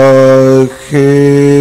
ਧੰਨਵਾਖੇ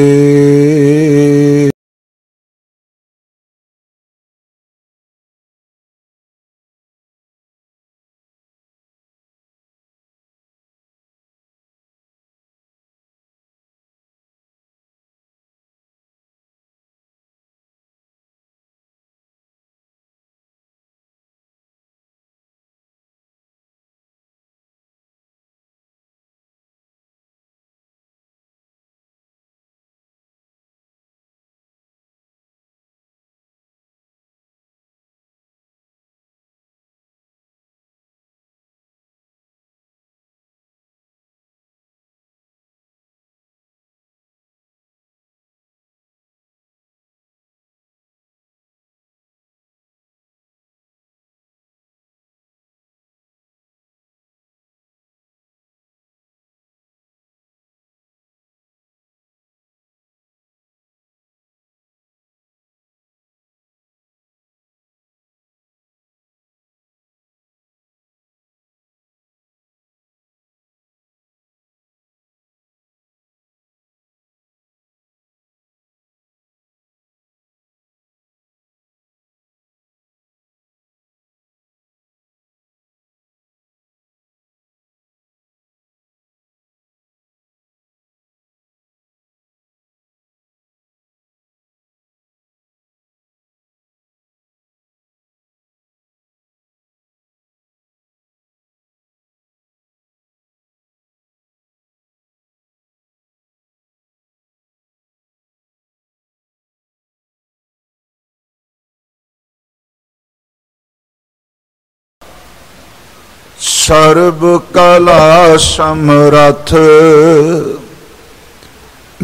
ਸਰਬ ਕਲਾ ਸਮਰਥ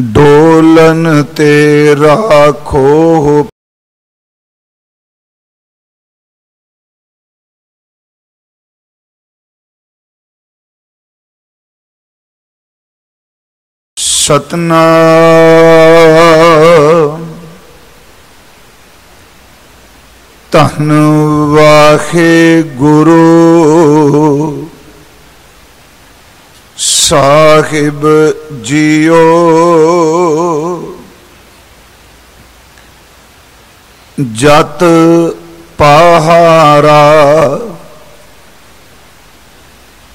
ਡੋਲਨ ਤੇ ਰਾਖੋ। ਸਤਨਾਮ। ਧੰਨ ਵਾਖੇ ਗੁਰੂ ਸਾਹਿਬ ਜੀਓ। ਜਤ ਪਹਾਰਾ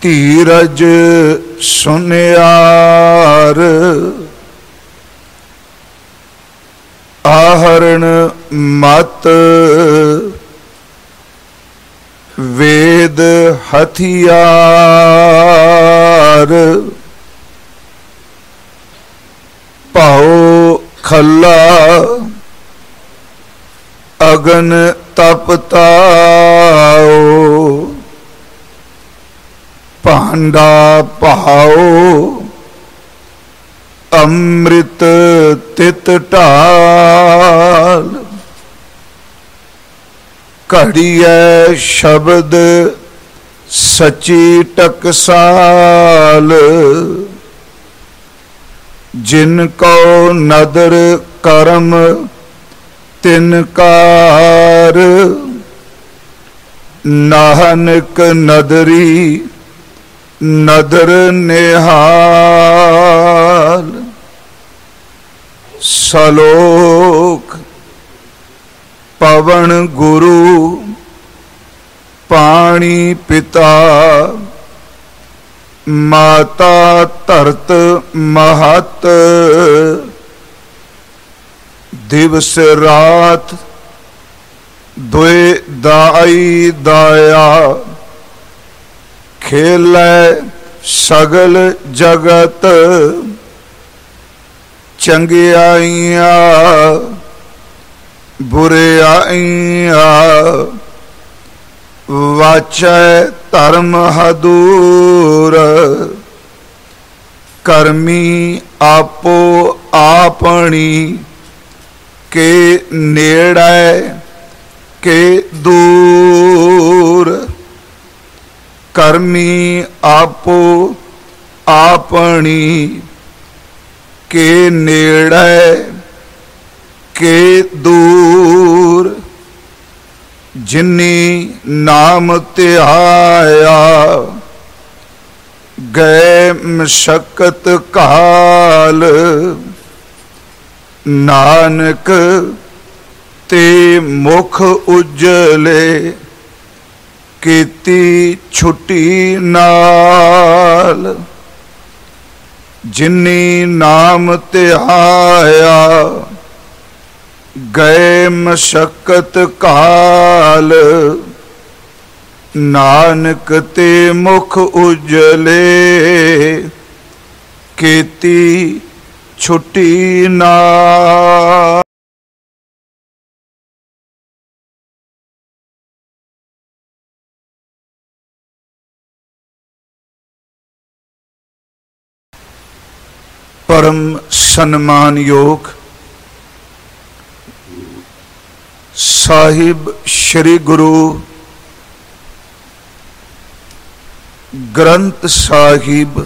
ਧੀਰਜ ਸੁਨਿਆਰ ਆਹਰਣ ਮਤ ਵੇਦ ਹਥਿਆਰ। ਪਾਉ ਖੱਲਾ ਅਗਨ ਤਪਤਾਓ ਭਾਂਡਾ ਪਾਓ ਅੰਮ੍ਰਿਤ ਤਿਤ ਢਾਲ। ਘੜੀਐ ਸ਼ਬਦ ਸਚੀ ਟਕਸਾਲ ਜਿਨ ਕੋ ਨਦਰ ਕਰਮ, ਤਿਨ ਕਾਰ। ਨਾਨਕ ਨਦਰੀ, ਨਦਰ ਨਿਹਾਲ। ਸਲੋਕ ਪਵਨ ਗੁਰੂ ਪਾਣੀ ਪਿਤਾ ਮਾਤਾ ਧਰਤ ਮਹਤ ਦਿਵਸ ਰਾਤ ਦੁਇ ਦਾਈ ਦਾਇਆ ਖੇਲੇ ਸਗਲ ਜਗਤ ਚੰਗਿਆਈਆਂ ਬੁਰਿਆਈਆਂ ਵਾਚੈ ਧਰਮ ਹਦੂਰ ਕਰਮੀ ਆਪੋ ਆਪਣੀ ਕੇ ਨੇੜੇ ਕੇ ਦੂਰ ਕਰਮੀ ਆਪੋ ਆਪਣੀ ਕੇ ਨੇੜੇ ਕੇ ਦੂਰ, ਜਿਨੀ ਨਾਮ ਧਿਆਇਆ ਗਏ ਮਸ਼ਕਤ ਕਾਲ, ਨਾਨਕ ਤੇ ਮੁਖ ਉਜਲੇ, ਕੀਤੀ ਛੁੱਟੀ ਨਾਲ। ਜਿਨੀ ਨਾਮ ਧਿਆਇਆ ਗਏ ਮਸ਼ਕਤ ਕਾਲ ਨਾਨਕ ਤੇ ਮੁਖ ਉਜਲੇ ਕੀਤੀ ਛੁੱਟੀ ਨਾ ਪਰਮ ਸਨਮਾਨਯੋਗ ਸਾਹਿਬ ਸ੍ਰੀ ਗੁਰੂ ਗ੍ਰੰਥ ਸਾਹਿਬ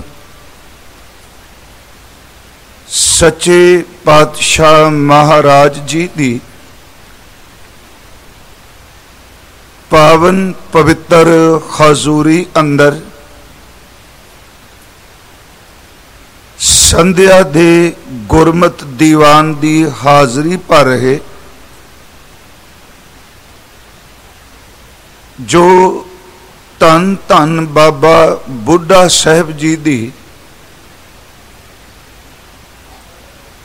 ਸੱਚੇ ਪਾਤਸ਼ਾਹ ਮਹਾਰਾਜ ਜੀ ਦੀ ਪਾਵਨ ਪਵਿੱਤਰ ਹਜ਼ੂਰੀ ਅੰਦਰ ਸੰਧਿਆ ਦੇ ਗੁਰਮਤ ਦੀਵਾਨ ਦੀ ਹਾਜ਼ਰੀ ਭਰ ਰਹੇ ਜੋ ਤਨ ਤਨ ਬਾਬਾ ਬੁੱਢਾ ਸਾਹਿਬ ਜੀ ਦੀ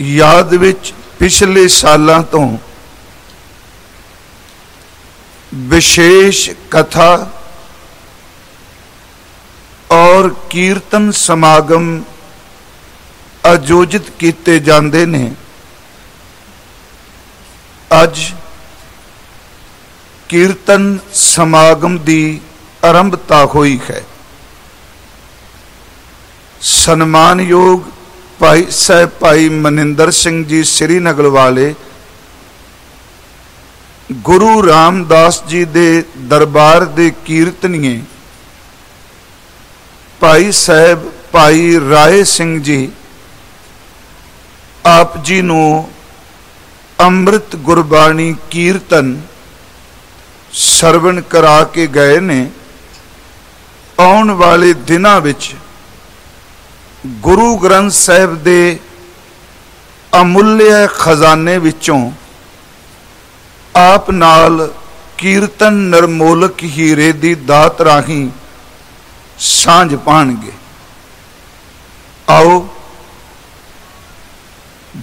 ਯਾਦ ਵਿੱਚ ਪਿਛਲੇ ਸਾਲਾਂ ਤੋਂ ਵਿਸ਼ੇਸ਼ ਕਥਾ ਔਰ ਕੀਰਤਨ ਸਮਾਗਮ ਆਯੋਜਿਤ ਕੀਤੇ ਜਾਂਦੇ ਨੇ। ਅੱਜ ਕੀਰਤਨ ਸਮਾਗਮ ਦੀ ਆਰੰਭਤਾ ਹੋਈ ਹੈ। ਸਨਮਾਨਯੋਗ ਭਾਈ ਸਾਹਿਬ ਭਾਈ ਮਨਿੰਦਰ ਸਿੰਘ ਜੀ ਸ੍ਰੀਨਗਰ ਵਾਲੇ ਗੁਰੂ ਰਾਮਦਾਸ ਜੀ ਦੇ ਦਰਬਾਰ ਦੇ ਕੀਰਤਨੀਏ ਭਾਈ ਸਾਹਿਬ ਭਾਈ ਰਾਏ ਸਿੰਘ ਜੀ ਆਪ ਜੀ ਨੂੰ ਅੰਮ੍ਰਿਤ ਗੁਰਬਾਣੀ ਕੀਰਤਨ ਸਰਵਣ ਕਰਾ ਕੇ ਗਏ ਨੇ, ਆਉਣ ਵਾਲੇ ਦਿਨਾਂ ਵਿੱਚ ਗੁਰੂ ਗ੍ਰੰਥ ਸਾਹਿਬ ਦੇ ਅਮੁੱਲਿਆ ਖਜ਼ਾਨੇ ਵਿੱਚੋਂ ਆਪ ਨਾਲ ਕੀਰਤਨ ਨਿਰਮੋਲਕ ਹੀਰੇ ਦੀ ਦਾਤ ਰਾਹੀਂ ਸਾਂਝ ਪਾਣਗੇ। ਆਓ,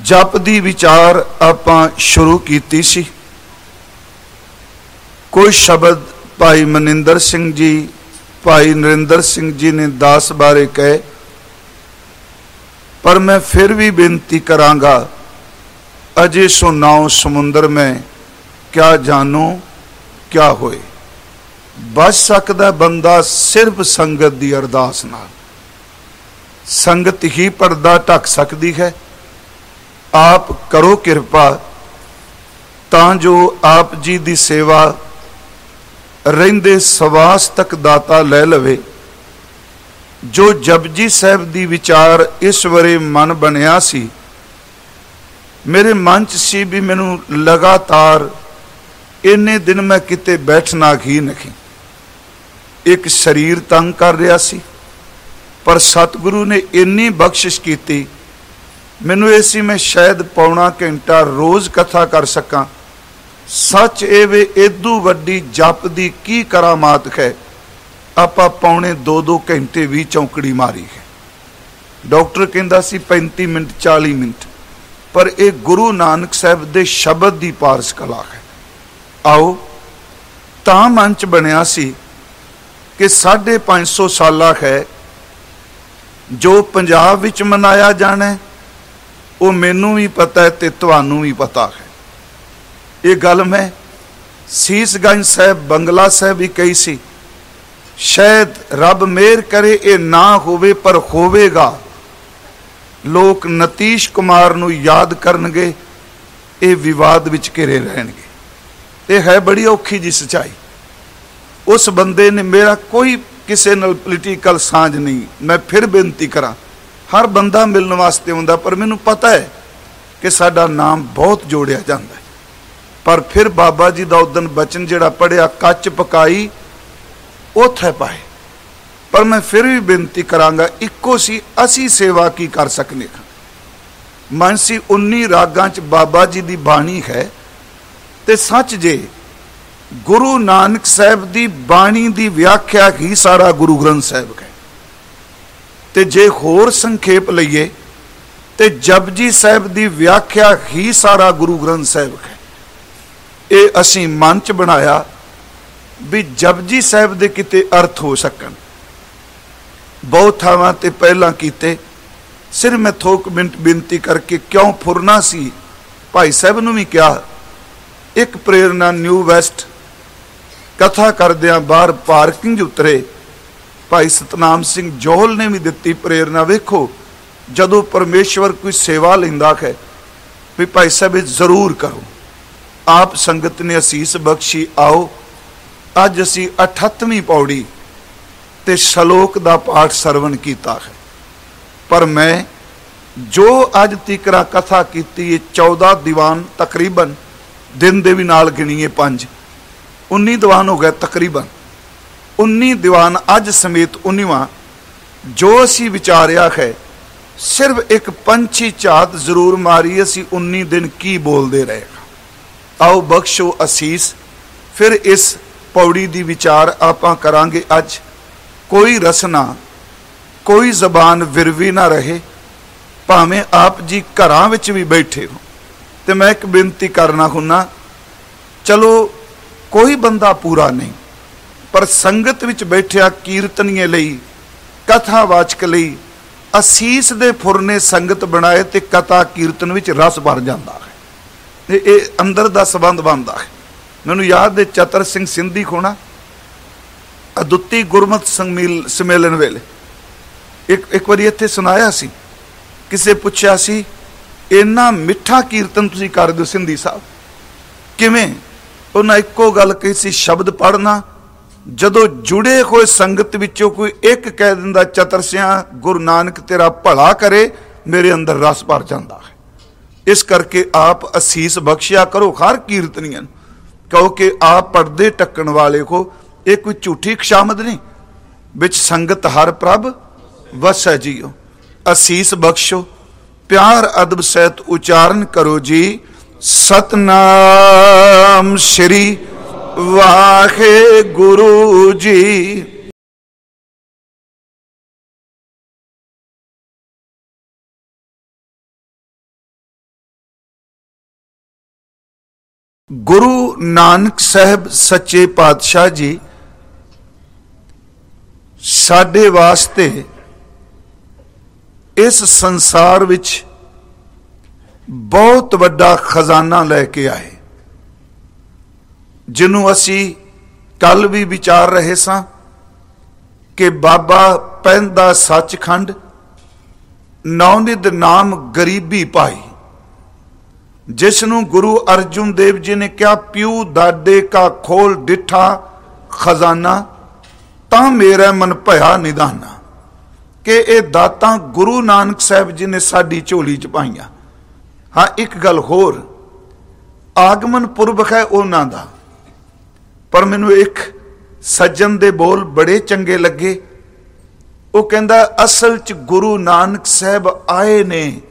ਜਪ ਦੀ ਵਿਚਾਰ ਆਪਾਂ ਸ਼ੁਰੂ ਕੀਤੀ ਸੀ। ਕੋਈ ਸ਼ਬਦ ਭਾਈ ਮਨਿੰਦਰ ਸਿੰਘ ਜੀ, ਭਾਈ ਨਰਿੰਦਰ ਸਿੰਘ ਜੀ ਨੇ ਦਾਸ ਬਾਰੇ ਕਹੇ, ਪਰ ਮੈਂ ਫਿਰ ਵੀ ਬੇਨਤੀ ਕਰਾਂਗਾ, ਅਜੇ ਸੋ ਨਾਉ ਸਮੁੰਦਰ ਮੈਂ, ਕਿਆ ਜਾਣੋ, ਕਿਆ ਹੋਏ। ਬਚ ਸਕਦਾ ਬੰਦਾ ਸਿਰਫ ਸੰਗਤ ਦੀ ਅਰਦਾਸ ਨਾਲ। ਸੰਗਤ ਹੀ ਪਰਦਾ ਢੱਕ ਸਕਦੀ ਹੈ। ਆਪ ਕਰੋ ਕਿਰਪਾ, ਤਾਂ ਜੋ ਆਪ ਜੀ ਦੀ ਸੇਵਾ ਰਹਿੰਦੇ ਸਵਾਸ ਤੱਕ ਦਾਤਾ ਲੈ ਲਵੇ। ਜੋ ਜਪਜੀ ਸਾਹਿਬ ਦੀ ਵਿਚਾਰ ਇਸ ਵਰੇ ਮਨ ਬਣਿਆ ਸੀ, ਮੇਰੇ ਮਨ ਚ ਸੀ ਵੀ ਮੈਨੂੰ ਲਗਾਤਾਰ ਇੰਨੇ ਦਿਨ ਮੈਂ ਕਿਤੇ ਬੈਠਣਾ ਹੀ ਨਹੀਂ। ਇੱਕ ਸਰੀਰ ਤੰਗ ਕਰ ਰਿਹਾ ਸੀ, ਪਰ ਸਤਿਗੁਰੂ ਨੇ ਇੰਨੀ ਬਖਸ਼ਿਸ਼ ਕੀਤੀ, ਮੈਨੂੰ ਇਹ ਸੀ ਮੈਂ ਸ਼ਾਇਦ ਪੌਣਾ ਘੰਟਾ ਰੋਜ਼ ਕਥਾ ਕਰ ਸਕਾਂ। ਸੱਚ ਇਹ ਵੇ ਇਦੂ ਵੱਡੀ ਜਪ ਦੀ ਕੀ ਕਰਾਮਾਤ ਹੈ? ਆਪਾਂ ਪੌਣੇ 2-2 ਘੰਟੇ ਵੀ ਚੌਂਕੜੀ ਮਾਰੀ ਹੈ। ਡਾਕਟਰ ਕਹਿੰਦਾ ਸੀ 35 ਮਿੰਟ 40 ਮਿੰਟ। ਪਰ ਇਹ ਗੁਰੂ ਨਾਨਕ ਸਾਹਿਬ ਦੇ ਸ਼ਬਦ ਦੀ ਪਾਰਸ ਕਲਾ ਹੈ। ਆਓ, ਤਾਂ ਮੰਚ ਬਣਿਆ ਸੀ ਕਿ 550 ਸਾਲਾ ਹੈ, ਜੋ ਪੰਜਾਬ ਵਿੱਚ ਮਨਾਇਆ ਜਾਣਾ ਉਹ ਮੈਨੂੰ ਵੀ ਪਤਾ ਹੈ ਤੇ ਤੁਹਾਨੂੰ ਵੀ ਪਤਾ ਹੈ। ਇਹ ਗੱਲ ਮੈਂ ਸੀਸਗੰਜ ਸਾਹਿਬ, ਬੰਗਲਾ ਸਾਹਿਬ ਵੀ ਕਹੀ ਸੀ, ਸ਼ਾਇਦ ਰੱਬ ਮਿਹਰ ਕਰੇ ਇਹ ਨਾ ਹੋਵੇ ਪਰ ਹੋਵੇਗਾ। ਲੋਕ ਨਤੀਸ਼ ਕੁਮਾਰ ਨੂੰ ਯਾਦ ਕਰਨਗੇ, ਇਹ ਵਿਵਾਦ ਵਿੱਚ ਘਿਰੇ ਰਹਿਣਗੇ। ਇਹ ਹੈ ਬੜੀ ਔਖੀ ਜੀ ਸਚਾਈ। ਉਸ ਬੰਦੇ ਨੇ ਮੇਰਾ ਕੋਈ ਕਿਸੇ ਨਾਲ ਪੋਲੀਟੀਕਲ ਸਾਂਝ ਨਹੀਂ। ਮੈਂ ਫਿਰ ਬੇਨਤੀ ਕਰਾਂ, ਹਰ ਬੰਦਾ ਮਿਲਣ ਵਾਸਤੇ ਆਉਂਦਾ, ਪਰ ਮੈਨੂੰ ਪਤਾ ਹੈ ਕਿ ਸਾਡਾ ਨਾਮ ਬਹੁਤ ਜੋੜਿਆ ਜਾਂਦਾ ਹੈ। ਪਰ ਫਿਰ ਬਾਬਾ ਜੀ ਦਾ ਉਦਨ ਬਚਨ ਜਿਹੜਾ ਪੜਿਆ ਕੱਚ ਪਕਾਈ, ਉਥੇ ਪਾਏ। ਪਰ ਮੈਂ ਫਿਰ ਵੀ ਬੇਨਤੀ ਕਰਾਂਗਾ, ਇੱਕੋ ਸੀ, ਅਸੀਂ ਸੇਵਾ ਕੀ ਕਰ ਸਕਨੇ ਹਾਂ ਮਨਸੀ 19 ਰਾਗਾਂ ਚ ਬਾਬਾ ਜੀ ਦੀ ਬਾਣੀ ਹੈ ਤੇ ਸੱਚ ਜੇ, ਗੁਰੂ ਨਾਨਕ ਸਾਹਿਬ ਦੀ ਬਾਣੀ ਦੀ ਵਿਆਖਿਆ ਹੀ ਸਾਰਾ ਗੁਰੂ ਗ੍ਰੰਥ ਸਾਹਿਬ ਹੈ ਤੇ ਜੇ ਹੋਰ ਸੰਖੇਪ ਲਈਏ, ਤੇ ਜਪਜੀ ਸਾਹਿਬ ਦੀ ਵਿਆਖਿਆ ਹੀ ਸਾਰਾ ਗੁਰੂ ਗ੍ਰੰਥ ਸਾਹਿਬ ਹੈ ਇਹ ਅਸੀਂ ਮਨ ਚ ਬਣਾਇਆ ਵੀ ਜਪਜੀ ਸਾਹਿਬ ਦੇ ਕਿਤੇ ਅਰਥ ਹੋ ਸਕਣ। ਬਹੁਤ ਥਾਵਾਂ ਤੇ ਪਹਿਲਾਂ ਕੀਤੇ। ਸਿਰ ਮੈਂ ਥੋਕ ਮਿੰਟ ਬੇਨਤੀ ਕਰਕੇ ਕਿਉਂ ਫੁਰਨਾ ਸੀ? ਭਾਈ ਸਾਹਿਬ ਨੂੰ ਵੀ ਕਿਹਾ, ਇੱਕ ਪ੍ਰੇਰਣਾ ਨਿਊ ਵੈਸਟ। ਕਥਾ ਕਰਦਿਆਂ ਬਾਹਰ ਪਾਰਕਿੰਗ ਉਤਰੇ। ਭਾਈ ਸਤਨਾਮ ਸਿੰਘ ਜੋਹਲ ਨੇ ਵੀ ਦਿੱਤੀ ਪ੍ਰੇਰਣਾ ਵੇਖੋ, ਜਦੋਂ ਪਰਮੇਸ਼ਵਰ ਕੋਈ ਸੇਵਾ ਲੈਂਦਾ ਹੈ, ਵੀ ਭਾਈ ਸਾਹਿਬ ਇਹ ਜ਼ਰੂਰ ਕਰੋ। ਆਪ ਸੰਗਤ ਨੇ ਅਸੀਸ ਬਖਸ਼ੀ, ਆਓ, ਅੱਜ ਅਸੀਂ 88ਵੀਂ ਪੌੜੀ ਤੇ ਸ਼ਲੋਕ ਦਾ ਪਾਠ ਸਰਵਣ ਕੀਤਾ ਹੈ। ਪਰ ਮੈਂ ਜੋ ਅੱਜ ਤੀਕਰਾ ਕਥਾ ਕੀਤੀ ਹੈ 14 ਦੀਵਾਨ ਤਕਰੀਬਨ ਦਿਨ ਦੇ ਵੀ ਨਾਲ ਗਿਣੀਏ 5 19 ਦੀਵਾਨ ਹੋ ਗਏ ਤਕਰੀਬਨ। 19 ਦੀਵਾਨ ਅੱਜ ਸਮੇਤ 19ਵਾਂ ਜੋ ਅਸੀਂ ਵਿਚਾਰਿਆ ਹੈ, ਸਿਰਫ ਇੱਕ ਪੰਛੀ ਝਾਤ ਜ਼ਰੂਰ ਮਾਰੀ ਅਸੀਂ 19 ਦਿਨ ਕੀ ਬੋਲਦੇ ਰਹੇ। ਆਓ ਬਖਸ਼ੋ ਅਸੀਸ, ਫਿਰ ਇਸ ਪੌੜੀ ਦੀ ਵਿਚਾਰ ਆਪਾਂ ਕਰਾਂਗੇ ਅੱਜ। ਕੋਈ ਰਸਨਾ ਕੋਈ ਜ਼ਬਾਨ ਵਿਰਵੀ ਨਾ ਰਹੇ, ਭਾਵੇਂ ਆਪ ਜੀ ਘਰਾਂ ਵਿੱਚ ਵੀ ਬੈਠੇ ਹੋ ਤੇ ਮੈਂ ਇੱਕ ਬੇਨਤੀ ਕਰਨਾ ਹੁੰਨਾ, ਚਲੋ ਕੋਈ ਬੰਦਾ ਪੂਰਾ ਨਹੀਂ, ਪਰ ਸੰਗਤ ਵਿੱਚ ਬੈਠਿਆ ਕੀਰਤਨੀਏ ਲਈ ਕਥਾਵਾਚਕ ਲਈ, ਅਸੀਸ ਦੇ ਫੁਰਨੇ ਸੰਗਤ ਬਣਾਏ ਤੇ ਕਥਾ ਕੀਰਤਨ ਵਿੱਚ ਰਸ ਭਰ ਜਾਂਦਾ। ਹੈ ਇਹ ਅੰਦਰ ਦਾ ਸਬੰਧ ਬਣਦਾ ਹੈ। ਮੈਨੂੰ ਯਾਦ ਹੈ ਚਤਰ ਸਿੰਘ ਸਿੰਧੀ ਖੋਣਾ, ਅਦੁੱਤੀ ਗੁਰਮਤ ਸੰਮੇਲ, ਸਮੇਲਨ ਵੇਲੇ। ਇੱਕ ਇੱਕ ਵਾਰੀ ਇੱਥੇ ਸੁਣਾਇਆ ਸੀ, ਕਿਸੇ ਪੁੱਛਿਆ ਸੀ, ਇੰਨਾ ਮਿੱਠਾ ਕੀਰਤਨ ਤੁਸੀਂ ਕਰਦੇ ਹੋ ਸਿੰਧੀ ਸਾਹਿਬ। ਕਿਵੇਂ? ਉਹਨਾਂ ਇੱਕੋ ਗੱਲ ਕਹੀ ਸੀ, ਸ਼ਬਦ ਪੜਨਾ ਜਦੋਂ ਜੁੜੇ ਹੋਏ ਸੰਗਤ ਵਿੱਚੋਂ ਕੋਈ ਇੱਕ ਕਹਿ ਦਿੰਦਾ, ਚਤਰ ਸਿਆ, ਗੁਰੂ ਨਾਨਕ ਤੇਰਾ ਭਲਾ ਕਰੇ, ਮੇਰੇ ਅੰਦਰ ਰਸ ਭਰ ਜਾਂਦਾ ਹੈ ਇਸ ਕਰਕੇ ਆਪ ਅਸੀਸ ਬਖਸ਼ਿਆ ਕਰੋ, ਹਰ ਕੀਰਤਨੀਆਂ ਕਿਉਂਕਿ ਆਪ ਪਰਦੇ ਟੱਕਣ ਵਾਲੇ ਕੋ ਇਹ ਕੋਈ ਝੂਠੀ ਖਸ਼ਾਮਦ ਨਹੀਂ। ਵਿੱਚ ਸੰਗਤ ਹਰ ਪ੍ਰਭ ਵਸੈ ਜੀਓ। ਅਸੀਸ ਬਖਸ਼ੋ, ਪਿਆਰ ਅਦਬ ਸਹਿਤ ਉਚਾਰਨ ਕਰੋ ਜੀ। ਸਤਨਾਮ ਸ਼੍ਰੀ ਵਾਹਿਗੁਰੂ ਜੀ ਗੁਰੂ ਨਾਨਕ ਸਾਹਿਬ ਸੱਚੇ ਪਾਤਸ਼ਾਹ ਜੀ ਸਾਡੇ ਵਾਸਤੇ ਇਸ ਸੰਸਾਰ ਵਿੱਚ ਬਹੁਤ ਵੱਡਾ ਖਜ਼ਾਨਾ ਲੈ ਕੇ ਆਏ, ਜਿਹਨੂੰ ਅਸੀਂ ਕੱਲ ਵੀ ਵਿਚਾਰ ਰਹੇ ਸਾਂ ਕਿ ਬਾਬਾ ਪੈਂਦਾ ਸੱਚਖੰਡ ਨੌਨਿਦ ਨਾਮ ਗਰੀਬੀ ਪਾਈ। ਜਿਸ ਨੂੰ ਗੁਰੂ ਅਰਜੁਨ ਦੇਵ ਜੀ ਨੇ ਕਿਹਾ, ਪਿਉ ਦਾਦੇ ਕਾ ਖੋਲ ਡਿਠਾ ਖਜ਼ਾਨਾ, ਤਾਂ ਮੇਰਾ ਮਨ ਭਇਆ ਨਿਦਾਨਾ। ਕਿ ਇਹ ਦਾਤਾਂ ਗੁਰੂ ਨਾਨਕ ਸਾਹਿਬ ਜੀ ਨੇ ਸਾਡੀ ਝੋਲੀ ਚ ਪਾਈਆਂ। ਹਾਂ, ਇੱਕ ਗੱਲ ਹੋਰ। ਆਗਮਨ ਪੁਰਬ ਹੈ ਉਹਨਾਂ ਦਾ। ਪਰ ਮੈਨੂੰ ਇੱਕ ਸੱਜਣ ਦੇ ਬੋਲ ਬੜੇ ਚੰਗੇ ਲੱਗੇ। ਉਹ ਕਹਿੰਦਾ, ਅਸਲ ਚ ਗੁਰੂ ਨਾਨਕ ਸਾਹਿਬ ਆਏ ਨੇ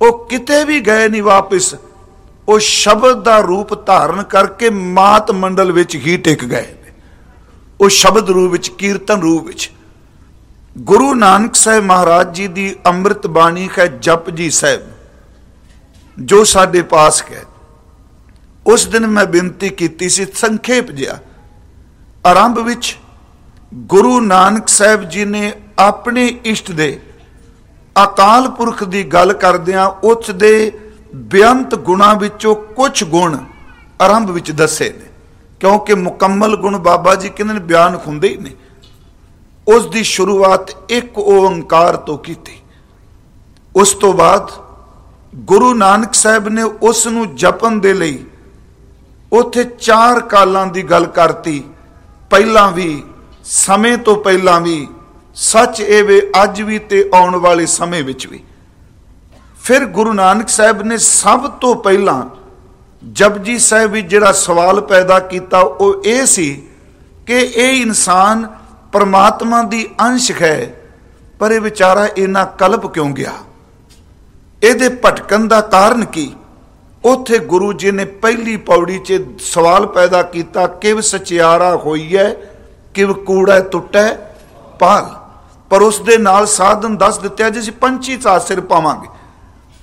ਉਹ ਕਿਤੇ ਵੀ ਗਏ ਨਹੀਂ ਵਾਪਸ, ਉਹ ਸ਼ਬਦ ਦਾ ਰੂਪ ਧਾਰਨ ਕਰਕੇ ਮਾਤ ਮੰਡਲ ਵਿੱਚ ਹੀ ਟਿਕ ਗਏ ਉਹ ਸ਼ਬਦ ਰੂਪ ਵਿੱਚ, ਕੀਰਤਨ ਰੂਪ ਵਿੱਚ। ਗੁਰੂ ਨਾਨਕ ਸਾਹਿਬ ਮਹਾਰਾਜ ਜੀ ਦੀ ਅੰਮ੍ਰਿਤ ਬਾਣੀ ਹੈ ਜਪ ਜੀ ਸਾਹਿਬ, ਜੋ ਸਾਡੇ ਪਾਸ ਹੈ। ਉਸ ਦਿਨ ਮੈਂ ਬੇਨਤੀ ਕੀਤੀ ਸੀ, ਸੰਖੇਪ ਜਿਹਾ। ਆਰੰਭ ਵਿੱਚ ਗੁਰੂ ਨਾਨਕ ਸਾਹਿਬ ਜੀ ਨੇ ਆਪਣੇ ਇਸ਼ਟ ਦੇ ਅਕਾਲ ਪੁਰਖ ਦੀ ਗੱਲ ਕਰਦਿਆਂ ਉਸ ਦੇ ਬੇਅੰਤ ਗੁਣਾਂ ਵਿੱਚੋਂ ਕੁਝ ਗੁਣ ਆਰੰਭ ਵਿੱਚ ਦੱਸੇ ਨੇ। ਕਿਉਂਕਿ ਮੁਕੰਮਲ ਗੁਣ ਬਾਬਾ ਜੀ ਕਹਿੰਦੇ ਨੇ? ਬਿਆਨ ਹੁੰਦੇ ਹੀ ਨੇ। ਉਸ ਦੀ ਸ਼ੁਰੂਆਤ ਇੱਕ ਓੰਕਾਰ ਤੋਂ ਕੀਤੀ। ਉਸ ਤੋਂ ਬਾਅਦ ਗੁਰੂ ਨਾਨਕ ਸਾਹਿਬ ਨੇ ਉਸ ਨੂੰ ਜਪਣ ਦੇ ਲਈ ਉਥੇ ਚਾਰ ਕਾਲਾਂ ਦੀ ਗੱਲ ਕਰਤੀ। ਪਹਿਲਾਂ ਵੀ, ਸਮੇਂ ਤੋਂ ਪਹਿਲਾਂ ਵੀ ਸੱਚ ਇਹ ਵੇ ਅੱਜ ਵੀ ਤੇ ਆਉਣ ਵਾਲੇ ਸਮੇਂ ਵਿੱਚ ਵੀ। ਫਿਰ ਗੁਰੂ ਨਾਨਕ ਸਾਹਿਬ ਨੇ ਸਭ ਤੋਂ ਪਹਿਲਾਂ ਜਪਜੀ ਸਾਹਿਬ ਵਿੱਚ ਜਿਹੜਾ ਸਵਾਲ ਪੈਦਾ ਕੀਤਾ, ਉਹ ਇਹ ਸੀ ਕਿ ਇਹ ਇਨਸਾਨ ਪਰਮਾਤਮਾ ਦੀ ਅੰਸ਼ ਹੈ, ਪਰ ਇਹ ਵਿਚਾਰਾ ਇਨਾ ਕਲਪ ਕਿਉਂ ਗਿਆ? ਇਹਦੇ ਭਟਕਣ ਦਾ ਕਾਰਨ ਕੀ? ਉਥੇ ਗੁਰੂ ਜੀ ਨੇ ਪਹਿਲੀ ਪੌੜੀ 'ਚ ਸਵਾਲ ਪੈਦਾ ਕੀਤਾ, ਕਿਵ ਸਚਿਆਰਾ ਹੋਈ ਹੈ ਕਿਵ ਕੂੜਾ ਟੁੱਟੈ, ਪਾਲ। ਪਰ ਉਸ ਦੇ ਨਾਲ ਸਾਧਨ ਦੱਸ ਦਿੱਤਾ ਜੇ, ਅਸੀਂ ਪੰਛੀ ਸਾ ਸਿਰ ਪਾਵਾਂਗੇ।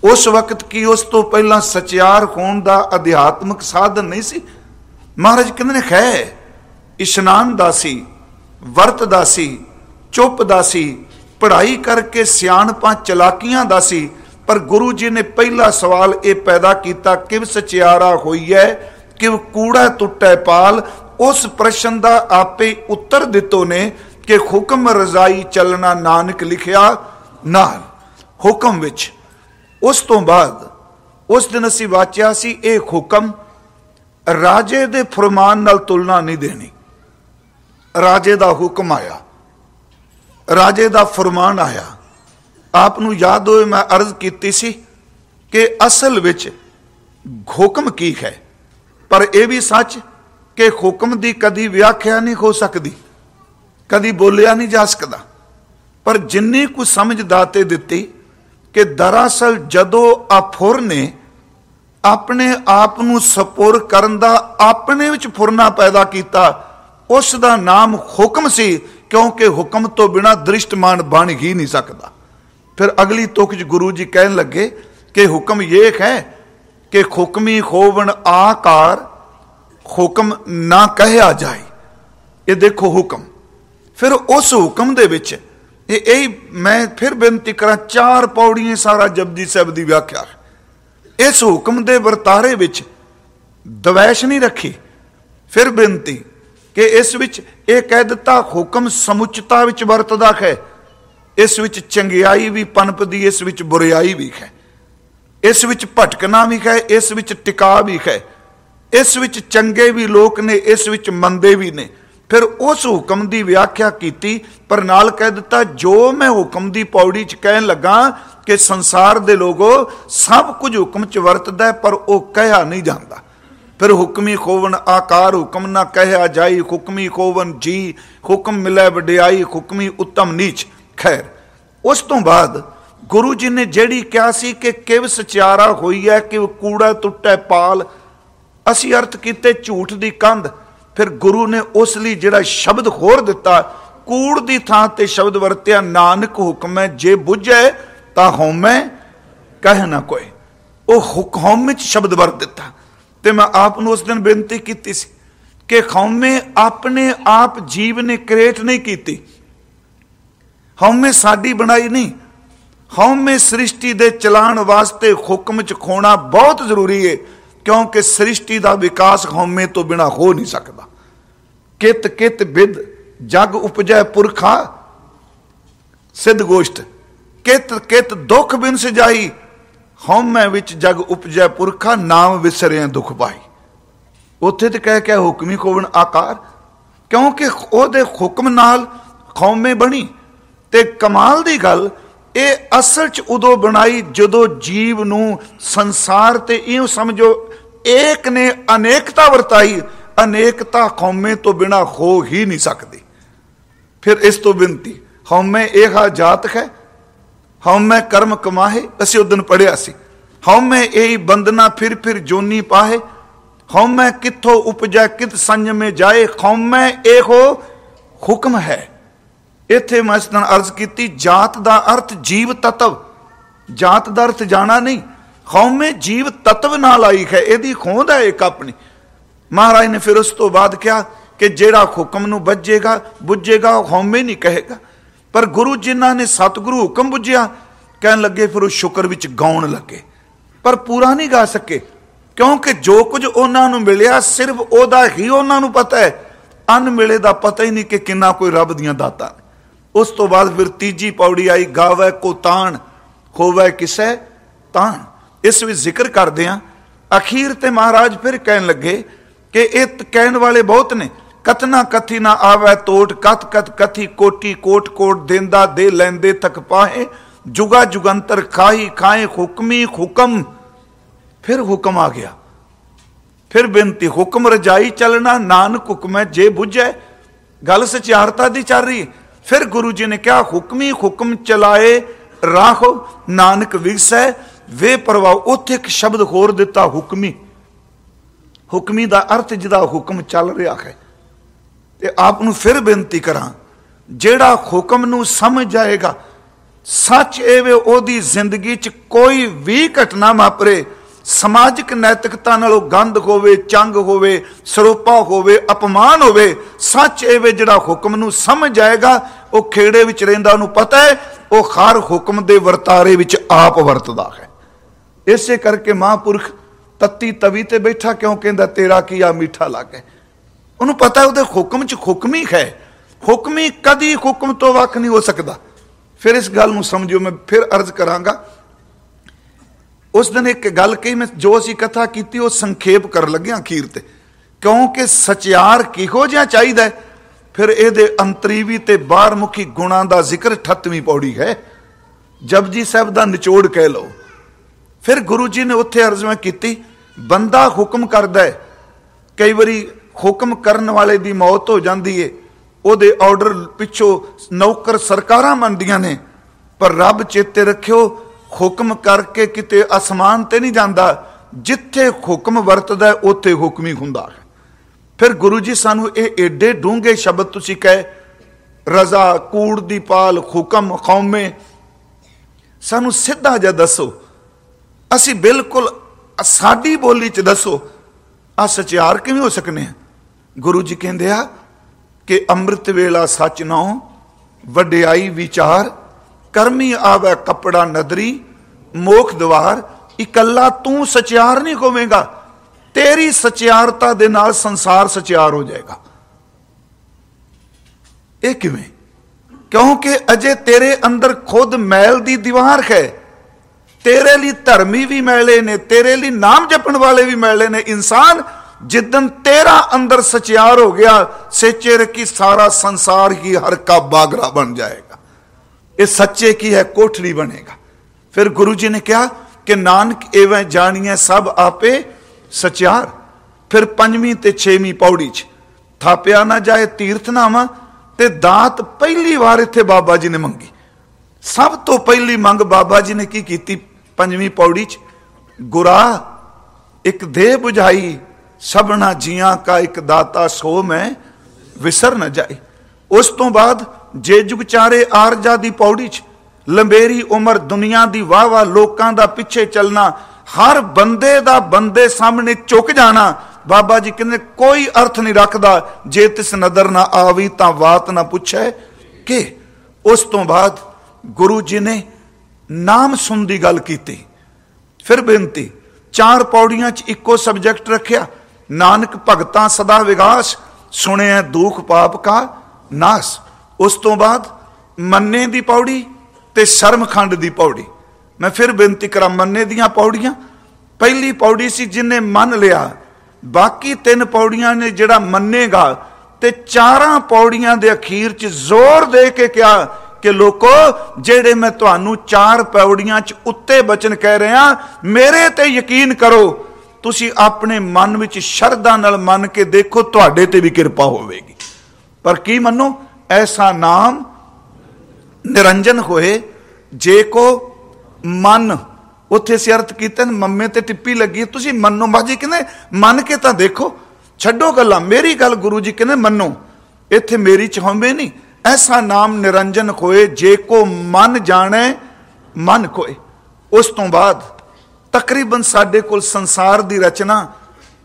ਉਸ ਵਕਤ ਕੀ ਉਸ ਤੋਂ ਪਹਿਲਾਂ ਸਚਿਆਰ ਹੋਣ ਦਾ ਅਧਿਆਤਮਿਕ ਸਾਧਨ ਨਹੀਂ ਸੀ? ਮਹਾਰਾਜ ਕਹਿੰਦੇ ਨੇ ਖੈ ਇਸ਼ਨਾਨ ਦਾ ਸੀ, ਵਰਤ ਦਾ ਸੀ, ਚੁੱਪ ਦਾ ਸੀ, ਪੜ੍ਹਾਈ ਕਰਕੇ ਸਿਆਣਪਾਂ ਚਲਾਕੀਆਂ ਦਾ ਸੀ, ਪਰ ਗੁਰੂ ਜੀ ਨੇ ਪਹਿਲਾ ਸਵਾਲ ਇਹ ਪੈਦਾ ਕੀਤਾ, ਕਿਵ ਸਚਿਆਰਾ ਹੋਈ ਹੈ ਕਿਵ ਕੂੜਾ ਟੁੱਟੈ ਪਾਲ, ਉਸ ਪ੍ਰਸ਼ਨ ਦਾ ਆਪੇ ਉੱਤਰ ਦਿੱਤੋ ਨੇ ਕਿ ਹੁਕਮ ਰਜ਼ਾਈ ਚੱਲਣਾ ਨਾਨਕ ਲਿਖਿਆ ਨਾਲ। ਹੁਕਮ ਵਿੱਚ ਉਸ ਤੋਂ ਬਾਅਦ ਉਸ ਦਿਨ ਅਸੀਂ ਵਾਚਿਆ ਸੀ, ਇਹ ਹੁਕਮ ਰਾਜੇ ਦੇ ਫਰਮਾਨ ਨਾਲ ਤੁਲਨਾ ਨਹੀਂ ਦੇਣੀ। ਰਾਜੇ ਦਾ ਹੁਕਮ ਆਇਆ। ਰਾਜੇ ਦਾ ਫਰਮਾਨ ਆਇਆ। ਆਪ ਨੂੰ ਯਾਦ ਹੋਏ ਮੈਂ ਅਰਜ਼ ਕੀਤੀ ਸੀ ਕਿ ਅਸਲ ਵਿੱਚ ਹੁਕਮ ਕੀ ਹੈ? ਪਰ ਇਹ ਵੀ ਸੱਚ ਕਿ ਹੁਕਮ ਦੀ ਕਦੀ ਵਿਆਖਿਆ ਨਹੀਂ ਹੋ ਸਕਦੀ। ਕਦੀ ਬੋਲਿਆ ਨਹੀਂ ਜਾ ਸਕਦਾ। ਪਰ ਜਿੰਨੀ ਕੁ ਸਮਝ ਦਾਤੇ ਦਿੱਤੀ ਕਿ ਦਰਅਸਲ ਜਦੋਂ ਅਫੁਰ ਨੇ ਆਪਣੇ ਆਪ ਨੂੰ ਸਪੁਰ ਕਰਨ ਦਾ ਆਪਣੇ ਵਿੱਚ ਫੁਰਨਾ ਪੈਦਾ ਕੀਤਾ, ਉਸ ਦਾ ਨਾਮ ਹੁਕਮ ਸੀ, ਕਿਉਂਕਿ ਹੁਕਮ ਤੋਂ ਬਿਨਾ ਦ੍ਰਿਸ਼ਟਮਾਨ ਬਣ ਹੀ ਨਹੀਂ ਸਕਦਾ। ਫਿਰ ਅਗਲੀ ਤੁਕ ਚ ਗੁਰੂ ਜੀ ਕਹਿਣ ਲੱਗੇ ਕਿ ਹੁਕਮ ਇਹ ਹੈ ਕਿ ਹੁਕਮੀ ਖੋਵਣ ਆਕਾਰ ਹੁਕਮ ਨਾ ਕਹਿਆ ਜਾਏ। ਇਹ ਦੇਖੋ ਹੁਕਮ। ਫਿਰ ਉਸ ਹੁਕਮ ਦੇ ਵਿੱਚ ਇਹ ਇਹ ਮੈਂ ਫਿਰ ਬੇਨਤੀ ਕਰਾਂ, ਚਾਰ ਪੌੜੀਆਂ ਸਾਰਾ ਜਪਜੀ ਸਾਹਿਬ ਦੀ ਵਿਆਖਿਆ। ਇਸ ਹੁਕਮ ਦੇ ਵਰਤਾਰੇ ਵਿੱਚ ਦਵੈਸ਼ ਨਹੀਂ ਰੱਖੀ। ਫਿਰ ਬੇਨਤੀ ਕਿ ਇਸ ਵਿੱਚ ਇਹ ਕਹਿ ਦਿੱਤਾ, ਹੁਕਮ ਸਮੁੱਚਤਾ ਵਿੱਚ ਵਰਤਦਾ ਹੈ। ਇਸ ਵਿੱਚ ਚੰਗਿਆਈ ਵੀ ਪਨਪਦੀ, ਇਸ ਵਿੱਚ ਬੁਰਿਆਈ ਵੀ ਹੈ। ਇਸ ਵਿੱਚ ਭਟਕਣਾ ਵੀ ਹੈ, ਇਸ ਵਿੱਚ ਟਿਕਾ ਵੀ ਹੈ। ਇਸ ਵਿੱਚ ਚੰਗੇ ਵੀ ਲੋਕ ਨੇ, ਇਸ ਵਿੱਚ ਮੰਦੇ ਵੀ ਨੇ। ਫਿਰ ਉਸ ਹੁਕਮ ਦੀ ਵਿਆਖਿਆ ਕੀਤੀ, ਪਰ ਨਾਲ ਕਹਿ ਦਿੱਤਾ, ਜੋ ਮੈਂ ਹੁਕਮ ਦੀ ਪੌੜੀ 'ਚ ਕਹਿਣ ਲੱਗਾ ਕਿ ਸੰਸਾਰ ਦੇ ਲੋਗੋ ਸਭ ਕੁਝ ਹੁਕਮ 'ਚ ਵਰਤਦਾ ਪਰ ਉਹ ਕਹਿਆ ਨਹੀਂ ਜਾਂਦਾ। ਫਿਰ ਹੁਕਮੀ ਖੋਵਨ ਆਕਾਰ ਹੁਕਮ ਨਾ ਕਹਿਆ ਜਾਈ, ਹੁਕਮੀ ਖੋਵਨ ਜੀ, ਹੁਕਮ ਮਿਲੇ ਵਡਿਆਈ, ਹੁਕਮੀ ਉੱਤਮ ਨੀਚ, ਖੈਰ। ਉਸ ਤੋਂ ਬਾਅਦ ਗੁਰੂ ਜੀ ਨੇ ਜਿਹੜੀ ਕਿਹਾ ਸੀ ਕਿ ਕਿਵ ਸਚਿਆਰਾ ਹੋਈ ਹੈ ਕਿ ਕੂੜਾ ਟੁੱਟੇ ਪਾਲ, ਅਸੀਂ ਅਰਥ ਕੀਤੇ ਝੂਠ ਦੀ ਕੰਧ। ਫਿਰ ਗੁਰੂ ਨੇ ਉਸ ਲਈ ਜਿਹੜਾ ਸ਼ਬਦ ਹੋਰ ਦਿੱਤਾ, ਕੂੜ ਦੀ ਥਾਂ ਤੇ ਸ਼ਬਦ ਵਰਤਿਆ, ਨਾਨਕ ਹੁਕਮ ਜੇ ਬੁੱਝੇ ਤਾਂ ਹਉਮੈ, ਕਹਿ ਨਾ ਕੋਈ। ਉਹ ਹੁਕਮ ਵਿੱਚ ਸ਼ਬਦ ਵਰਤ ਦਿੱਤਾ। ਤੇ ਮੈਂ ਆਪ ਨੂੰ ਉਸ ਦਿਨ ਬੇਨਤੀ ਕੀਤੀ ਸੀ ਕਿ ਹਉਮੈ ਆਪਣੇ ਆਪ ਜੀਵ ਨੇ ਕ੍ਰੀਏਟ ਨਹੀਂ ਕੀਤੀ। ਹਉਮੈ ਸਾਡੀ ਬਣਾਈ ਨਹੀਂ। ਹਉਮੈ ਸ੍ਰਿਸ਼ਟੀ ਦੇ ਚਲਾਣ ਵਾਸਤੇ ਹੁਕਮ ਚ ਖੋਣਾ ਬਹੁਤ ਜ਼ਰੂਰੀ ਹੈ ਕਿਉਂਕਿ ਸ੍ਰਿਸ਼ਟੀ ਦਾ ਵਿਕਾਸ ਹਉਮੈ ਤੋਂ ਬਿਨਾ ਹੋ ਨਹੀਂ ਸਕਦਾ। ਕਿਤ ਕਿਤ ਵਿਦ ਜਗ ਉਪਜੈ ਪੁਰਖਾ ਸਿੱਧ ਗੋਸ਼ਟ। ਕਿਤ ਕਿਤ ਦੁਖ ਬਿਨ ਸਜਾਈ ਹਉਮੈ ਵਿੱਚ ਜਗ ਉਪਜੈ ਪੁਰਖਾ ਨਾਮ ਵਿਸਰਿਆ ਦੁਖ ਪਾਈ। ਉੱਥੇ ਤੇ ਕਹਿ ਕੇ ਹੁਕਮੀ ਕੋਵਣ ਆਕਾਰ। ਕਿਉਂਕਿ ਉਹਦੇ ਹੁਕਮ ਨਾਲ ਖੌਮੇ ਬਣੀ। ਤੇ ਕਮਾਲ ਦੀ ਗੱਲ, ਇਹ ਅਸਲ ਚ ਉਦੋਂ ਬਣਾਈ ਜਦੋਂ ਜੀਵ ਨੂੰ ਸੰਸਾਰ ਤੇ ਇਉਂ ਸਮਝੋ ਏਕ ਨੇ ਅਨੇਕਤਾ ਵਰਤਾਈ, ਅਨੇਕਤਾ ਖੌਮੇ ਤੋਂ ਬਿਨਾ ਹੋ ਹੀ ਨਹੀਂ ਸਕਦੀ। ਫਿਰ ਇਸ ਤੋਂ ਬਿੰਤੀ ਹਉਮੈ ਇਹ ਜਾਤ ਹੈ, ਹਉਮੈ ਕਰਮ ਕਮਾਹੇ, ਅਸੀਂ ਉਦੋਂ ਪੜਿਆ ਸੀ। ਹਉਮੈ ਇਹ ਬੰਦਨਾ ਫਿਰ ਫਿਰ ਜੋਨੀ ਪਾਹੇ, ਹਉਮੈ ਕਿੱਥੋਂ ਉਪਜੈ ਕਿਤ ਸੰਜਮੇ ਜਾਏ, ਹਉਮੈ ਇਹੋ ਹੁਕਮ ਹੈ। ਇੱਥੇ ਮੈਂ ਇਸ ਨਾਲ ਅਰਜ਼ ਕੀਤੀ, ਜਾਤ ਦਾ ਅਰਥ ਜੀਵ ਤਤਵ, ਜਾਤ ਦਾ ਅਰਥ ਜਾਣਾ ਨਹੀਂ ਖੌਮੇ ਜੀਵ ਤਤਵ ਨਾਲ ਆਈ ਹੈ, ਇਹਦੀ ਖੋਂਦ ਹੈ ਇੱਕ ਆਪਣੀ। ਮਹਾਰਾਜ ਨੇ ਫਿਰ ਉਸ ਤੋਂ ਬਾਅਦ ਕਿਹਾ ਕਿ ਜਿਹੜਾ ਹੁਕਮ ਨੂੰ ਬੱਜੇਗਾ ਬੁੱਝੇਗਾ, ਉਹ ਹਉਮੈ ਨਹੀਂ ਕਹੇਗਾ। ਪਰ ਗੁਰੂ ਜਿਨ੍ਹਾਂ ਨੇ ਸਤਿਗੁਰੂ ਹੁਕਮ ਬੁੱਝਿਆ, ਕਹਿਣ ਲੱਗੇ ਫਿਰ ਉਹ ਸ਼ੁਕਰ ਵਿੱਚ ਗਾਉਣ ਲੱਗੇ। ਪਰ ਪੂਰਾ ਨਹੀਂ ਗਾ ਸਕੇ, ਕਿਉਂਕਿ ਜੋ ਕੁਝ ਉਹਨਾਂ ਨੂੰ ਮਿਲਿਆ, ਸਿਰਫ ਉਹਦਾ ਹੀ ਉਹਨਾਂ ਨੂੰ ਪਤਾ ਹੈ। ਅਨ ਮਿਲੇ ਦਾ ਪਤਾ ਹੀ ਨਹੀਂ ਕਿ ਕਿੰਨਾ ਕੋਈ ਰੱਬ ਦੀਆਂ ਦਾਤਾਂ ਉਸ ਤੋਂ ਬਾਅਦ ਫਿਰ ਤੀਜੀ ਪੌੜੀ ਆਈ, ਗਾਵੇ ਕੋ ਤਾਣ ਹੋਵੇ ਕਿਸੈ ਤਾਣ। ਇਸ ਵਿੱਚ ਜ਼ਿਕਰ ਕਰਦੇ ਆ। ਅਖੀਰ ਤੇ ਮਹਾਰਾਜ ਫਿਰ ਕਹਿਣ ਲੱਗੇ ਕਿ ਇਹ ਕਹਿਣ ਵਾਲੇ ਬਹੁਤ ਨੇ। ਕਤਨਾ ਕਥੀ ਨਾ ਆਵੇ ਟੋਟ ਕਤ ਕਤ ਕਥੀ ਕੋਟੀ, ਕੋਟ ਕੋਟ ਦੇਂਦਾ ਦੇ ਲੈਂਦੇ ਤੱਕ ਪਾਹੇ। ਜੁਗਾ ਜੁਗੰਤਰ ਖਾਈ ਖਾਏ ਹੁਕਮੀ ਹੁਕਮ। ਫਿਰ ਹੁਕਮ ਆ ਗਿਆ। ਫਿਰ ਬੇਨਤੀ, ਹੁਕਮ ਰਜਾਈ ਚੱਲਣਾ, ਨਾਨਕ ਹੁਕਮੈ ਜੇ ਬੁੱਝੈ, ਗੱਲ ਸਚਿਆਰਤਾ ਦੀ ਚੱਲ ਰਹੀ ਫਿਰ ਗੁਰੂ ਜੀ ਨੇ ਕਿਹਾ, ਹੁਕਮੀ ਹੁਕਮ ਚਲਾਏ ਰਾਹੋ ਨਾਨਕ ਵਿਗਸੈ ਵੇ ਪਰਵਾਹ ਉੱਥੇ ਇੱਕ ਸ਼ਬਦ ਹੋਰ ਦਿੱਤਾ, ਹੁਕਮੀ। ਹੁਕਮੀ ਦਾ ਅਰਥ ਜਿਹਦਾ ਹੁਕਮ ਚੱਲ ਰਿਹਾ ਹੈ। ਤੇ ਆਪ ਨੂੰ ਫਿਰ ਬੇਨਤੀ ਕਰਾਂ, ਜਿਹੜਾ ਹੁਕਮ ਨੂੰ ਸਮਝ ਜਾਏਗਾ, ਸੱਚ ਇਹ ਵੇ ਉਹਦੀ ਜ਼ਿੰਦਗੀ 'ਚ ਕੋਈ ਵੀ ਘਟਨਾ ਵਾਪਰੇ, ਸਮਾਜਿਕ ਨੈਤਿਕਤਾ ਨਾਲੋਂ ਗੰਦ ਹੋਵੇ, ਚੰਗ ਹੋਵੇ, ਸਰੋਪਾ ਹੋਵੇ, ਅਪਮਾਨ ਹੋਵੇ, ਸੱਚ ਇਹ ਵੇ ਜਿਹੜਾ ਹੁਕਮ ਨੂੰ ਸਮਝ ਜਾਏਗਾ, ਉਹ ਖੇੜੇ ਵਿੱਚ ਰਹਿੰਦਾ, ਉਹਨੂੰ ਪਤਾ ਹੈ, ਉਹ ਹਰ ਹੁਕਮ ਦੇ ਵਰਤਾਰੇ ਵਿੱਚ ਆਪ ਵਰਤਦਾ ਹੈ। ਇਸੇ ਕਰਕੇ ਮਹਾਂਪੁਰਖ ਤੱਤੀ ਤਵੀ ਤੇ ਬੈਠਾ ਕਿਉਂ ਕਹਿੰਦਾ, ਤੇਰਾ ਕੀ ਆ ਮਿੱਠਾ ਲੱਗੇ? ਉਹਨੂੰ ਪਤਾ ਉਹਦੇ ਹੁਕਮ 'ਚ ਹੁਕਮੀ ਹੈ ਹੁਕਮੀ ਕਦੀ ਹੁਕਮ ਤੋਂ ਵੱਖ ਨਹੀਂ ਹੋ ਸਕਦਾ। ਫਿਰ ਇਸ ਗੱਲ ਨੂੰ ਸਮਝਿਓ, ਮੈਂ ਫਿਰ ਅਰਜ਼ ਕਰਾਂਗਾ। ਉਸ ਦਿਨ ਇੱਕ ਗੱਲ ਕਹੀ, ਮੈਂ ਜੋ ਅਸੀਂ ਕਥਾ ਕੀਤੀ, ਉਹ ਸੰਖੇਪ ਕਰ ਲੱਗਿਆ ਅਖੀਰ ਤੇ। ਕਿਉਂਕਿ ਸਚਿਆਰ ਕਿਹੋ ਜਿਹਾ ਚਾਹੀਦਾ ਫਿਰ ਇਹਦੇ ਅੰਤਰੀਵੀ ਤੇ ਬਾਹਰਮੁਖੀ ਗੁਣਾਂ ਦਾ ਜ਼ਿਕਰ 38ਵੀਂ ਪੌੜੀ ਹੈ। ਜਪਜੀ ਸਾਹਿਬ ਦਾ ਨਿਚੋੜ ਕਹਿ ਲਓ। ਫਿਰ ਗੁਰੂ ਜੀ ਨੇ ਉੱਥੇ ਅਰਜ਼ਮਾ ਕੀਤੀ, ਬੰਦਾ ਹੁਕਮ ਕਰਦਾ ਹੈ, ਕਈ ਵਾਰੀ ਹੁਕਮ ਕਰਨ ਵਾਲੇ ਦੀ ਮੌਤ ਹੋ ਜਾਂਦੀ ਏ, ਉਹਦੇ ਆਰਡਰ ਪਿੱਛੋਂ ਨੌਕਰ ਸਰਕਾਰਾਂ ਮੰਨਦੀਆਂ ਨੇ, ਪਰ ਰੱਬ ਚੇਤੇ ਰੱਖਿਓ, ਹੁਕਮ ਕਰਕੇ ਕਿਤੇ ਅਸਮਾਨ ਤੇ ਨਹੀਂ ਜਾਂਦਾ, ਜਿੱਥੇ ਹੁਕਮ ਵਰਤਦਾ ਉੱਥੇ ਹੁਕਮ ਹੀ ਹੁੰਦਾ ਹੈ। ਫਿਰ ਗੁਰੂ ਜੀ ਸਾਨੂੰ ਇਹ ਏਡੇ ਡੂੰਘੇ ਸ਼ਬਦ ਤੁਸੀਂ ਕਹੇ, ਰਜ਼ਾ, ਕੂੜ ਦੀ ਪਾਲ, ਹੁਕਮ, ਕੌਮੇ, ਸਾਨੂੰ ਸਿੱਧਾ ਜਿਹਾ ਦੱਸੋ ਅਸੀਂ ਬਿਲਕੁਲ ਸਾਡੀ ਬੋਲੀ ਚ ਦੱਸੋ ਆ ਸਚਿਆਰ ਕਿਵੇਂ ਹੋ ਸਕਨੇ ਆ? ਗੁਰੂ ਜੀ ਕਹਿੰਦੇ ਆ ਕਿ ਅੰਮ੍ਰਿਤ ਵੇਲਾ ਸੱਚ ਨਾ ਵਡਿਆਈ ਵਿਚਾਰ, ਕਰਮੀ ਆਵੇ ਕਪੜਾ ਨਦਰੀ, ਮੋਖ ਦਵਾਰ, ਇਕੱਲਾ ਤੂੰ ਸਚਿਆਰ ਨਹੀਂ ਹੋਵੇਂਗਾ, ਤੇਰੀ ਸਚਿਆਰਤਾ ਦੇ ਨਾਲ ਸੰਸਾਰ ਸਚਿਆਰ ਹੋ ਜਾਏਗਾ। ਇਹ ਕਿਵੇਂ? ਕਿਉਂਕਿ ਅਜੇ ਤੇਰੇ ਅੰਦਰ ਖੁਦ ਮੈਲ ਦੀ ਦੀਵਾਰ ਹੈ ਤੇਰੇ ਲਈ ਧਰਮੀ ਵੀ ਮੈਲੇ ਨੇ, ਤੇਰੇ ਲਈ ਨਾਮ ਜਪਣ ਵਾਲੇ ਵੀ ਮੈਲੇ ਨੇ। ਇਨਸਾਨ ਜਿੱਦਨ ਤੇਰਾ ਅੰਦਰ ਸਚਿਆਰ ਹੋ ਗਿਆ, ਸੱਚੇ ਰਕੀ ਸਾਰਾ ਸੰਸਾਰ ਹੀ ਹਰ ਕਾ ਬਾਗਰਾ ਬਣ ਜਾਏਗਾ। ਇਹ ਸੱਚੇ ਕੀ ਹੈ? ਕੋਠੜੀ ਬਣੇਗਾ। ਫਿਰ ਗੁਰੂ ਜੀ ਨੇ ਕਿਹਾ ਕਿ ਨਾਨਕ ਐਵੇਂ ਜਾਣੀਏ ਸਭ ਆਪੇ ਸਚਿਆਰ। ਫਿਰ ਪੰਜਵੀਂ ਤੇ ਛੇਵੀਂ ਪੌੜੀ 'ਚ ਥਾਪਿਆ ਨਾ ਜਾਏ ਤੀਰਥ ਨਾਮਾ ਤੇ ਦਾਤ ਪਹਿਲੀ ਵਾਰ ਇੱਥੇ ਬਾਬਾ ਜੀ ਨੇ ਮੰਗੀ। ਸਭ ਤੋਂ ਪਹਿਲੀ ਮੰਗ ਬਾਬਾ ਜੀ ਨੇ ਕੀ ਕੀਤੀ? ਪੰਜਵੀਂ ਪੌੜੀ 'ਚ, ਗੁਰਾ, ਇੱਕ ਦੇਹ 부ਝਾਈ ਸਭਨਾ ਜੀਆਂ ਕਾ ਇੱਕ ਦਾਤਾ ਸੋ ਮੈਂ ਵਿਸਰ ਨਾ ਜਾਏ। ਉਸ ਤੋਂ ਬਾਅਦ ਜੇ ਜੁਗ ਚਾਰੇ ਆਰਜਾ ਦੀ ਪੌੜੀ 'ਚ, ਲੰਬੇਰੀ ਉਮਰ ਦੁਨੀਆ ਦੀ ਵਾਹ ਵਾਹ ਲੋਕਾਂ ਦਾ ਪਿੱਛੇ ਚੱਲਣਾ, ਹਰ ਬੰਦੇ ਦਾ ਬੰਦੇ ਸਾਹਮਣੇ ਚੁੱਕ ਜਾਣਾ, ਬਾਬਾ ਜੀ ਕਹਿੰਦੇ ਕੋਈ ਅਰਥ ਨਹੀਂ ਰੱਖਦਾ, ਜੇ ਤਿਸ ਨਦਰ ਨਾ ਆਵੀ ਤਾਂ ਬਾਤ ਨਾ ਪੁੱਛੇ ਕਿ। ਉਸ ਤੋਂ ਬਾਅਦ ਗੁਰੂ ਜੀ ਨੇ ਨਾਮ ਸੁਣ ਦੀ ਗੱਲ ਕੀਤੀ। ਫਿਰ ਬੇਨਤੀ, ਚਾਰ ਪੌੜੀਆਂ 'ਚ ਇੱਕੋ ਸਬਜੈਕਟ ਰੱਖਿਆ। ਨਾਨਕ ਭਗਤਾਂ ਸਦਾ ਵਿਗਾਸ, ਸੁਣਿਆ ਦੁਖ ਪਾਪ ਕਾ ਨਾਸ। ਉਸ ਤੋਂ ਬਾਅਦ ਮੰਨੇ ਦੀ ਪੌੜੀ ਤੇ ਸ਼ਰਮਖੰਡ ਦੀ ਪੌੜੀ। ਮੈਂ ਫਿਰ ਬੇਨਤੀ ਕਰਾਂ ਮੰਨੇ ਦੀਆਂ ਪੌੜੀਆਂ। ਪਹਿਲੀ ਪੌੜੀ ਸੀ ਜਿਨੇ ਮੰਨ ਲਿਆ। ਬਾਕੀ ਤਿੰਨ ਪੌੜੀਆਂ ਨੇ ਜਿਹੜਾ ਮੰਨੇਗਾ ਤੇ ਚਾਰਾਂ ਪੌੜੀਆਂ ਦੇ ਅਖੀਰ 'ਚ ਜ਼ੋਰ ਦੇ ਕੇ ਕਿਹਾ ਕਿ ਲੋਕੋ, ਜਿਹੜੇ ਮੈਂ ਤੁਹਾਨੂੰ ਚਾਰ ਪੌੜੀਆਂ 'ਚ ਉੱਤੇ ਬਚਨ ਕਹਿ ਰਿਹਾ, ਮੇਰੇ ਤੇ ਯਕੀਨ ਕਰੋ, ਤੁਸੀਂ ਆਪਣੇ ਮਨ ਵਿੱਚ ਸ਼ਰਧਾ ਨਾਲ ਮੰਨ ਕੇ ਦੇਖੋ, ਤੁਹਾਡੇ ਤੇ ਵੀ ਕਿਰਪਾ ਹੋਵੇਗੀ। ਪਰ ਕੀ ਮੰਨੋ, ਐਸਾ ਨਾਮ ਨਿਰੰਜਨ ਹੋਏ, ਜੇ ਕੋ ਮਨ ਉੱਥੇ ਸੇ ਅਰਥ ਕੀਤੇ ਮੰਮੇ ਤੇ ਟਿੱਪੀ ਲੱਗੀ ਤੁਸੀਂ ਮੰਨੋ ਬਾਜੀ ਕਹਿੰਦੇ, ਮੰਨ ਕੇ ਤਾਂ ਦੇਖੋ, ਛੱਡੋ ਗੱਲਾਂ, ਮੇਰੀ ਗੱਲ ਗੁਰੂ ਜੀ ਕਹਿੰਦੇ ਮੰਨੋ, ਇੱਥੇ ਮੇਰੀ ਚਾਹੁੰਦੇ ਨਹੀਂ ਐਸਾ ਨਾਮ ਨਿਰੰਜਨ ਹੋਏ ਜੇ ਕੋ ਮਨ ਜਾਣੇ ਮਨ ਕੋਏ ਉਸ ਤੋਂ ਬਾਅਦ ਤਕਰੀਬਨ ਸਾਡੇ ਕੋਲ ਸੰਸਾਰ ਦੀ ਰਚਨਾ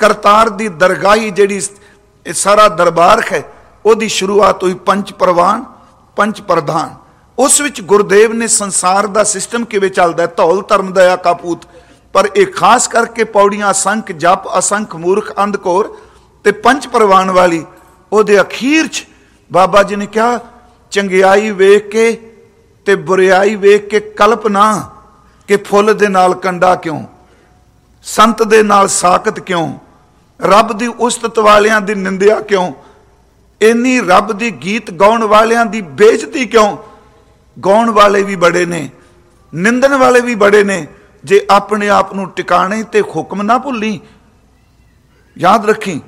ਕਰਤਾਰ ਦੀ ਦਰਗਾਹੀ ਜਿਹੜੀ ਸਾਰਾ ਦਰਬਾਰ ਹੈ ਉਹਦੀ ਸ਼ੁਰੂਆਤ ਹੋਈ ਪੰਜ ਪ੍ਰਵਾਨ ਪੰਜ ਪ੍ਰਧਾਨ ਉਸ ਵਿੱਚ ਗੁਰਦੇਵ ਨੇ ਸੰਸਾਰ ਦਾ ਸਿਸਟਮ ਕਿਵੇਂ ਚੱਲਦਾ ਧੌਲ ਧਰਮ ਦਾ ਆ ਕਾਪੂਤ ਪਰ ਇਹ ਖਾਸ ਕਰਕੇ ਪੌੜੀਆਂ ਅਸੰਖ ਜਪ ਅਸੰਖ ਮੂਰਖ ਅੰਧਕੋਰ ਤੇ ਪੰਜ ਪ੍ਰਵਾਨ ਵਾਲੀ ਉਹਦੇ ਅਖੀਰ 'ਚ ਬਾਬਾ ਜੀ ਨੇ ਕਿਹਾ, ਚੰਗਿਆਈ ਵੇਖ ਕੇ ਤੇ ਬੁਰੀਾਈ ਵੇਖ ਕੇ ਕਲਪਨਾ ਕਿ ਫੁੱਲ ਦੇ ਨਾਲ ਕੰਡਾ ਕਿਉਂ? ਸੰਤ ਦੇ ਨਾਲ ਸਾਖਤ ਕਿਉਂ? ਰੱਬ ਦੀ ਉਸਤਤ ਵਾਲਿਆਂ ਦੀ ਨਿੰਦਿਆ ਕਿਉਂ? ਇੰਨੀ ਰੱਬ ਦੀ ਗੀਤ ਗਾਉਣ ਵਾਲਿਆਂ ਦੀ ਬੇਇੱਜ਼ਤੀ ਕਿਉਂ? ਗਾਉਣ ਵਾਲੇ ਵੀ ਬੜੇ ਨੇ, ਨਿੰਦਣ ਵਾਲੇ ਵੀ ਬੜੇ ਨੇ, ਜੇ ਆਪਣੇ ਆਪ ਨੂੰ ਟਿਕਾਣੇ ਤੇ ਹੁਕਮ ਨਾ ਭੁੱਲੀ। ਯਾਦ ਰੱਖੀ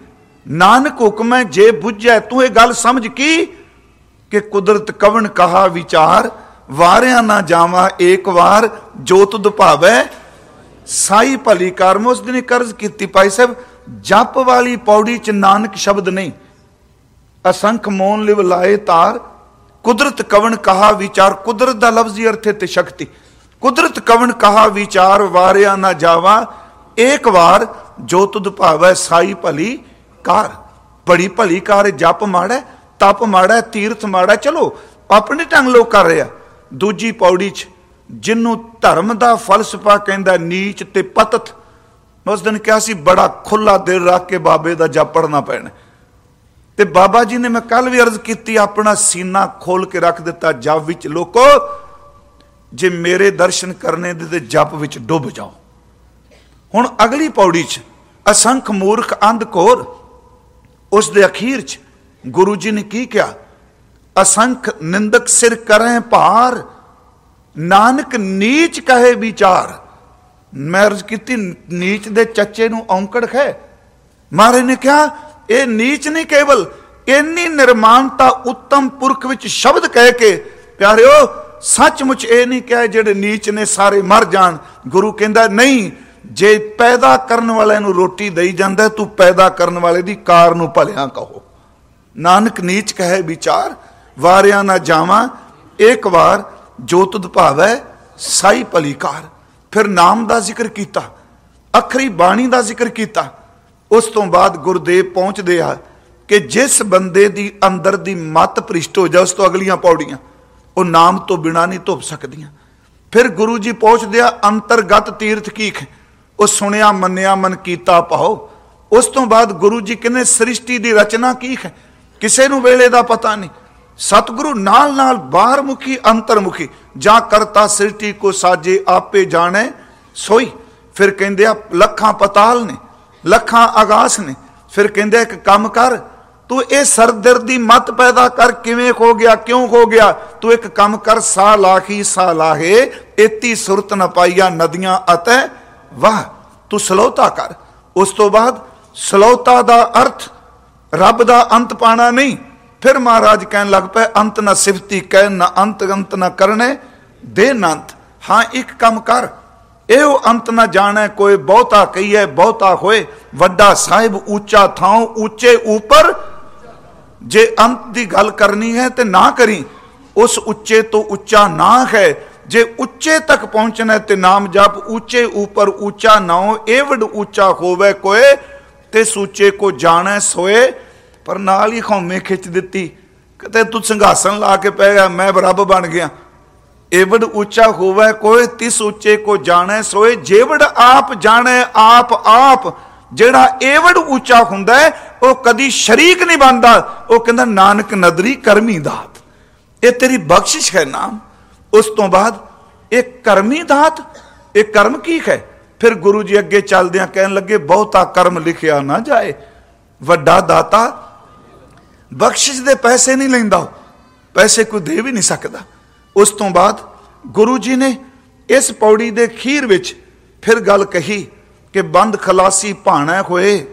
ਨਾਨਕ ਹੁਕਮ ਹੈ, ਜੇ ਬੁੱਝੈ ਤੂੰ ਇਹ ਗੱਲ ਸਮਝ ਕੀ? ਕਿ ਕੁਦਰਤ ਕਵਣ ਕਹਾ ਵਿਚਾਰ? ਵਾਰਿਆ ਨਾ ਜਾਵਾ ਏਕ ਵਾਰ, ਜੋ ਤੁਧ ਭਾਵੈ। ਸਾਈ ਭਲੀ ਕਰਮ ਉਸ ਦਿਨ ਕਰਜ਼ ਕੀਤੀ ਭਾਈ ਸਾਹਿਬ, ਜਪ ਵਾਲੀ ਪੌੜੀ ਚ ਨਾਨਕ ਸ਼ਬਦ ਨਹੀਂ। ਅਸੰਖ ਮੋਨ ਲਿਵ ਲਾਏ ਤਾਰ। ਕੁਦਰਤ ਕਵਣ ਕਹਾ ਵਿਚਾਰ? ਕੁਦਰਤ ਦਾ ਲਫ਼ਜ਼ੀ ਅਰਥ ਹੈ ਤੇ ਸ਼ਕਤੀ। ਕੁਦਰਤ ਕਵਣ ਕਹਾ ਵਿਚਾਰ? ਵਾਰਿਆ ਨਾ ਜਾਵਾ ਏਕ ਵਾਰ, ਜੋ ਤੁਧ ਭਾਵੈ ਸਾਈ ਭਲੀ ਕਾਰ ਬੜੀ ਭਲੀ ਕਾਰ ਜਪ ਮਾੜਾ ਤਪ ਮਾੜਾ ਤੀਰਥ ਮਾੜਾ ਚਲੋ, ਆਪਣੇ ਢੰਗ ਲੋਕ ਕਰ ਰਿਹਾ ਦੂਜੀ ਪੌੜੀ 'ਚ ਜਿੰਨੂੰ ਧਰਮ ਦਾ ਫਲਸਫਾ ਕਹਿੰਦਾ ਨੀਚ ਤੇ ਪਤਤ ਉਸ ਦਿਨ ਕਿਹਾ ਸੀ, ਬੜਾ ਖੁੱਲਾ ਦਿਲ ਰੱਖ ਕੇ ਬਾਬੇ ਦਾ ਜਪ ਪੜਨਾ ਪੈਣਾ ਤੇ ਬਾਬਾ ਜੀ ਨੇ ਮੈਂ ਕੱਲ ਵੀ ਅਰਜ਼ ਕੀਤੀ, ਆਪਣਾ ਸੀਨਾ ਖੋਲ ਕੇ ਰੱਖ ਦਿੱਤਾ, ਜਪ ਵਿੱਚ ਲੋਕੋ, ਜੇ ਮੇਰੇ ਦਰਸ਼ਨ ਕਰਨੇ ਦੇ ਤੇ ਜਪ ਵਿੱਚ ਡੁੱਬ ਜਾਓ। ਹੁਣ ਅਗਲੀ ਪੌੜੀ 'ਚ ਅਸੰਖ ਮੂਰਖ ਅੰਧ ਕੋਰ ਉਸ ਦੇ ਅਖੀਰ 'ਚ ਗੁਰੂ ਜੀ ਨੇ ਕੀ ਕਿਹਾ? ਅਸੰਖ ਨਿੰਦਕ ਸਿਰ ਕਰੇ ਭਾਰ, ਨਾਨਕ ਨੀਚ ਕਹੇ ਵਿਚਾਰ। ਮੈਂ ਅਰਜ਼ ਕੀਤੀ, ਨੀਚ ਦੇ ਚੱਚੇ ਨੂੰ ਔਂਕੜ ਹੈ ਮਾਰੇ ਨੇ ਕਿਹਾ, ਇਹ ਨੀਚ ਨਹੀਂ ਕੇਵਲ, ਇੰਨੀ ਨਿਰਮਾਨਤਾ ਉੱਤਮ ਪੁਰਖ ਵਿੱਚ ਸ਼ਬਦ ਕਹਿ ਕੇ, ਪਿਆਰਿਓ, ਸੱਚਮੁੱਚ ਇਹ ਨਹੀਂ ਕਿਹਾ ਜਿਹੜੇ ਨੀਚ ਨੇ ਸਾਰੇ ਮਰ ਜਾਣ। ਗੁਰੂ ਕਹਿੰਦਾ, ਨਹੀਂ ਜੇ ਪੈਦਾ ਕਰਨ ਵਾਲੇ ਨੂੰ ਰੋਟੀ ਦੇਈ ਜਾਂਦਾ ਤੂੰ ਪੈਦਾ ਕਰਨ ਵਾਲੇ ਦੀ ਕਾਰ ਨੂੰ ਭਲਿਆਂ ਕਹੋ। ਨਾਨਕ ਨੀਚ ਕਹੇ ਵਿਚਾਰ, ਵਾਰਿਆ ਨਾ ਜਾਵਾਂ ਇੱਕ ਵਾਰ ਜੋ ਤੁਧ ਭਾਵੈ, ਸਾਈ ਭਲੀਕਾਰ ਫਿਰ ਨਾਮ ਦਾ ਜ਼ਿਕਰ ਕੀਤਾ, ਅਖਰੀ ਬਾਣੀ ਦਾ ਜ਼ਿਕਰ ਕੀਤਾ। ਉਸ ਤੋਂ ਬਾਅਦ ਗੁਰਦੇਵ ਪਹੁੰਚਦੇ ਆ ਕਿ ਜਿਸ ਬੰਦੇ ਦੀ ਅੰਦਰ ਦੀ ਮਤ ਭ੍ਰਿਸ਼ਟ ਹੋ ਜਾ ਉਸ ਤੋਂ ਅਗਲੀਆਂ ਪੌੜੀਆਂ, ਉਹ ਨਾਮ ਤੋਂ ਬਿਨਾ ਨਹੀਂ ਧੁੱਪ ਸਕਦੀਆਂ। ਫਿਰ ਗੁਰੂ ਜੀ ਪਹੁੰਚਦੇ ਆ, ਅੰਤਰਗਤ ਤੀਰਥ ਕੀਖ। ਉਹ ਸੁਣਿਆ, ਮੰਨਿਆ, ਮਨ ਕੀਤਾ ਪਾਓ। ਉਸ ਤੋਂ ਬਾਅਦ ਗੁਰੂ ਜੀ ਕਹਿੰਦੇ, ਸ੍ਰਿਸ਼ਟੀ ਦੀ ਰਚਨਾ ਕੀ ਹੈ? ਕਿਸੇ ਨੂੰ ਵੇਲੇ ਦਾ ਪਤਾ ਨਹੀਂ। ਸਤਿਗੁਰੂ ਨਾਲ ਨਾਲ ਬਾਹਰ ਮੁਖੀ ਅੰਤਰਮੁਖੀ, ਜਾਂ ਕਰਤਾ ਸ੍ਰਿਸ਼ਟੀ ਕੋ ਸਾਜੇ ਆਪੇ ਜਾਣੇ, ਸੋਈ। ਫਿਰ ਕਹਿੰਦੇ ਆ, ਲੱਖਾਂ ਪਤਾਲ ਨੇ, ਲੱਖਾਂ ਆਗਾਸ ਨੇ। ਫਿਰ ਕਹਿੰਦੇ ਇੱਕ ਕੰਮ ਕਰ, ਤੂੰ ਇਹ ਸਰਦਰਦੀ ਮਤ ਪੈਦਾ ਕਰ, ਕਿਵੇਂ ਹੋ ਗਿਆ, ਕਿਉਂ ਹੋ ਗਿਆ? ਤੂੰ ਇੱਕ ਕੰਮ ਕਰ ਸਾ ਲਾਖੀ ਸਾ ਲਾਹੇ ਇਤੀ ਸੁਰਤ ਨ ਪਾਈਆ ਨਦੀਆਂ ਅਤੇ ਵਾਹ, ਤੂੰ ਸਲੋਤਾ ਕਰ। ਉਸ ਤੋਂ ਬਾਅਦ ਸਲੋਤਾ ਦਾ ਅਰਥ, ਰੱਬ ਦਾ ਅੰਤ ਪਾਣਾ ਨਹੀਂ। ਫਿਰ ਮਹਾਰਾਜ ਕਹਿਣ ਲੱਗ ਪਏ, ਅੰਤ ਨਾ ਸਿਫਤੀ ਕਹਿ, ਨਾ ਅੰਤ ਅੰਤ ਨਾ ਕਰਨੇ, ਦੇ ਨੰਤ ਹਾਂ, ਇੱਕ ਕੰਮ ਕਰ। ਇਹੋ ਅੰਤ ਨਾ ਜਾਣੈ, ਕੋਈ ਬਹੁਤਾ ਕਹੀਏ ਬਹੁਤਾ ਹੋਏ। ਵੱਡਾ ਸਾਹਿਬ ਉੱਚਾ ਥਾਂ ਉੱਚੇ ਉੱਪਰ। ਜੇ ਅੰਤ ਦੀ ਗੱਲ ਕਰਨੀ ਹੈ ਤੇ ਨਾ ਕਰੀ, ਉਸ ਉੱਚੇ ਤੋਂ ਉੱਚਾ ਨਾ ਹੈ ਜੇ ਉੱਚੇ ਤੱਕ ਪਹੁੰਚਣਾ ਤੇ ਨਾਮ ਜਪ, ਉੱਚੇ ਉੱਪਰ ਉੱਚਾ ਨਾਉ ਏਵਡ ਉੱਚਾ ਹੋਵੇ ਕੋਏ, ਤੇ ਸੂਚੇ ਕੋ ਜਾਣੈ ਸੋਏ। ਪਰ ਨਾਲ ਹੀ ਖੌਮੇ ਖਿੱਚ ਦਿੱਤੀ। ਕਿਤੇ ਤੂੰ ਸੰਘਾਸਨ ਲਾ ਕੇ ਪੈ ਗਿਆ, ਮੈਂ ਰੱਬ ਬਣ ਗਿਆ। ਏਵਡ ਉੱਚਾ ਹੋਵੇ ਕੋਏ ਤਿਸ ਉੱਚੇ ਕੋ ਜਾਣੈ ਸੋਏ। ਜੇਵੜ ਆਪ ਜਾਣੈ, ਆਪ ਆਪ। ਜਿਹੜਾ ਏਵੜ ਉੱਚਾ ਹੁੰਦਾ ਉਹ ਕਦੀ ਸ਼ਰੀਕ ਨਹੀਂ ਬਣਦਾ। ਉਹ ਕਹਿੰਦਾ, ਨਾਨਕ ਨਦਰੀ ਕਰਮੀ ਦਾਤ। ਇਹ ਤੇਰੀ ਬਖਸ਼ਿਸ਼ ਹੈ ਨਾਮ। ਉਸ ਤੋਂ ਬਾਅਦ ਇਹ ਕਰਮੀ ਦਾਤ, ਇਹ ਕਰਮ ਕੀ ਹੈ? ਫਿਰ ਗੁਰੂ ਜੀ ਅੱਗੇ ਚੱਲਦਿਆਂ ਕਹਿਣ ਲੱਗੇ, ਬਹੁਤਾ ਕਰਮ ਲਿਖਿਆ ਨਾ ਜਾਏ। ਵੱਡਾ ਦਾਤਾ, ਬਖਸ਼ਿਸ਼ ਦੇ ਪੈਸੇ ਨਹੀਂ ਲੈਂਦਾ ਪੈਸੇ ਕੋਈ ਦੇ ਵੀ ਨਹੀਂ ਸਕਦਾ। ਉਸ ਤੋਂ ਬਾਅਦ ਗੁਰੂ ਜੀ ਨੇ ਇਸ ਪੌੜੀ ਦੇ ਖੀਰ ਵਿੱਚ ਫਿਰ ਗੱਲ ਕਹੀ ਕਿ ਬੰਦ ਖਲਾਸੀ ਭਾਣਾ ਹੋਏ,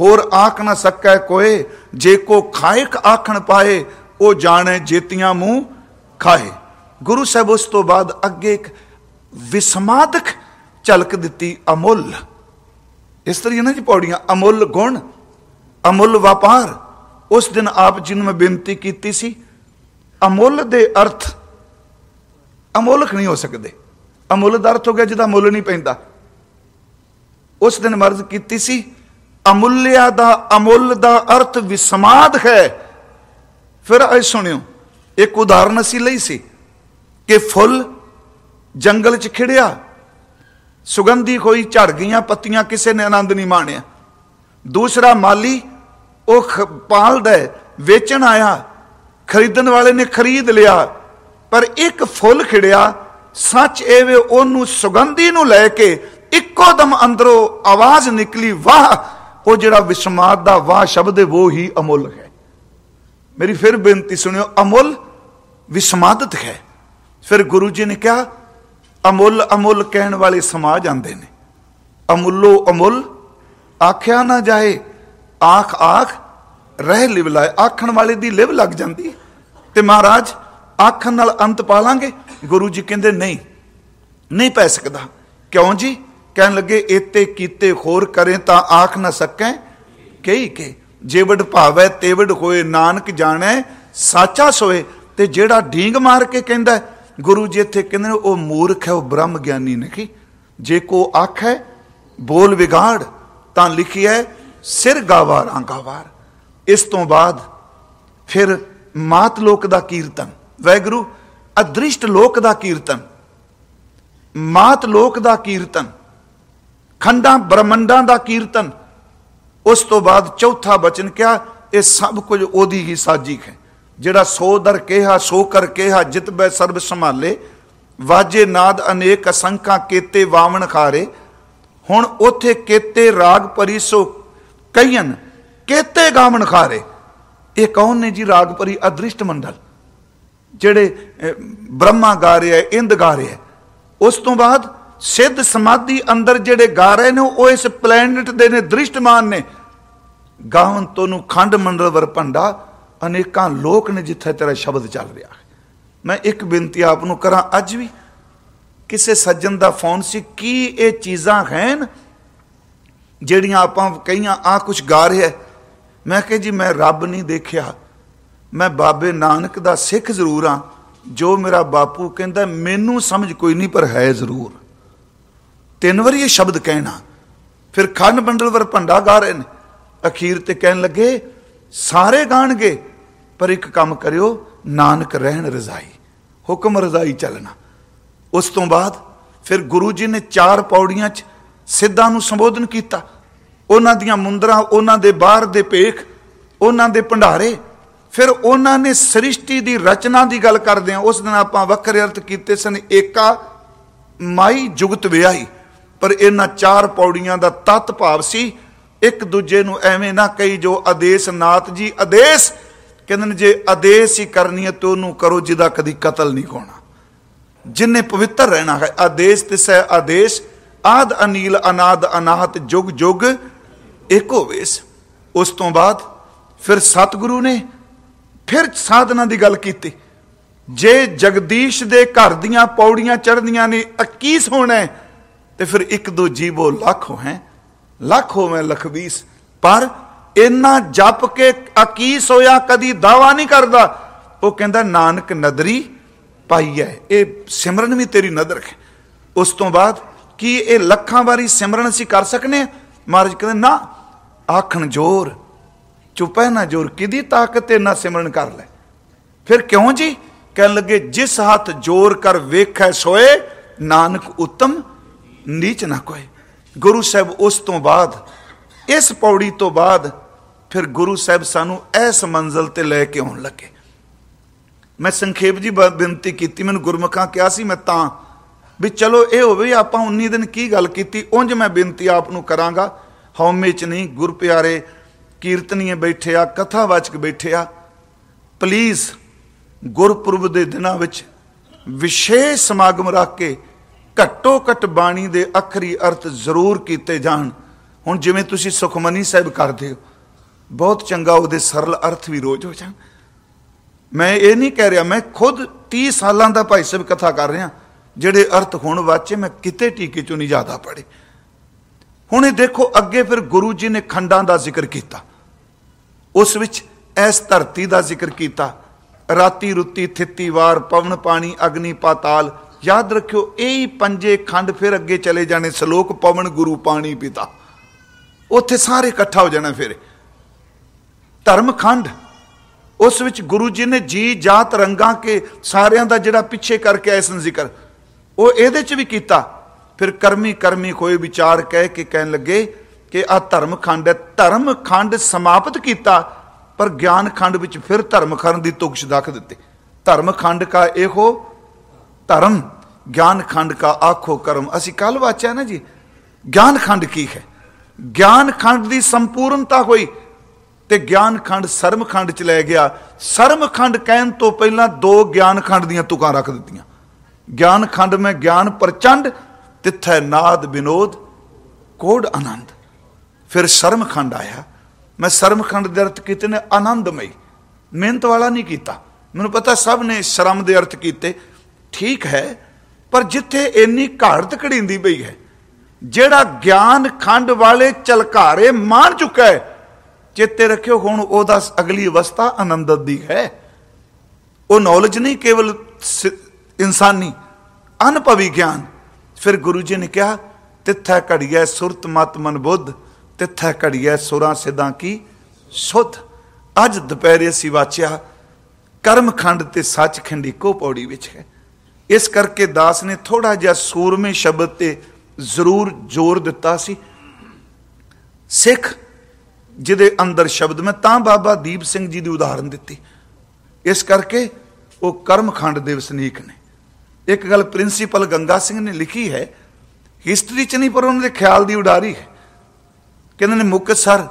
ਹੋਰ ਆਖ ਨਾ ਸਕੈ ਕੋਏ, ਜੇ ਕੋ ਖਾਇਕ ਆਖਣ ਪਾਏ, ਉਹ ਜਾਣੇ ਜੇਤੀਆਂ ਮੂੰਹ ਖਾਏ। ਗੁਰੂ ਸਾਹਿਬ ਉਸ ਤੋਂ ਬਾਅਦ ਅੱਗੇ ਇੱਕ ਵਿਸਮਾਦਕ ਝਲਕ ਦਿੱਤੀ ਅਮੁੱਲ। ਇਸ ਤਰ੍ਹਾਂ ਨਾ ਜੀ ਪੌੜੀਆਂ, ਅਮੁੱਲ ਗੁਣ, ਅਮੁੱਲ ਵਪਾਰ। ਉਸ ਦਿਨ ਆਪ ਜੀ ਨੂੰ ਮੈਂ ਬੇਨਤੀ ਕੀਤੀ ਸੀ, ਅਮੁੱਲ ਦੇ ਅਰਥ ਅਮੁੱਲਕ ਨਹੀਂ ਹੋ ਸਕਦੇ। ਅਮੁੱਲ ਦਾ ਅਰਥ ਹੋ ਗਿਆ ਜਿਹਦਾ ਮੁੱਲ ਨਹੀਂ ਪੈਂਦਾ। ਉਸ ਦਿਨ ਮਰਜ਼ ਕੀਤੀ ਸੀ, ਅਮੁੱਲਿਆ ਦਾ ਅਮੁੱਲ ਦਾ ਅਰਥ ਵਿਸਮਾਦ ਹੈ। ਫਿਰ ਐ ਸੁਣਿਓ, ਇੱਕ ਉਦਾਹਰਨ ਅਸੀਂ ਲਈ ਸੀ। ਕਿ ਫੁੱਲ ਜੰਗਲ 'ਚ ਖਿੜਿਆ। ਸੁਗੰਧੀ ਕੋਈ ਝੜ ਗਈਆਂ, ਪੱਤੀਆਂ ਕਿਸੇ ਨੇ ਆਨੰਦ ਨਹੀਂ ਮਾਣਿਆ। ਦੂਸਰਾ ਮਾਲੀ, ਉਹ ਪਾਲਦਾ ਵੇਚਣ ਆਇਆ। ਖਰੀਦਣ ਵਾਲੇ ਨੇ ਖਰੀਦ ਲਿਆ, ਪਰ ਇੱਕ ਫੁੱਲ ਖਿੜਿਆ। ਸੱਚ ਇਹ ਉਹਨੂੰ ਸੁਗੰਧੀ ਨੂੰ ਲੈ ਕੇ ਇੱਕੋ ਦਮ ਅੰਦਰੋਂ ਆਵਾਜ਼ ਨਿਕਲੀ, ਵਾਹ! ਉਹ ਜਿਹੜਾ ਵਿਸਮਾਦ ਦਾ ਵਾਹ ਸ਼ਬਦ ਹੈ, ਉਹ ਹੀ ਅਮੁੱਲ ਹੈ। ਮੇਰੀ ਫਿਰ ਬੇਨਤੀ ਸੁਣਿਓ, ਅਮੁੱਲ ਵਿਸਮਾਦਤ ਹੈ। ਫਿਰ ਗੁਰੂ ਜੀ ਨੇ ਕਿਹਾ, ਅਮੁੱਲ ਅਮੁੱਲ ਕਹਿਣ ਵਾਲੇ ਸਮਾਜ ਆਂਦੇ ਨੇ। ਅਮੁੱਲੋ ਅਮੁੱਲ, ਆਖਿਆ ਨਾ ਜਾਏ, ਆਖ ਆਖ, ਰਹਿ ਲਿਵ ਲਾਏ ਆਖਣ ਵਾਲੇ ਦੀ ਲਿਵ ਲੱਗ ਜਾਂਦੀ ਤੇ ਮਹਾਰਾਜ, ਆਖਣ ਨਾਲ ਅੰਤ ਪਾ ਲਾਂਗੇ? ਗੁਰੂ ਜੀ ਕਹਿੰਦੇ, ਨਹੀਂ ਨਹੀਂ ਪੈ ਸਕਦਾ। ਕਿਉਂ ਜੀ? ਕਹਿਣ ਲੱਗੇ ਇਤੇ ਕੀਤੇ ਖੋਰ ਕਰੇ ਤਾਂ ਆਖ ਨਾ ਸਕੈ। ਕਹੀ ਕੇ, ਜੇਵੜ ਭਾਵੈ, ਤੇਵੜ ਹੋਏ, ਨਾਨਕ ਜਾਣੈ, ਸਾਚਾ ਸੋਏ, ਤੇ ਜਿਹੜਾ ਢੀਂਗ ਮਾਰ ਕੇ ਕਹਿੰਦਾ ਗੁਰੂ ਜੀ ਇੱਥੇ ਕਹਿੰਦੇ ਨੇ, ਉਹ ਮੂਰਖ ਹੈ, ਉਹ ਬ੍ਰਹਮ ਗਿਆਨੀ ਨਹੀਂ ਜੇ ਕੋ ਆਖੈ, ਬੋਲ ਵਿਗਾੜ, ਤਾਂ ਲਿਖਿਆ ਸਿਰ ਗਾਵਾਰਾਂ ਗਾਵਾਰ ਇਸ ਤੋਂ ਬਾਅਦ ਫਿਰ ਮਾਤ ਲੋਕ ਦਾ ਕੀਰਤਨ ਵੈਗੁਰੂ ਅਦ੍ਰਿਸ਼ਟ ਲੋਕ ਦਾ ਕੀਰਤਨ, ਮਾਤ ਲੋਕ ਦਾ ਕੀਰਤਨ, ਖੰਡਾਂ, ਬ੍ਰਹਮੰਡਾਂ ਦਾ ਕੀਰਤਨ, ਉਸ ਤੋਂ ਬਾਅਦ ਚੌਥਾ ਬਚਨ ਕਿਹਾ ਇਹ ਸਭ ਕੁਝ ਉਹਦੀ ਹੀ ਸਾਜਿਕ ਹੈ। ਜਿਹੜਾ ਸੋ ਦਰ ਕਿਹਾ, ਸੋ ਕਰ ਕਿਹਾ, ਜਿਤ ਬੈ ਸਰਬ ਸੰਭਾਲੇ, ਵਾਜੇ ਨਾਦ ਅਨੇਕ ਅਸੰਕਾਂ ਕੇਤੇ ਵਾਵਣ ਖਾਰੇ। ਹੁਣ ਉਥੇ ਕੇਤੇ ਰਾਗ ਪਰਿਸੋ ਕਈਨ ਕੇਤੇ ਗਾਵਣ ਖਾਰੇ। ਇਹ ਕੌਣ ਨੇ ਜੀ ਰਾਗ ਪਰੀ ਅਦ੍ਰਿਸ਼ਟ ਮੰਡਲ? ਜਿਹੜੇ ਬ੍ਰਹਮਾ ਗਾ ਰਿਹਾ ਇੰਦ ਗਾ ਰਿਹਾ ਉਸ ਤੋਂ ਬਾਅਦ ਸਿੱਧ ਸਮਾਧੀ ਅੰਦਰ ਜਿਹੜੇ ਗਾ ਰਹੇ ਨੇ, ਉਹ ਇਸ ਪਲੈਨਟ ਦੇ ਨੇ, ਦ੍ਰਿਸ਼ਟਮਾਨ ਨੇ। ਗਾਵਨ ਤੋਨੂੰ ਖੰਡ ਮੰਡਲ ਵਰ ਭੰਡਾ ਅਨੇਕਾਂ ਲੋਕ ਨੇ ਜਿੱਥੇ ਤੇਰਾ ਸ਼ਬਦ ਚੱਲ ਰਿਹਾ ਮੈਂ ਇੱਕ ਬੇਨਤੀ ਆਪ ਨੂੰ ਕਰਾਂ, ਅੱਜ ਵੀ ਕਿਸੇ ਸੱਜਣ ਦਾ ਫੋਨ ਸੀ, ਕੀ ਇਹ ਚੀਜ਼ਾਂ ਹਨ ਜਿਹੜੀਆਂ ਆਪਾਂ ਕਈਆਂ ਆ ਕੁਝ ਗਾ ਰਿਹਾ ਮੈਂ ਕਿਹਾ, ਜੀ, ਮੈਂ ਰੱਬ ਨਹੀਂ ਦੇਖਿਆ। ਮੈਂ ਬਾਬੇ ਨਾਨਕ ਦਾ ਸਿੱਖ ਜ਼ਰੂਰ ਆ। ਜੋ ਮੇਰਾ ਬਾਪੂ ਕਹਿੰਦਾ, ਮੈਨੂੰ ਸਮਝ ਕੋਈ ਨਹੀਂ, ਪਰ ਹੈ ਜ਼ਰੂਰ। ਤਿੰਨ ਵਾਰੀ ਇਹ ਸ਼ਬਦ ਕਹਿਣਾ। ਫਿਰ ਖੰਡ ਬੰਡਲ ਵਰ ਭੰਡਾ ਗਾ ਰਹੇ ਨੇ ਅਖੀਰ ਤੇ ਕਹਿਣ ਲੱਗੇ, ਸਾਰੇ ਗਾਣਗੇ। ਪਰ ਇੱਕ ਕੰਮ ਕਰਿਓ, ਨਾਨਕ ਰਹਿਣ ਰਜ਼ਾਈ। ਹੁਕਮ ਰਜ਼ਾਈ ਚੱਲਣਾ। ਉਸ ਤੋਂ ਬਾਅਦ ਫਿਰ ਗੁਰੂ ਜੀ ਨੇ ਚਾਰ ਪੌੜੀਆਂ 'ਚ ਸਿੱਧਾਂ ਨੂੰ ਸੰਬੋਧਨ ਕੀਤਾ। ਉਹਨਾਂ ਦੀਆਂ ਮੁੰਦਰਾਂ, ਉਹਨਾਂ ਦੇ ਬਾਹਰ ਦੇ ਭੇਖ, ਉਹਨਾਂ ਦੇ ਭੰਡਾਰੇ। ਫਿਰ ਉਹਨਾਂ ਨੇ ਸ੍ਰਿਸ਼ਟੀ ਦੀ ਰਚਨਾ ਦੀ ਗੱਲ ਕਰਦੇ ਆ ਉਸ ਦਿਨ ਆਪਾਂ ਵੱਖਰੇ ਅਰਥ ਕੀਤੇ ਸਨ, ਏਕਾ ਮਾਈ ਜੁਗਤ ਵਿਆਹੀ। ਪਰ ਇਹਨਾਂ ਚਾਰ ਪੌੜੀਆਂ ਦਾ ਤਤ ਭਾਵ ਸੀ, ਇੱਕ ਦੂਜੇ ਨੂੰ ਐਵੇਂ ਨਾ ਕਹੀ ਜੋ ਆਦੇਸ਼ ਨਾਥ ਜੀ ਆਦੇਸ਼ ਕਹਿੰਦੇ ਨੇ, ਜੇ ਆਦੇਸ਼ ਹੀ ਕਰਨੀ ਹੈ ਤੇ ਉਹਨੂੰ ਕਰੋ ਜਿਹਦਾ ਕਦੀ ਕਤਲ ਨਹੀਂ ਹੋਣਾ। ਜਿਨੇ ਪਵਿੱਤਰ ਰਹਿਣਾ ਹੈ, ਆਦੇਸ਼ ਤਿਸੈ ਆਦੇਸ਼, ਆਦ ਅਨੀਲ, ਅਨਾਦ ਅਨਾਹਤ, ਜੁਗ ਜੁਗ, ਇੱਕ ਹੋਵੇਸ। ਉਸ ਤੋਂ ਬਾਅਦ ਫਿਰ ਸਤਿਗੁਰੂ ਨੇ ਫਿਰ ਸਾਧਨਾ ਦੀ ਗੱਲ ਕੀਤੀ। ਜੇ ਜਗਦੀਸ਼ ਦੇ ਘਰ ਦੀਆਂ ਪੌੜੀਆਂ ਚੜ੍ਹਦੀਆਂ ਨੇ 21 ਹੋਣਾ ਤੇ ਫਿਰ ਇੱਕ ਦੋ ਜੀਵੋ ਲੱਖ ਹੋਏ ਲੱਖ ਹੋਵੇ ਲੱਖ 20 ਪਰ ਇੰਨਾ ਜਪ ਕੇ 21 ਹੋਇਆ, ਕਦੀ ਦਾਵਾ ਨਹੀਂ ਕਰਦਾ। ਉਹ ਕਹਿੰਦਾ, ਨਾਨਕ ਨਦਰੀ ਪਾਈ ਹੈ ਇਹ ਸਿਮਰਨ ਵੀ ਤੇਰੀ ਨਦਰ ਹੈ। ਉਸ ਤੋਂ ਬਾਅਦ ਕੀ ਇਹ ਲੱਖਾਂ ਵਾਰੀ ਸਿਮਰਨ ਅਸੀਂ ਕਰ ਸਕਨੇ ਮਹਾਰਾਜ ਕਹਿੰਦੇ, ਨਾ, ਆਖਣ ਜੋਰ, ਚੁਪੈ ਨਾ ਜੋਰ ਕਿਦੀ ਤਾਕਤ ਤੇ ਨਾ ਸਿਮਰਨ ਕਰ ਲੈ? ਫਿਰ ਕਿਉਂ ਜੀ? ਕਹਿਣ ਲੱਗੇ, ਜਿਸ ਹੱਥ ਜੋਰ ਕਰ ਵੇਖੈ ਸੋਏ, ਨਾਨਕ ਉਤਮ ਨੀਚ ਨਾ ਕੋਏ। ਗੁਰੂ ਸਾਹਿਬ ਉਸ ਤੋਂ ਬਾਅਦ ਇਸ ਪੌੜੀ ਤੋਂ ਬਾਅਦ ਫਿਰ ਗੁਰੂ ਸਾਹਿਬ ਸਾਨੂੰ ਇਸ ਮੰਜ਼ਲ ਤੇ ਲੈ ਕੇ ਆਉਣ ਲੱਗੇ। ਮੈਂ ਸੰਖੇਪ ਜੀ ਬੇਨਤੀ ਕੀਤੀ, ਮੈਨੂੰ ਗੁਰਮੁਖਾਂ ਕਿਹਾ ਸੀ ਮੈਂ ਤਾਂ, ਵੀ ਚਲੋ ਇਹ ਹੋਵੇ ਆਪਾਂ 19 ਦਿਨ ਕੀ ਗੱਲ ਕੀਤੀ, ਉਂਝ ਮੈਂ ਬੇਨਤੀ ਆਪ ਨੂੰ ਕਰਾਂਗਾ। ਹਉਮੇ ਚ ਨਹੀਂ ਗੁਰ ਪਿਆਰੇ ਕੀਰਤਨੀਏ ਬੈਠੇ ਆ, ਕਥਾਵਾਚਕ ਬੈਠੇ ਆ। ਪਲੀਜ਼ ਗੁਰਪੁਰਬ ਦੇ ਦਿਨਾਂ ਵਿੱਚ ਵਿਸ਼ੇਸ਼ ਸਮਾਗਮ ਰੱਖ ਕੇ ਘੱਟੋ ਘੱਟ ਬਾਣੀ ਦੇ ਅਖਰੀ ਅਰਥ ਜ਼ਰੂਰ ਕੀਤੇ ਜਾਣ। ਹੁਣ ਜਿਵੇਂ ਤੁਸੀਂ ਸੁਖਮਨੀ ਸਾਹਿਬ ਕਰਦੇ ਹੋ, ਬਹੁਤ ਚੰਗਾ ਉਹਦੇ ਸਰਲ ਅਰਥ ਵੀ ਰੋਜ਼ ਹੋ ਜਾਣ। ਮੈਂ ਇਹ ਨਹੀਂ ਕਹਿ ਰਿਹਾ, ਮੈਂ ਖੁਦ 30 ਸਾਲਾਂ ਦਾ ਭਾਈ ਸਾਹਿਬ ਕਥਾ ਕਰ ਰਿਹਾ, ਜਿਹੜੇ ਅਰਥ ਹੁਣ ਵਾਚੇ, ਮੈਂ ਕਿਤੇ ਟੀਕੇ ਚੋਂ ਨਹੀਂ ਜ਼ਿਆਦਾ ਪੜੇ ਹੁਣ ਇਹ ਦੇਖੋ, ਅੱਗੇ ਫਿਰ ਗੁਰੂ ਜੀ ਨੇ ਖੰਡਾਂ ਦਾ ਜ਼ਿਕਰ ਕੀਤਾ। ਉਸ ਵਿੱਚ ਇਸ ਧਰਤੀ ਦਾ ਜ਼ਿਕਰ ਕੀਤਾ। ਰਾਤੀ ਰੁੱਤੀ ਥਿੱਤੀ ਵਾਰ, ਪਵਨ ਪਾਣੀ, ਅਗਨੀ ਪਾਤਾਲ। ਯਾਦ ਰੱਖਿਓ, ਇਹ ਹੀ ਪੰਜੇ ਖੰਡ ਫਿਰ ਅੱਗੇ ਚਲੇ ਜਾਣੇ, ਸ਼ਲੋਕ ਪਵਨ, ਗੁਰੂ ਪਾਣੀ ਪਿਤਾ। ਉੱਥੇ ਸਾਰੇ ਇਕੱਠਾ ਹੋ ਜਾਣਾ ਫਿਰ। ਧਰਮ ਖੰਡ ਉਸ ਵਿੱਚ ਗੁਰੂ ਜੀ ਨੇ ਜੀ, ਜਾਤ, ਰੰਗਾਂ ਕੇ ਸਾਰਿਆਂ ਦਾ ਜਿਹੜਾ ਪਿੱਛੇ ਕਰਕੇ ਆਏ ਸਨ ਜ਼ਿਕਰ, ਉਹ ਇਹਦੇ ਚ ਵੀ ਕੀਤਾ। ਫਿਰ ਕਰਮੀ ਕਰਮੀ ਕੋਈ ਵਿਚਾਰ ਕਹਿ ਕੇ ਕਹਿਣ ਲੱਗੇ ਕਿ ਆ ਧਰਮ ਖੰਡ ਹੈ। ਧਰਮ ਖੰਡ ਸਮਾਪਤ ਕੀਤਾ, ਪਰ ਗਿਆਨ ਖੰਡ ਵਿੱਚ ਫਿਰ ਧਰਮ ਖੰਡ ਦੀ ਤੁਕਸ਼ ਦਖ ਦਿੱਤੇ। ਧਰਮ ਖੰਡ ਕਾ ਇਹੋ ਧਰਮ ਗਿਆਨ ਖੰਡ ਕਾ ਆਖੋ ਕਰਮ। ਅਸੀਂ ਕੱਲ ਵਾਚਿਆ ਨਾ ਜੀ ਗਿਆਨ ਖੰਡ ਕੀ ਹੈ? ਗਿਆਨ ਖੰਡ ਦੀ ਸੰਪੂਰਨਤਾ ਹੋਈ ਤੇ ਗਿਆਨ ਖੰਡ ਸਰਮ ਖੰਡ ਚ ਲੈ ਗਿਆ ਸਰਮ ਖੰਡ ਕਹਿਣ ਤੋਂ ਪਹਿਲਾਂ ਦੋ ਗਿਆਨ ਖੰਡ ਦੀਆਂ ਤੁਕਾਂ ਰੱਖ ਦਿੱਤੀਆਂ ਗਿਆਨ ਖੰਡ ਮੈਂ ਗਿਆਨ ਪ੍ਰਚੰਡ ਤਿੱਥੈ ਨਾਦ ਬਿਨੋਦ ਕੋਡ ਆਨੰਦ ਫਿਰ ਸਰਮ ਖੰਡ ਆਇਆ ਮੈਂ ਸਰਮਖੰਡ ਦੇ ਅਰਥ ਕੀਤੇ ਨੇ ਆਨੰਦਮਈ ਮਿਹਨਤ ਵਾਲਾ ਨਹੀਂ ਕੀਤਾ ਮੈਨੂੰ ਪਤਾ ਸਭ ਨੇ ਸ਼ਰਮ ਦੇ ਅਰਥ ਕੀਤੇ ਠੀਕ ਹੈ ਪਰ ਜਿੱਥੇ ਇੰਨੀ ਘਾੜਤ ਘੜੀਂਦੀ ਪਈ ਹੈ ਜਿਹੜਾ ਗਿਆਨ ਖੰਡ ਵਾਲੇ ਚਲਕਾਰੇ ਮਾਣ ਚੁੱਕਾ ਹੈ, ਚੇਤੇ ਰੱਖਿਓ, ਹੁਣ ਉਹਦਾ ਅਗਲੀ ਅਵਸਥਾ ਆਨੰਦ ਦੀ ਹੈ। ਉਹ ਨੌਲੇਜ ਨਹੀਂ, ਕੇਵਲ ਇਨਸਾਨੀ, ਅਨੁਭਵੀ ਗਿਆਨ। ਫਿਰ ਗੁਰੂ ਜੀ ਨੇ ਕਿਹਾ, ਤਿੱਥੈ ਘੜੀਐ ਸੁਰਤ ਮਤ ਮਨ ਬੁੱਧ, ਤਿੱਥੈ ਘੜੀਐ ਸੁਰਾਂ ਸਿਧਾਂ ਕੀ ਸੁਧ। ਅੱਜ ਦੁਪਹਿਰੇ ਅਸੀਂ ਵਾਚਿਆ, ਕਰਮ ਖੰਡ ਤੇ ਸੱਚਖੰਡ ਇੱਕੋ ਪੌੜੀ ਵਿੱਚ ਹੈ। ਇਸ ਕਰਕੇ ਦਾਸ ਨੇ ਥੋੜਾ ਜਿਹਾ ਸੂਰਮੇ ਸ਼ਬਦ ਤੇ ਜ਼ਰੂਰ ਜ਼ੋਰ ਦਿੱਤਾ ਸੀ। ਸਿੱਖ ਜਿਹਦੇ ਅੰਦਰ ਸ਼ਬਦ ਮੈਂ, ਤਾਂ ਬਾਬਾ ਦੀਪ ਸਿੰਘ ਜੀ ਦੀ ਉਦਾਹਰਨ ਦਿੱਤੀ। ਇਸ ਕਰਕੇ ਉਹ ਕਰਮਖੰਡ ਦੇ ਵਸਨੀਕ ਨੇ। ਇੱਕ ਗੱਲ ਪ੍ਰਿੰਸੀਪਲ ਗੰਗਾ ਸਿੰਘ ਨੇ ਲਿਖੀ ਹੈ, ਹਿਸਟਰੀ ਚ ਨਹੀਂ, ਪਰ ਉਹਨਾਂ ਦੇ ਖਿਆਲ ਦੀ ਉਡਾਰੀ ਹੈ। ਕਹਿੰਦੇ ਨੇ ਮੁਕਤਸਰ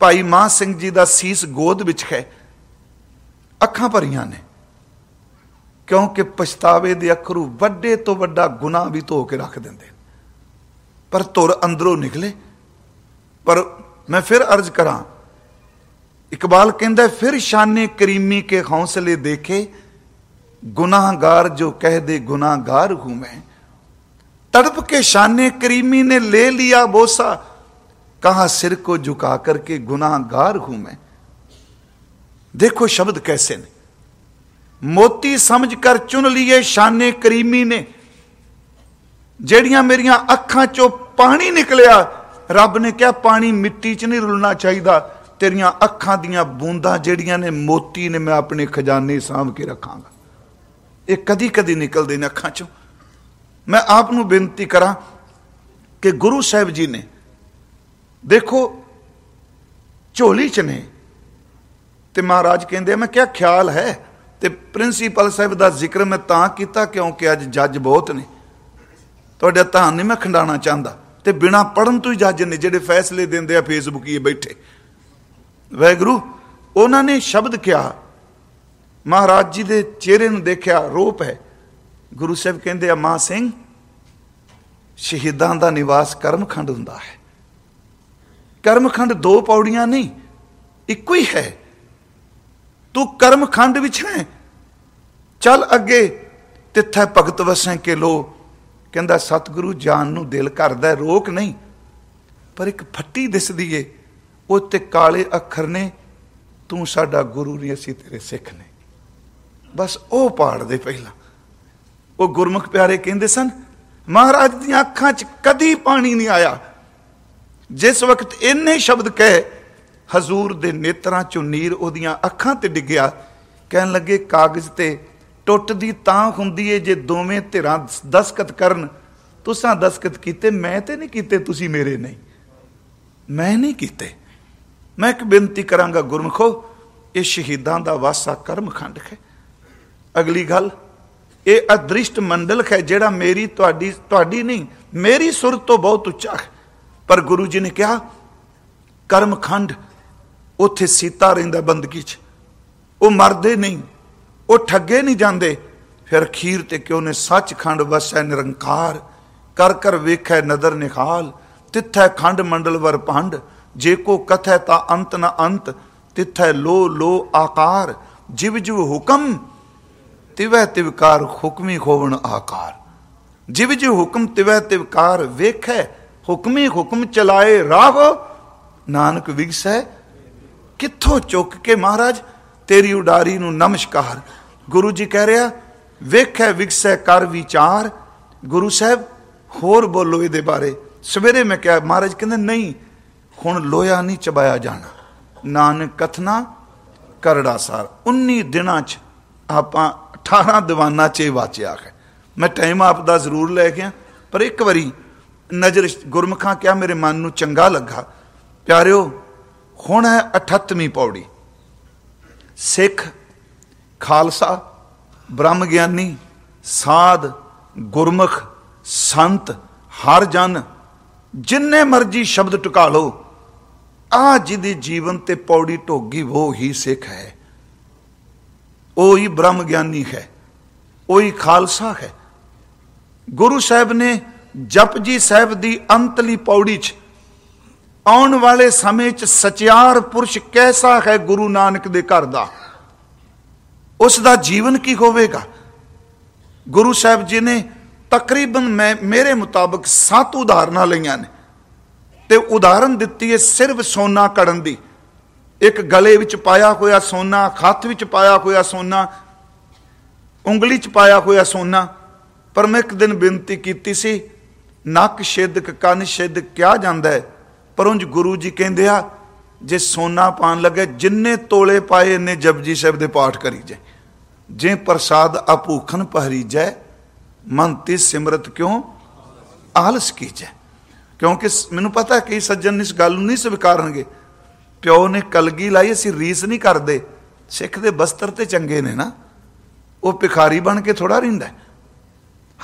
ਭਾਈ ਮਾਹ ਸਿੰਘ ਜੀ ਦਾ ਸੀਸ ਗੋਦ ਵਿੱਚ ਹੈ। ਅੱਖਾਂ ਭਰੀਆਂ ਨੇ। ਕਿਉਂਕਿ ਪਛਤਾਵੇ ਦੇ ਅੱਖਰੂ ਵੱਡੇ ਤੋਂ ਵੱਡਾ ਗੁਨਾਹ ਵੀ ਧੋ ਕੇ ਰੱਖ ਦਿੰਦੇ पर तुर अंदरों निकले। पर मैं फिर अर्ज़ करा, इकबाल कहता फिर शान करीमी के हौसले देखे, गुनाहगार जो कह दे, गुनाहगार हूँ मैं। तड़प के शान करीमी ने ले लिया बोसा, कहा सिर को झुका करके गुनाहगार हूँ मैं। देखो शब्द कैसे ने। मोती समझ कर चुन लिए शान करीमी ने ਜਿਹੜੀਆਂ ਮੇਰੀਆਂ ਅੱਖਾਂ ਚੋਂ ਪਾਣੀ ਨਿਕਲਿਆ, ਰੱਬ ਨੇ ਕਿਹਾ, ਪਾਣੀ ਮਿੱਟੀ 'ਚ ਨਹੀਂ ਰੁਲਣਾ ਚਾਹੀਦਾ। ਤੇਰੀਆਂ ਅੱਖਾਂ ਦੀਆਂ ਬੂੰਦਾਂ ਜਿਹੜੀਆਂ ਨੇ, ਮੋਤੀ ਨੇ ਮੈਂ ਆਪਣੇ ਖਜ਼ਾਨੇ ਸਾਂਭ ਕੇ ਰੱਖਾਂਗਾ। ਇਹ ਕਦੀ ਕਦੀ ਨਿਕਲਦੇ ਨੇ ਅੱਖਾਂ ਚੋਂ। ਮੈਂ ਆਪ ਨੂੰ ਬੇਨਤੀ ਕਰਾਂ ਕਿ ਗੁਰੂ ਸਾਹਿਬ ਜੀ ਨੇ, ਦੇਖੋ, ਝੋਲੀ ਚ ਨੇ। ਤੇ ਮਹਾਰਾਜ ਕਹਿੰਦੇ ਮੈਂ ਕਿਹਾ, ਖਿਆਲ ਹੈ ਤੇ ਪ੍ਰਿੰਸੀਪਲ ਸਾਹਿਬ ਦਾ ਜ਼ਿਕਰ ਮੈਂ ਤਾਂ ਕੀਤਾ ਕਿਉਂਕਿ ਅੱਜ ਜੱਜ ਬਹੁਤ ਨੇ। ਤੁਹਾਡਾ ਧਾਨ ਨਹੀਂ ਮੈਂ ਖੰਡਾਣਾ ਚਾਹੁੰਦਾ। ਤੇ ਬਿਨਾ ਪੜਨ ਤੋਂ ਹੀ ਜੱਜ ਨੇ ਜਿਹੜੇ ਫੈਸਲੇ ਦਿੰਦੇ ਆ ਫੇਸਬੁੱਕ 'ਤੇ ਬੈਠੇ। ਵੈਗਰੂ ਉਹਨਾਂ ਨੇ ਸ਼ਬਦ ਕਿਹਾ। ਮਹਾਰਾਜ ਜੀ ਦੇ ਚਿਹਰੇ ਨੂੰ ਦੇਖਿਆ, ਰੋਪ ਹੈ। ਗੁਰੂ ਸਾਹਿਬ ਕਹਿੰਦੇ ਆ, ਮਾਂ ਸਿੰਘ, ਸ਼ਹੀਦਾਂ ਦਾ ਨਿਵਾਸ ਕਰਮਖੰਡ ਹੁੰਦਾ ਹੈ। ਕਰਮਖੰਡ ਦੋ ਪੌੜੀਆਂ ਨਹੀਂ, ਇੱਕੋ ਹੀ ਹੈ। ਤੂੰ ਕਰਮਖੰਡ ਵਿੱਚ ਹੈ ਚੱਲ ਅੱਗੇ, ਤਿੱਥੇ ਭਗਤ ਵਸੈ ਕੇ ਲੋ। ਕਹਿੰਦਾ, ਸਤਿਗੁਰੂ ਜਾਨ ਨੂੰ ਦਿਲ ਕਰਦਾ, ਰੋਕ ਨਹੀਂ। ਪਰ ਇੱਕ ਫੱਟੀ ਦਿਸਦੀ ਏ, ਉਹ ਤੇ ਕਾਲੇ ਅੱਖਰ ਨੇ, ਤੂੰ ਸਾਡਾ ਗੁਰੂ ਨਹੀਂ, ਅਸੀਂ ਤੇਰੇ ਸਿੱਖ ਨੇ। ਬਸ ਉਹ ਪਾੜਦੇ ਪਹਿਲਾਂ। ਉਹ ਗੁਰਮੁਖ ਪਿਆਰੇ ਕਹਿੰਦੇ ਸਨ, ਮਹਾਰਾਜ ਦੀਆਂ ਅੱਖਾਂ 'ਚ ਕਦੀ ਪਾਣੀ ਨਹੀਂ ਆਇਆ। ਜਿਸ ਵਕਤ ਇੰਨੇ ਸ਼ਬਦ ਕਹੇ, ਹਜ਼ੂਰ ਦੇ ਨੇਤਰਾਂ 'ਚੋਂ ਨੀਰ ਉਹਦੀਆਂ ਅੱਖਾਂ ਤੇ ਡਿੱਗਿਆ। ਕਹਿਣ ਲੱਗੇ, ਕਾਗਜ਼ ਤੇ ਟੁੱਟਦੀ ਤਾਂ ਹੁੰਦੀ ਏ ਜੇ ਦੋਵੇਂ ਧਿਰਾਂ ਦਸਕਤ ਕਰਨ। ਤੁਸੀਂ ਦਸਕਤ ਕੀਤੇ, ਮੈਂ ਤੇ ਨਹੀਂ ਕੀਤੇ, ਤੁਸੀਂ ਮੇਰੇ ਨਹੀਂ। ਮੈਂ ਨਹੀਂ ਕੀਤੇ। ਮੈਂ ਇੱਕ ਬੇਨਤੀ ਕਰਾਂਗਾ, ਗੁਰਮਖੋ, ਇਹ ਸ਼ਹੀਦਾਂ ਦਾ ਵਾਸਾ ਕਰਮਖੰਡ ਹੈ ਅਗਲੀ ਗੱਲ, ਇਹ ਅਦ੍ਰਿਸ਼ਟ ਮੰਡਲ ਹੈ ਜਿਹੜਾ ਮੇਰੀ ਤੁਹਾਡੀ ਤੁਹਾਡੀ ਨਹੀਂ, ਮੇਰੀ ਸੁਰ ਤੋਂ ਬਹੁਤ ਉੱਚਾ ਹੈ ਪਰ ਗੁਰੂ ਜੀ ਨੇ ਕਿਹਾ, ਕਰਮਖੰਡ, ਉੱਥੇ ਸੀਤਾ ਰਹਿੰਦਾ ਬੰਦਗੀ 'ਚ। ਉਹ ਮਰਦੇ ਨਹੀਂ। ਉਹ ਠੱਗੇ ਨਹੀਂ ਜਾਂਦੇ। ਫਿਰ ਖੀਰ ਤੇ ਕਿਉਂ ਨੇ ਸੱਚਖੰਡ ਵਸੈ ਨਿਰੰਕਾਰ? ਕਰ ਕਰ ਵੇਖੈ ਨਦਰ ਨਿਖਾਲ ਤਿੱਥੈ ਖੰਡ ਮੰਡਲ ਵਰ ਭੰਡ। ਜੇ ਕੋ ਕਥੈ ਤਾ ਅੰਤ ਨ ਅੰਤ, ਤਿੱਥੈ ਲੋ ਲੋ ਆਕਾਰ। ਜਿਵ ਜਿਵ ਹੁਕਮ, ਤਿਵੈ ਤਿਵਕਾਰ ਹੁਕਮੀ ਖੋਵਣ ਆਕਾਰ। ਜਿਵ ਜਿਵ ਹੁਕਮ, ਤਿਵੈ ਤਿਵਕਾਰ ਵੇਖੈ, ਹੁਕਮੀ ਹੁਕਮ ਚਲਾਏ ਰਾਹ। ਨਾਨਕ ਵਿਗਸੈ, ਕਿੱਥੋਂ ਚੁੱਕ ਕੇ ਮਹਾਰਾਜ, ਤੇਰੀ ਉਡਾਰੀ ਨੂੰ ਨਮਸਕਾਰ। ਗੁਰੂ ਜੀ ਕਹਿ ਰਿਹਾ, ਵੇਖੈ, ਵਿਗਸੈ, ਕਰ ਵਿਚਾਰ। ਗੁਰੂ ਸਾਹਿਬ, ਹੋਰ ਬੋਲੋ ਇਹਦੇ ਬਾਰੇ। ਸਵੇਰੇ ਮੈਂ ਕਿਹਾ, ਮਹਾਰਾਜ ਕਹਿੰਦੇ, ਨਹੀਂ, ਹੁਣ ਲੋਹਾ ਨਹੀਂ ਚਬਾਇਆ ਜਾਣਾ। ਨਾਨਕ ਕਥਨਾ, ਕਰੜਾ ਸਾਰ। 19 ਦਿਨਾਂ ਚ ਆਪਾਂ 18 ਦੀਵਾਨਾਂ 'ਚ ਵਾਚਿਆ ਹੈ। ਮੈਂ ਟਾਈਮ ਆਪ ਦਾ ਜ਼ਰੂਰ ਲੈ ਗਿਆ, ਪਰ ਇੱਕ ਵਾਰੀ ਨਜ਼ਰ ਗੁਰਮਖਾਂ ਕਿਹਾ, ਮੇਰੇ ਮਨ ਨੂੰ ਚੰਗਾ ਲੱਗਾ। ਪਿਆਰਿਓ, ਹੁਣ ਹੈ 38ਵੀਂ ਪੌੜੀ। ਸਿੱਖ ਖਾਲਸਾ ਬ੍ਰਹਮ ਗਿਆਨੀ ਸਾਧ, ਗੁਰਮੁਖ, ਸੰਤ, ਹਰ ਜਨ, ਜਿੰਨੇ ਮਰਜ਼ੀ ਸ਼ਬਦ ਟਿਕਾ ਲਓ ਆ ਜਿਹਦੀ ਜੀਵਨ ਤੇ ਪੌੜੀ ਢੋਗੀ ਉਹ ਹੀ ਸਿੱਖ ਹੈ। ਉਹ ਹੀ ਬ੍ਰਹਮ ਗਿਆਨੀ ਹੈ, ਉਹ ਹੀ ਖਾਲਸਾ ਹੈ। ਗੁਰੂ ਸਾਹਿਬ ਨੇ ਜਪਜੀ ਸਾਹਿਬ ਦੀ ਅੰਤਲੀ ਪੌੜੀ 'ਚ ਆਉਣ ਵਾਲੇ ਸਮੇਂ 'ਚ ਸਚਿਆਰ ਪੁਰਸ਼ ਕੈਸਾ ਹੈ ਗੁਰੂ ਨਾਨਕ ਦੇ ਘਰ ਦਾ? ਉਸ ਦਾ ਜੀਵਨ ਕੀ ਹੋਵੇਗਾ? ਗੁਰੂ ਸਾਹਿਬ ਜੀ ਨੇ ਤਕਰੀਬਨ ਮੈਂ, ਮੇਰੇ ਮੁਤਾਬਕ ਸੱਤ ਉਦਾਹਰਨਾਂ ਲਈਆਂ ਨੇ। ਤੇ ਉਦਾਹਰਨ ਦਿੱਤੀ ਹੈ ਸਿਰਫ ਸੋਨਾ ਕੜਨ ਦੀ। ਇੱਕ ਗਲੇ ਵਿੱਚ ਪਾਇਆ ਹੋਇਆ ਸੋਨਾ, ਹੱਥ ਵਿੱਚ ਪਾਇਆ ਹੋਇਆ ਸੋਨਾ, ਉਂਗਲੀ 'ਚ ਪਾਇਆ ਹੋਇਆ ਸੋਨਾ, ਪਰ ਮੈਂ ਇੱਕ ਦਿਨ ਬੇਨਤੀ ਕੀਤੀ ਸੀ, ਨੱਕ ਛਿਦਕ, ਕੰਨ ਛਿਦਕ ਕਿਹਾ ਜਾਂਦਾ ਹੈ। ਪਰ ਉਂਝ ਗੁਰੂ ਜੀ ਕਹਿੰਦੇ ਆ, ਜੇ ਸੋਨਾ ਪਾਣ ਲੱਗੇ, ਜਿੰਨੇ ਤੋਲੇ ਪਾਏ ਨੇ ਜਪਜੀ ਸਾਹਿਬ ਦੇ ਪਾਠ ਕਰੀ ਜਾਏ। ਜੇ ਪ੍ਰਸਾਦ ਆਪੂਖਨ ਪਹਿਰੀ ਜਾਏ ਮਨ ਤੇ ਸਿਮਰਤ ਕਿਉਂ ਆਲਸ ਕੀਜੈ? ਕਿਉਂਕਿ ਮੈਨੂੰ ਪਤਾ ਕਈ ਸੱਜਣ ਇਸ ਗੱਲ ਨੂੰ ਨਹੀਂ ਸਵੀਕਾਰਨਗੇ। ਪਿਓ ਨੇ ਕਲਗੀ ਲਾਈ, ਅਸੀਂ ਰੀਸ ਨਹੀਂ ਕਰਦੇ। ਸਿੱਖ ਦੇ ਬਸਤਰ ਤੇ ਚੰਗੇ ਨੇ ਨਾ। ਉਹ ਭਿਖਾਰੀ ਬਣ ਕੇ ਥੋੜਾ ਰਹਿੰਦਾ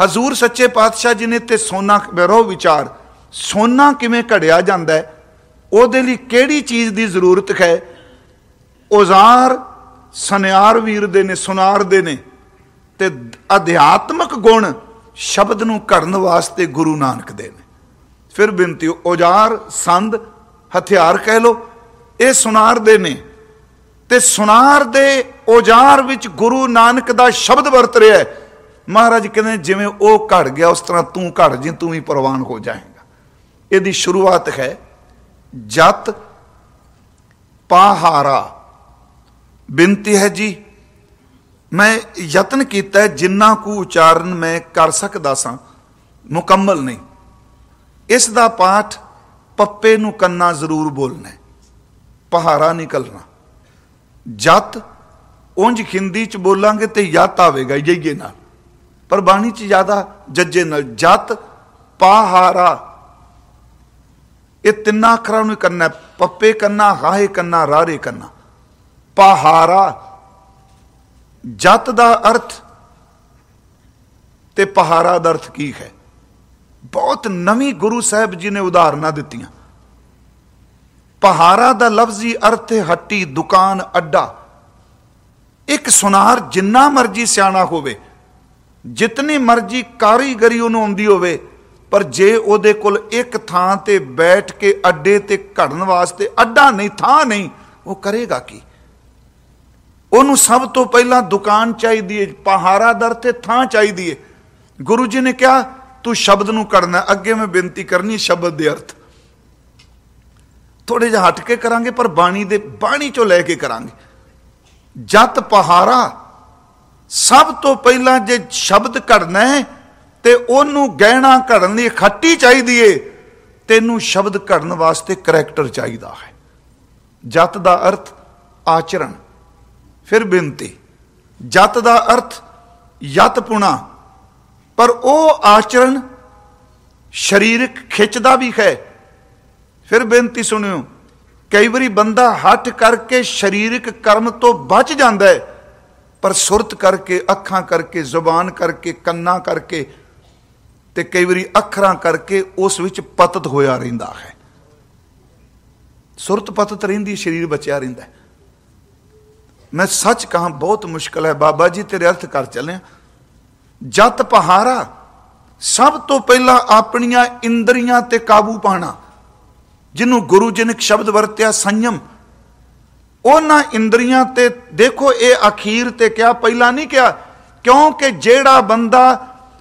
ਹਜ਼ੂਰ ਸੱਚੇ ਪਾਤਸ਼ਾਹ ਜੀ ਨੇ ਤੇ ਸੋਨਾ ਬਰੋ ਵਿਚਾਰ। ਸੋਨਾ ਕਿਵੇਂ ਘੜਿਆ ਜਾਂਦਾ ਹੈ? ਉਹਦੇ ਲਈ ਕਿਹੜੀ ਚੀਜ਼ ਦੀ ਜ਼ਰੂਰਤ ਹੈ? ਔਜ਼ਾਰ ਸੁਨਿਆਰ ਵੀਰ ਦੇ ਨੇ, ਸੁਨਾਰ ਦੇ ਨੇ ਤੇ ਅਧਿਆਤਮਕ ਗੁਣ ਸ਼ਬਦ ਨੂੰ ਘੜਨ ਵਾਸਤੇ ਗੁਰੂ ਨਾਨਕ ਦੇ ਨੇ। ਫਿਰ ਬੇਨਤੀ, ਔਜ਼ਾਰ, ਸੰਦ, ਹਥਿਆਰ ਕਹਿ ਲੋ ਇਹ ਸੁਨਾਰ ਦੇ ਨੇ ਤੇ ਸੁਨਾਰ ਦੇ ਔਜ਼ਾਰ ਵਿੱਚ ਗੁਰੂ ਨਾਨਕ ਦਾ ਸ਼ਬਦ ਵਰਤ ਰਿਹਾ ਹੈ। ਮਹਾਰਾਜ ਕਹਿੰਦੇ ਜਿਵੇਂ ਉਹ ਘੜ ਗਿਆ, ਉਸ ਤਰ੍ਹਾਂ ਤੂੰ ਘੜ ਜੀ ਤੂੰ ਵੀ ਪ੍ਰਵਾਨ ਹੋ ਜਾਏਗਾ। ਇਹਦੀ ਸ਼ੁਰੂਆਤ ਹੈ, ਜਤ ਪਾਹਾਰਾ। ਬੇਨਤੀ ਹੈ ਜੀ, ਮੈਂ ਯਤਨ ਕੀਤਾ ਜਿੰਨਾ ਕੁ ਉਚਾਰਨ ਮੈਂ ਕਰ ਸਕਦਾ ਸਾਂ, ਮੁਕੰਮਲ ਨਹੀਂ। ਇਸ ਦਾ ਪਾਠ ਪੱਪੇ ਨੂੰ ਕੰਨਾ ਜ਼ਰੂਰ ਬੋਲਣਾ ਪਹਾਰਾ ਨਿਕਲਣਾ। ਜਤ, ਉਂਝ ਹਿੰਦੀ ਚ ਬੋਲਾਂਗੇ ਤੇ ਯਤ ਆਵੇਗਾ ਜਈਏ ਨਾਲ। ਪਰ ਬਾਣੀ ਚ ਜ਼ਿਆਦਾ ਜੱਜੇ ਨਾਲ, ਜਤ ਪਹਾਰਾ ਇਹ ਤਿੰਨਾਂ ਅੱਖਰਾਂ ਨੂੰ ਕਰਨਾ ਪੱਪੇ ਕੰਨਾ ਹਾਏ ਕੰਨਾ ਰਾਰੇ ਕੰਨਾ। ਪਹਾਰਾ ਜਤ ਦਾ ਅਰਥ ਤੇ ਪਹਾਰਾ ਦਾ ਅਰਥ ਕੀ ਹੈ? ਬਹੁਤ ਨਵੀਂ ਗੁਰੂ ਸਾਹਿਬ ਜੀ ਨੇ ਉਦਾਹਰਨਾਂ ਦਿੱਤੀਆਂ। ਪਹਾਰਾ ਦਾ ਲਫ਼ਜ਼ੀ ਅਰਥ ਹੈ ਹੱਟੀ, ਦੁਕਾਨ, ਅੱਡਾ। ਇੱਕ ਸੁਨਾਰ ਜਿੰਨਾ ਮਰਜ਼ੀ ਸਿਆਣਾ ਹੋਵੇ, ਜਿਤਨੀ ਮਰਜ਼ੀ ਕਾਰੀਗਰੀ ਉਹਨੂੰ ਆਉਂਦੀ ਹੋਵੇ, ਪਰ ਜੇ ਉਹਦੇ ਕੋਲ ਇੱਕ ਥਾਂ ਤੇ ਬੈਠ ਕੇ ਅੱਡੇ ਤੇ ਘੜਨ ਵਾਸਤੇ ਅੱਡਾ ਨਹੀਂ, ਥਾਂ ਨਹੀਂ, ਉਹ ਕਰੇਗਾ ਕੀ? ਉਹਨੂੰ ਸਭ ਤੋਂ ਪਹਿਲਾਂ ਦੁਕਾਨ ਚਾਹੀਦੀ ਹੈ ਪਹਾਰਾ ਦਰ ਤੇ ਥਾਂ ਚਾਹੀਦੀ ਹੈ ਗੁਰੂ ਜੀ ਨੇ ਕਿਹਾ, ਤੂੰ ਸ਼ਬਦ ਨੂੰ ਕਰਨਾ, ਅੱਗੇ ਮੈਂ ਬੇਨਤੀ ਕਰਨੀ ਸ਼ਬਦ ਦੇ ਅਰਥ। ਥੋੜੇ ਜਿਹਾ ਹਟ ਕੇ ਕਰਾਂਗੇ, ਪਰ ਬਾਣੀ ਦੇ, ਬਾਣੀ ਚੋਂ ਲੈ ਕੇ ਕਰਾਂਗੇ। ਜਤ ਪਹਾਰਾ ਸਭ ਤੋਂ ਪਹਿਲਾਂ ਜੇ ਸ਼ਬਦ ਘੜਨਾ ਹੈ ਤੇ ਉਹਨੂੰ ਗਹਿਣਾ ਘੜਨ ਲਈ ਖੱਟੀ ਚਾਹੀਦੀ ਏ, ਤੈਨੂੰ ਸ਼ਬਦ ਘੜਨ ਵਾਸਤੇ ਕਰੈਕਟਰ ਚਾਹੀਦਾ ਹੈ। ਜਤ ਦਾ ਅਰਥ ਆਚਰਣ। ਫਿਰ ਬੇਨਤੀ, ਜਤ ਦਾ ਅਰਥ ਯਤ ਪੁਣਾ, ਪਰ ਉਹ ਆਚਰਣ ਸਰੀਰਕ ਖਿੱਚ ਦਾ ਵੀ ਹੈ। ਫਿਰ ਬੇਨਤੀ ਸੁਣਿਓ, ਕਈ ਵਾਰੀ ਬੰਦਾ ਹੱਠ ਕਰਕੇ ਸਰੀਰਕ ਕਰਮ ਤੋਂ ਬਚ ਜਾਂਦਾ ਹੈ, ਪਰ ਸੁਰਤ ਕਰਕੇ, ਅੱਖਾਂ ਕਰਕੇ, ਜ਼ੁਬਾਨ ਕਰਕੇ, ਕੰਨਾਂ ਕਰਕੇ ਤੇ ਕਈ ਵਾਰੀ ਅੱਖਰਾਂ ਕਰਕੇ ਉਸ ਵਿੱਚ ਪਤਤ ਹੋਇਆ ਰਹਿੰਦਾ ਹੈ। ਸੁਰਤ ਪਤਤ ਰਹਿੰਦੀ, ਸਰੀਰ ਬਚਿਆ ਰਹਿੰਦਾ ਮੈਂ ਸੱਚ ਕਹਾਂ, ਬਹੁਤ ਮੁਸ਼ਕਲ ਹੈ। ਬਾਬਾ ਜੀ, ਤੇਰੇ ਅਰਥ ਕਰ ਚੱਲਿਆ ਜਤ ਪਹਾਰਾ ਸਭ ਤੋਂ ਪਹਿਲਾਂ ਆਪਣੀਆਂ ਇੰਦਰੀਆਂ ਤੇ ਕਾਬੂ ਪਾਣਾ, ਜਿਹਨੂੰ ਗੁਰੂ ਜੀ ਨੇ ਸ਼ਬਦ ਵਰਤਿਆ, ਸੰਯਮ। ਉਹਨਾਂ ਇੰਦਰੀਆਂ ਤੇ ਦੇਖੋ, ਇਹ ਅਖੀਰ ਤੇ ਕਿਹਾ, ਪਹਿਲਾਂ ਨਹੀਂ ਕਿਹਾ, ਕਿਉਂਕਿ ਜਿਹੜਾ ਬੰਦਾ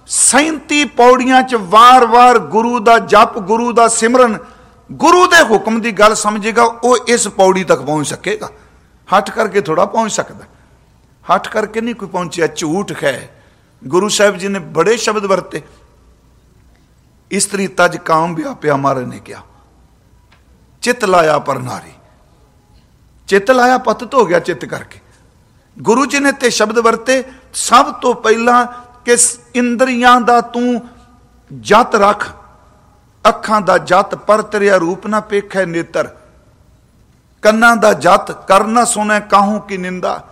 37 ਪੌੜੀਆਂ 'ਚ ਵਾਰ-ਵਾਰ ਗੁਰੂ ਦਾ ਜਪ, ਗੁਰੂ ਦਾ ਸਿਮਰਨ, ਗੁਰੂ ਦੇ ਹੁਕਮ ਦੀ ਗੱਲ ਸਮਝੇਗਾ, ਉਹ ਇਸ ਪੌੜੀ ਤੱਕ ਪਹੁੰਚ ਸਕੇਗਾ। ਹੱਠ ਕਰਕੇ ਥੋੜਾ ਪਹੁੰਚ ਸਕਦਾ। ਹੱਠ ਕਰਕੇ ਨਹੀਂ ਕੋਈ ਪਹੁੰਚਿਆ, ਝੂਠ ਹੈ। ਗੁਰੂ ਸਾਹਿਬ ਜੀ ਨੇ ਬੜੇ ਸ਼ਬਦ ਵਰਤੇ। ਇਸਤਰੀ ਤਜ ਕਾਮ ਵਿਆਪਿਆ ਮਾਰੇ ਨੇ ਕਿਹਾ। ਚਿਤ ਲਾਇਆ ਪਰ ਨਾਰੀ। ਚਿਤ ਲਾਇਆ ਪਤਤ ਹੋ ਗਿਆ ਚਿਤ ਕਰਕੇ। ਗੁਰੂ ਜੀ ਨੇ ਤੇ ਸ਼ਬਦ ਵਰਤੇ, ਸਭ ਤੋਂ ਪਹਿਲਾਂ ਕਿ ਇੰਦਰੀਆਂ ਦਾ ਤੂੰ ਜਤ ਰੱਖ, ਅੱਖਾਂ ਦਾ ਜਤ ਪਰ ਤੇਰਿਆ ਰੂਪ ਨਾ ਪੇਖੈ ਨੇਤਰ। ਕੰਨਾਂ ਦਾ ਜਤ ਕਰਨਾ ਸੁਨੇ ਕਾਹੂ ਕੀ ਨਿੰਦਾ।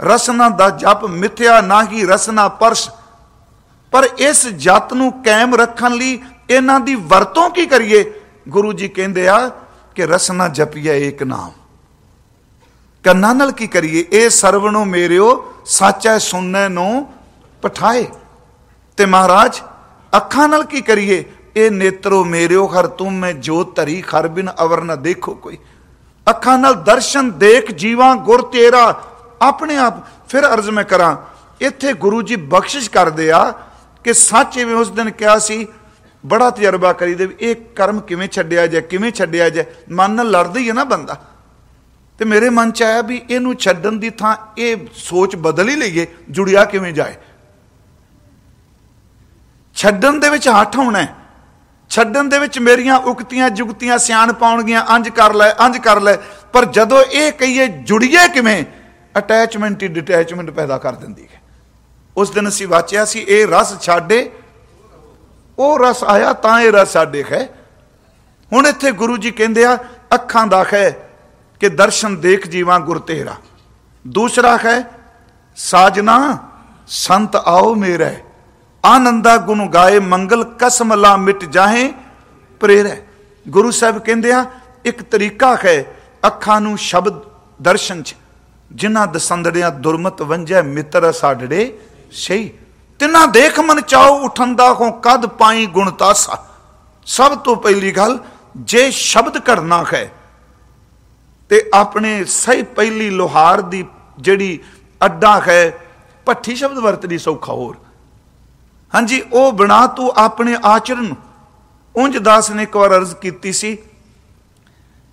ਰਸਨਾ ਦਾ ਜਪ ਮਿਥਿਆ ਨਾਹੀ ਰਸਨਾ ਪਰਸ਼। ਪਰ ਇਸ ਜਤ ਨੂੰ ਕਾਇਮ ਰੱਖਣ ਲਈ ਇਹਨਾਂ ਦੀ ਵਰਤੋਂ ਕੀ ਕਰੀਏ? ਗੁਰੂ ਜੀ ਕਹਿੰਦੇ ਆ ਕਿ ਰਸਨਾ ਜਪੀਏ ਇੱਕ ਨਾਮ। ਕੰਨਾਂ ਨਾਲ ਕੀ ਕਰੀਏ? ਇਹ ਸਰਵਣੋ ਮੇਰਿਓ, ਸੱਚੈ ਸੁਣਨੇ ਨੂੰ ਪਠਾਏ। ਤੇ ਮਹਾਰਾਜ, ਅੱਖਾਂ ਨਾਲ ਕੀ ਕਰੀਏ? ਇਹ ਨੇਤਰੋ ਮੇਰਿਓ, ਹਰ ਤੂੰ ਮੈਂ ਜੋ ਧਰੀ, ਖਰ ਬਿਨ ਅਵਰ ਨਾ ਦੇਖੋ ਕੋਈ। ਅੱਖਾਂ ਨਾਲ ਦਰਸ਼ਨ ਦੇਖ, ਜੀਵਾਂ ਗੁਰ ਤੇਰਾ, ਆਪਣੇ ਆਪ। ਫਿਰ ਅਰਜ਼ ਮੈਂ ਕਰਾਂ, ਇੱਥੇ ਗੁਰੂ ਜੀ ਬਖਸ਼ਿਸ਼ ਕਰਦੇ ਆ ਕਿ ਸੱਚ ਇਵੇਂ ਉਸ ਦਿਨ ਕਿਹਾ ਸੀ, ਬੜਾ ਤਜਰਬਾ ਕਰੀਦੇ ਵੀ ਇਹ ਕਰਮ ਕਿਵੇਂ ਛੱਡਿਆ ਜਾਏ, ਕਿਵੇਂ ਛੱਡਿਆ ਜਾਏ। ਮਨ ਨਾਲ ਲੜਦਾ ਹੀ ਹੈ ਨਾ ਬੰਦਾ। ਤੇ ਮੇਰੇ ਮਨ ਚ ਆਇਆ ਵੀ ਇਹਨੂੰ ਛੱਡਣ ਦੀ ਥਾਂ ਇਹ ਸੋਚ ਬਦਲ ਹੀ ਲਈਏ, ਜੁੜਿਆ ਕਿਵੇਂ ਜਾਏ। ਛੱਡਣ ਦੇ ਵਿੱਚ ਹੱਠ ਹੋਣਾ ਹੈ। ਛੱਡਣ ਦੇ ਵਿੱਚ ਮੇਰੀਆਂ ਉਕਤੀਆਂ ਜੁਗਤੀਆਂ ਸਿਆਣ ਪਾਉਣਗੀਆਂ ਅੰਜ ਕਰ ਲੈ, ਅੰਜ ਕਰ ਲੈ। ਪਰ ਜਦੋਂ ਇਹ ਕਹੀਏ, ਜੁੜੀਏ ਕਿਵੇਂ? ਅਟੈਚਮੈਂਟ ਹੀ ਡਿਟੈਚਮੈਂਟ ਪੈਦਾ ਕਰ ਦਿੰਦੀ ਹੈ। ਉਸ ਦਿਨ ਅਸੀਂ ਵਾਚਿਆ ਸੀ, ਇਹ ਰਸ ਛਾੜੇ ਉਹ ਰਸ ਆਇਆ ਤਾਂ ਇਹ ਰਸ ਸਾਡੇ ਹੈ। ਹੁਣ ਇੱਥੇ ਗੁਰੂ ਜੀ ਕਹਿੰਦੇ ਆ, ਅੱਖਾਂ ਦਾ ਹੈ ਕਿ ਦਰਸ਼ਨ ਦੇਖ ਜੀਵਾਂ ਗੁਰ ਤੇਰਾ। ਦੂਸਰਾ ਹੈ, ਸਾਜਨਾ, ਸੰਤ ਆਓ ਮੇਰੇ ਆਨੰਦਾ ਗੁਣ ਗਾਏ, ਮੰਗਲ ਕਸਮ ਲਾ ਮਿਟ ਜਾਹੇ। ਪ੍ਰੇਰੈ ਗੁਰੂ ਸਾਹਿਬ ਕਹਿੰਦੇ ਆ, ਇੱਕ ਤਰੀਕਾ ਹੈ ਅੱਖਾਂ ਨੂੰ ਸ਼ਬਦ ਦਰਸ਼ਨ ਚ। ਜਿਨ੍ਹਾਂ ਦਸੰਦੜਿਆਂ ਦੁਰਮਤ ਵੰਜੈ, ਮਿੱਤਰ ਸਾਡੜੇ ਸਹੀ। ਤਿੰਨਾ ਦੇਖ ਮਨ ਚਾਓ ਉਠਨ ਦਾ ਕੋ ਕਦ ਪਾਈ ਗੁਣਤਾਸਾ ਸਭ ਤੋਂ ਪਹਿਲੀ ਗੱਲ, ਜੇ ਸ਼ਬਦ ਕਰਨਾ ਹੈ, ਤੇ ਆਪਣੇ ਸਹੀ ਪਹਿਲੀ ਲੋਹਾਰ ਦੀ ਜਿਹੜੀ ਅੱਡਾ ਹੈ ਪੱਠੀ ਸ਼ਬਦ ਵਰਤਣੀ ਸੌਖਾ ਹੋਰ। ਹਾਂਜੀ, ਉਹ ਬਣਾ ਤੂੰ ਆਪਣੇ ਆਚਰਨ ਉਂਝ ਦਾਸ ਨੇ ਇੱਕ ਵਾਰ ਅਰਜ਼ ਕੀਤੀ ਸੀ।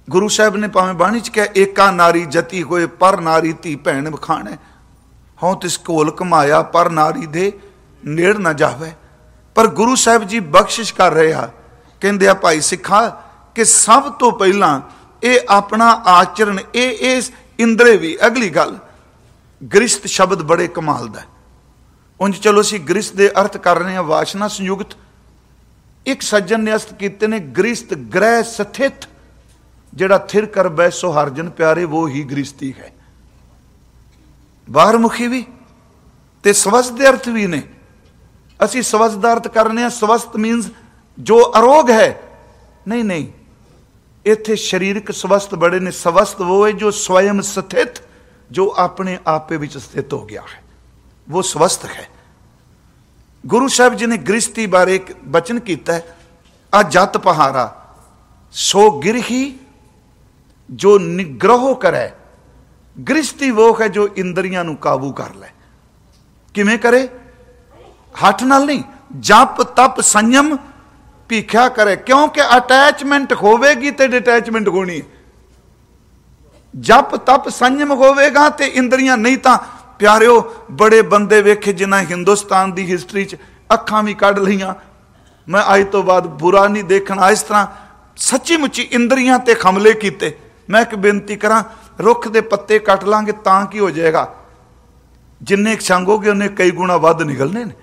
ਗੁਰੂ ਸਾਹਿਬ ਨੇ ਭਾਵੇਂ ਬਾਣੀ ਚ ਕਿਹਾ, ਏਕਾ ਨਾਰੀ ਜਤੀ ਹੋਏ, ਪਰ ਨਾਰੀ ਧੀ ਭੈਣ ਬਖਾਣੇ ਹਉ ਤਿਸ ਕੋਲ ਕਮਾਇਆ, ਪਰ ਨਾਰੀ ਦੇ ਨੇੜ ਨਾ ਜਾਵੇ। ਪਰ ਗੁਰੂ ਸਾਹਿਬ ਜੀ ਬਖਸ਼ਿਸ਼ ਕਰ ਰਹੇ ਆ। ਕਹਿੰਦੇ ਆ, ਭਾਈ ਸਿੱਖਾ, ਕਿ ਸਭ ਤੋਂ ਪਹਿਲਾਂ ਇਹ ਆਪਣਾ ਆਚਰਣ, ਇਹ ਇਸ ਇੰਦਰੇ ਵੀ, ਅਗਲੀ ਗੱਲ। ਗ੍ਰਿਸ਼ਤ ਸ਼ਬਦ ਬੜੇ ਕਮਾਲ ਦਾ ਉਂਝ ਚਲੋ ਅਸੀਂ ਗ੍ਰਿਸ਼ਤ ਦੇ ਅਰਥ ਕਰ ਰਹੇ ਹਾਂ, ਵਾਸ਼ਨਾ ਸੰਯੁਕਤ। ਇੱਕ ਸੱਜਣ ਨੇ ਅਸਤ ਕੀਤੇ ਨੇ ਗ੍ਰਿਸ਼ਤ ਗ੍ਰਹਿ ਸਥਿਤ। ਜਿਹੜਾ ਥਿਰ ਕਰ ਬੈਸੋ ਹਰਜਨ ਪਿਆਰੇ, ਉਹ ਹੀ ਗ੍ਰਿਸ਼ਤੀ ਹੈ। ਬਾਹਰ ਮੁਖੀ ਵੀ ਤੇ ਸਵਸਤ ਦੇ ਅਰਥ ਵੀ ਨੇ। ਅਸੀਂ ਸਵਸਤ ਦਾ ਅਰਥ ਕਰਨੇ ਆ ਸਵਸਤ ਮੀਨਸ ਜੋ ਅਰੋਗ ਹੈ। ਨਹੀਂ ਨਹੀਂ। ਇੱਥੇ ਸਰੀਰਕ ਸਵਸਤ ਬੜੇ ਨੇ ਸਵਸਤ ਉਹ ਹੈ ਜੋ ਸਵੈਮ ਸਥਿਤ, ਜੋ ਆਪਣੇ ਆਪੇ ਵਿੱਚ ਸਥਿਤ ਹੋ ਗਿਆ ਹੈ। ਉਹ ਸਵਸਤ ਹੈ ਗੁਰੂ ਸਾਹਿਬ ਜੀ ਨੇ ਗ੍ਰਿਸ਼ਤੀ ਬਾਰੇ ਇੱਕ ਬਚਨ ਕੀਤਾ ਹੈ ਆ ਜਤ ਪਹਾਰਾ ਸੋ ਗਿਰਹੀ ਜੋ ਨਿਗ੍ਰਹ ਕਰੇ ਗ੍ਰਿਸ਼ਤੀ ਉਹ ਹੈ ਜੋ ਇੰਦਰੀਆਂ ਨੂੰ ਕਾਬੂ ਕਰ ਲੈ ਕਿਵੇਂ ਕਰੇ ਹੱਠ ਨਾਲ ਨਹੀਂ ਜਪ ਤਪ ਸੰਯਮ ਭੀਖਿਆ ਕਰੇ ਕਿਉਂਕਿ ਅਟੈਚਮੈਂਟ ਹੋਵੇਗੀ ਤੇ ਡਿਟੈਚਮੈਂਟ ਹੋਣੀ ਜਪ ਤਪ ਸੰਯਮ ਹੋਵੇਗਾ ਤੇ ਇੰਦਰੀਆਂ ਨਹੀਂ ਤਾਂ ਪਿਆਰਿਓ, ਬੜੇ ਬੰਦੇ ਵੇਖੇ ਜਿਨ੍ਹਾਂ ਹਿੰਦੁਸਤਾਨ ਦੀ ਹਿਸਟਰੀ 'ਚ ਅੱਖਾਂ ਵੀ ਕੱਢ ਲਈਆਂ। ਮੈਂ ਅੱਜ ਤੋਂ ਬਾਅਦ ਬੁਰਾ ਨਹੀਂ ਦੇਖਣਾ ਇਸ ਤਰ੍ਹਾਂ ਸੱਚੀ ਮੁੱਚੀ ਇੰਦਰੀਆਂ ਤੇ ਖਮਲੇ ਕੀਤੇ। ਮੈਂ ਇੱਕ ਬੇਨਤੀ ਕਰਾਂ, ਰੁੱਖ ਦੇ ਪੱਤੇ ਕੱਟ ਲਾਂਗੇ ਤਾਂ ਕੀ ਹੋ ਜਾਏਗਾ? ਜਿੰਨੇ ਛੰਗੋਗੇ ਉਹਨੇ ਕਈ ਗੁਣਾ ਵੱਧ ਨਿਕਲਨੇ ਨੇ।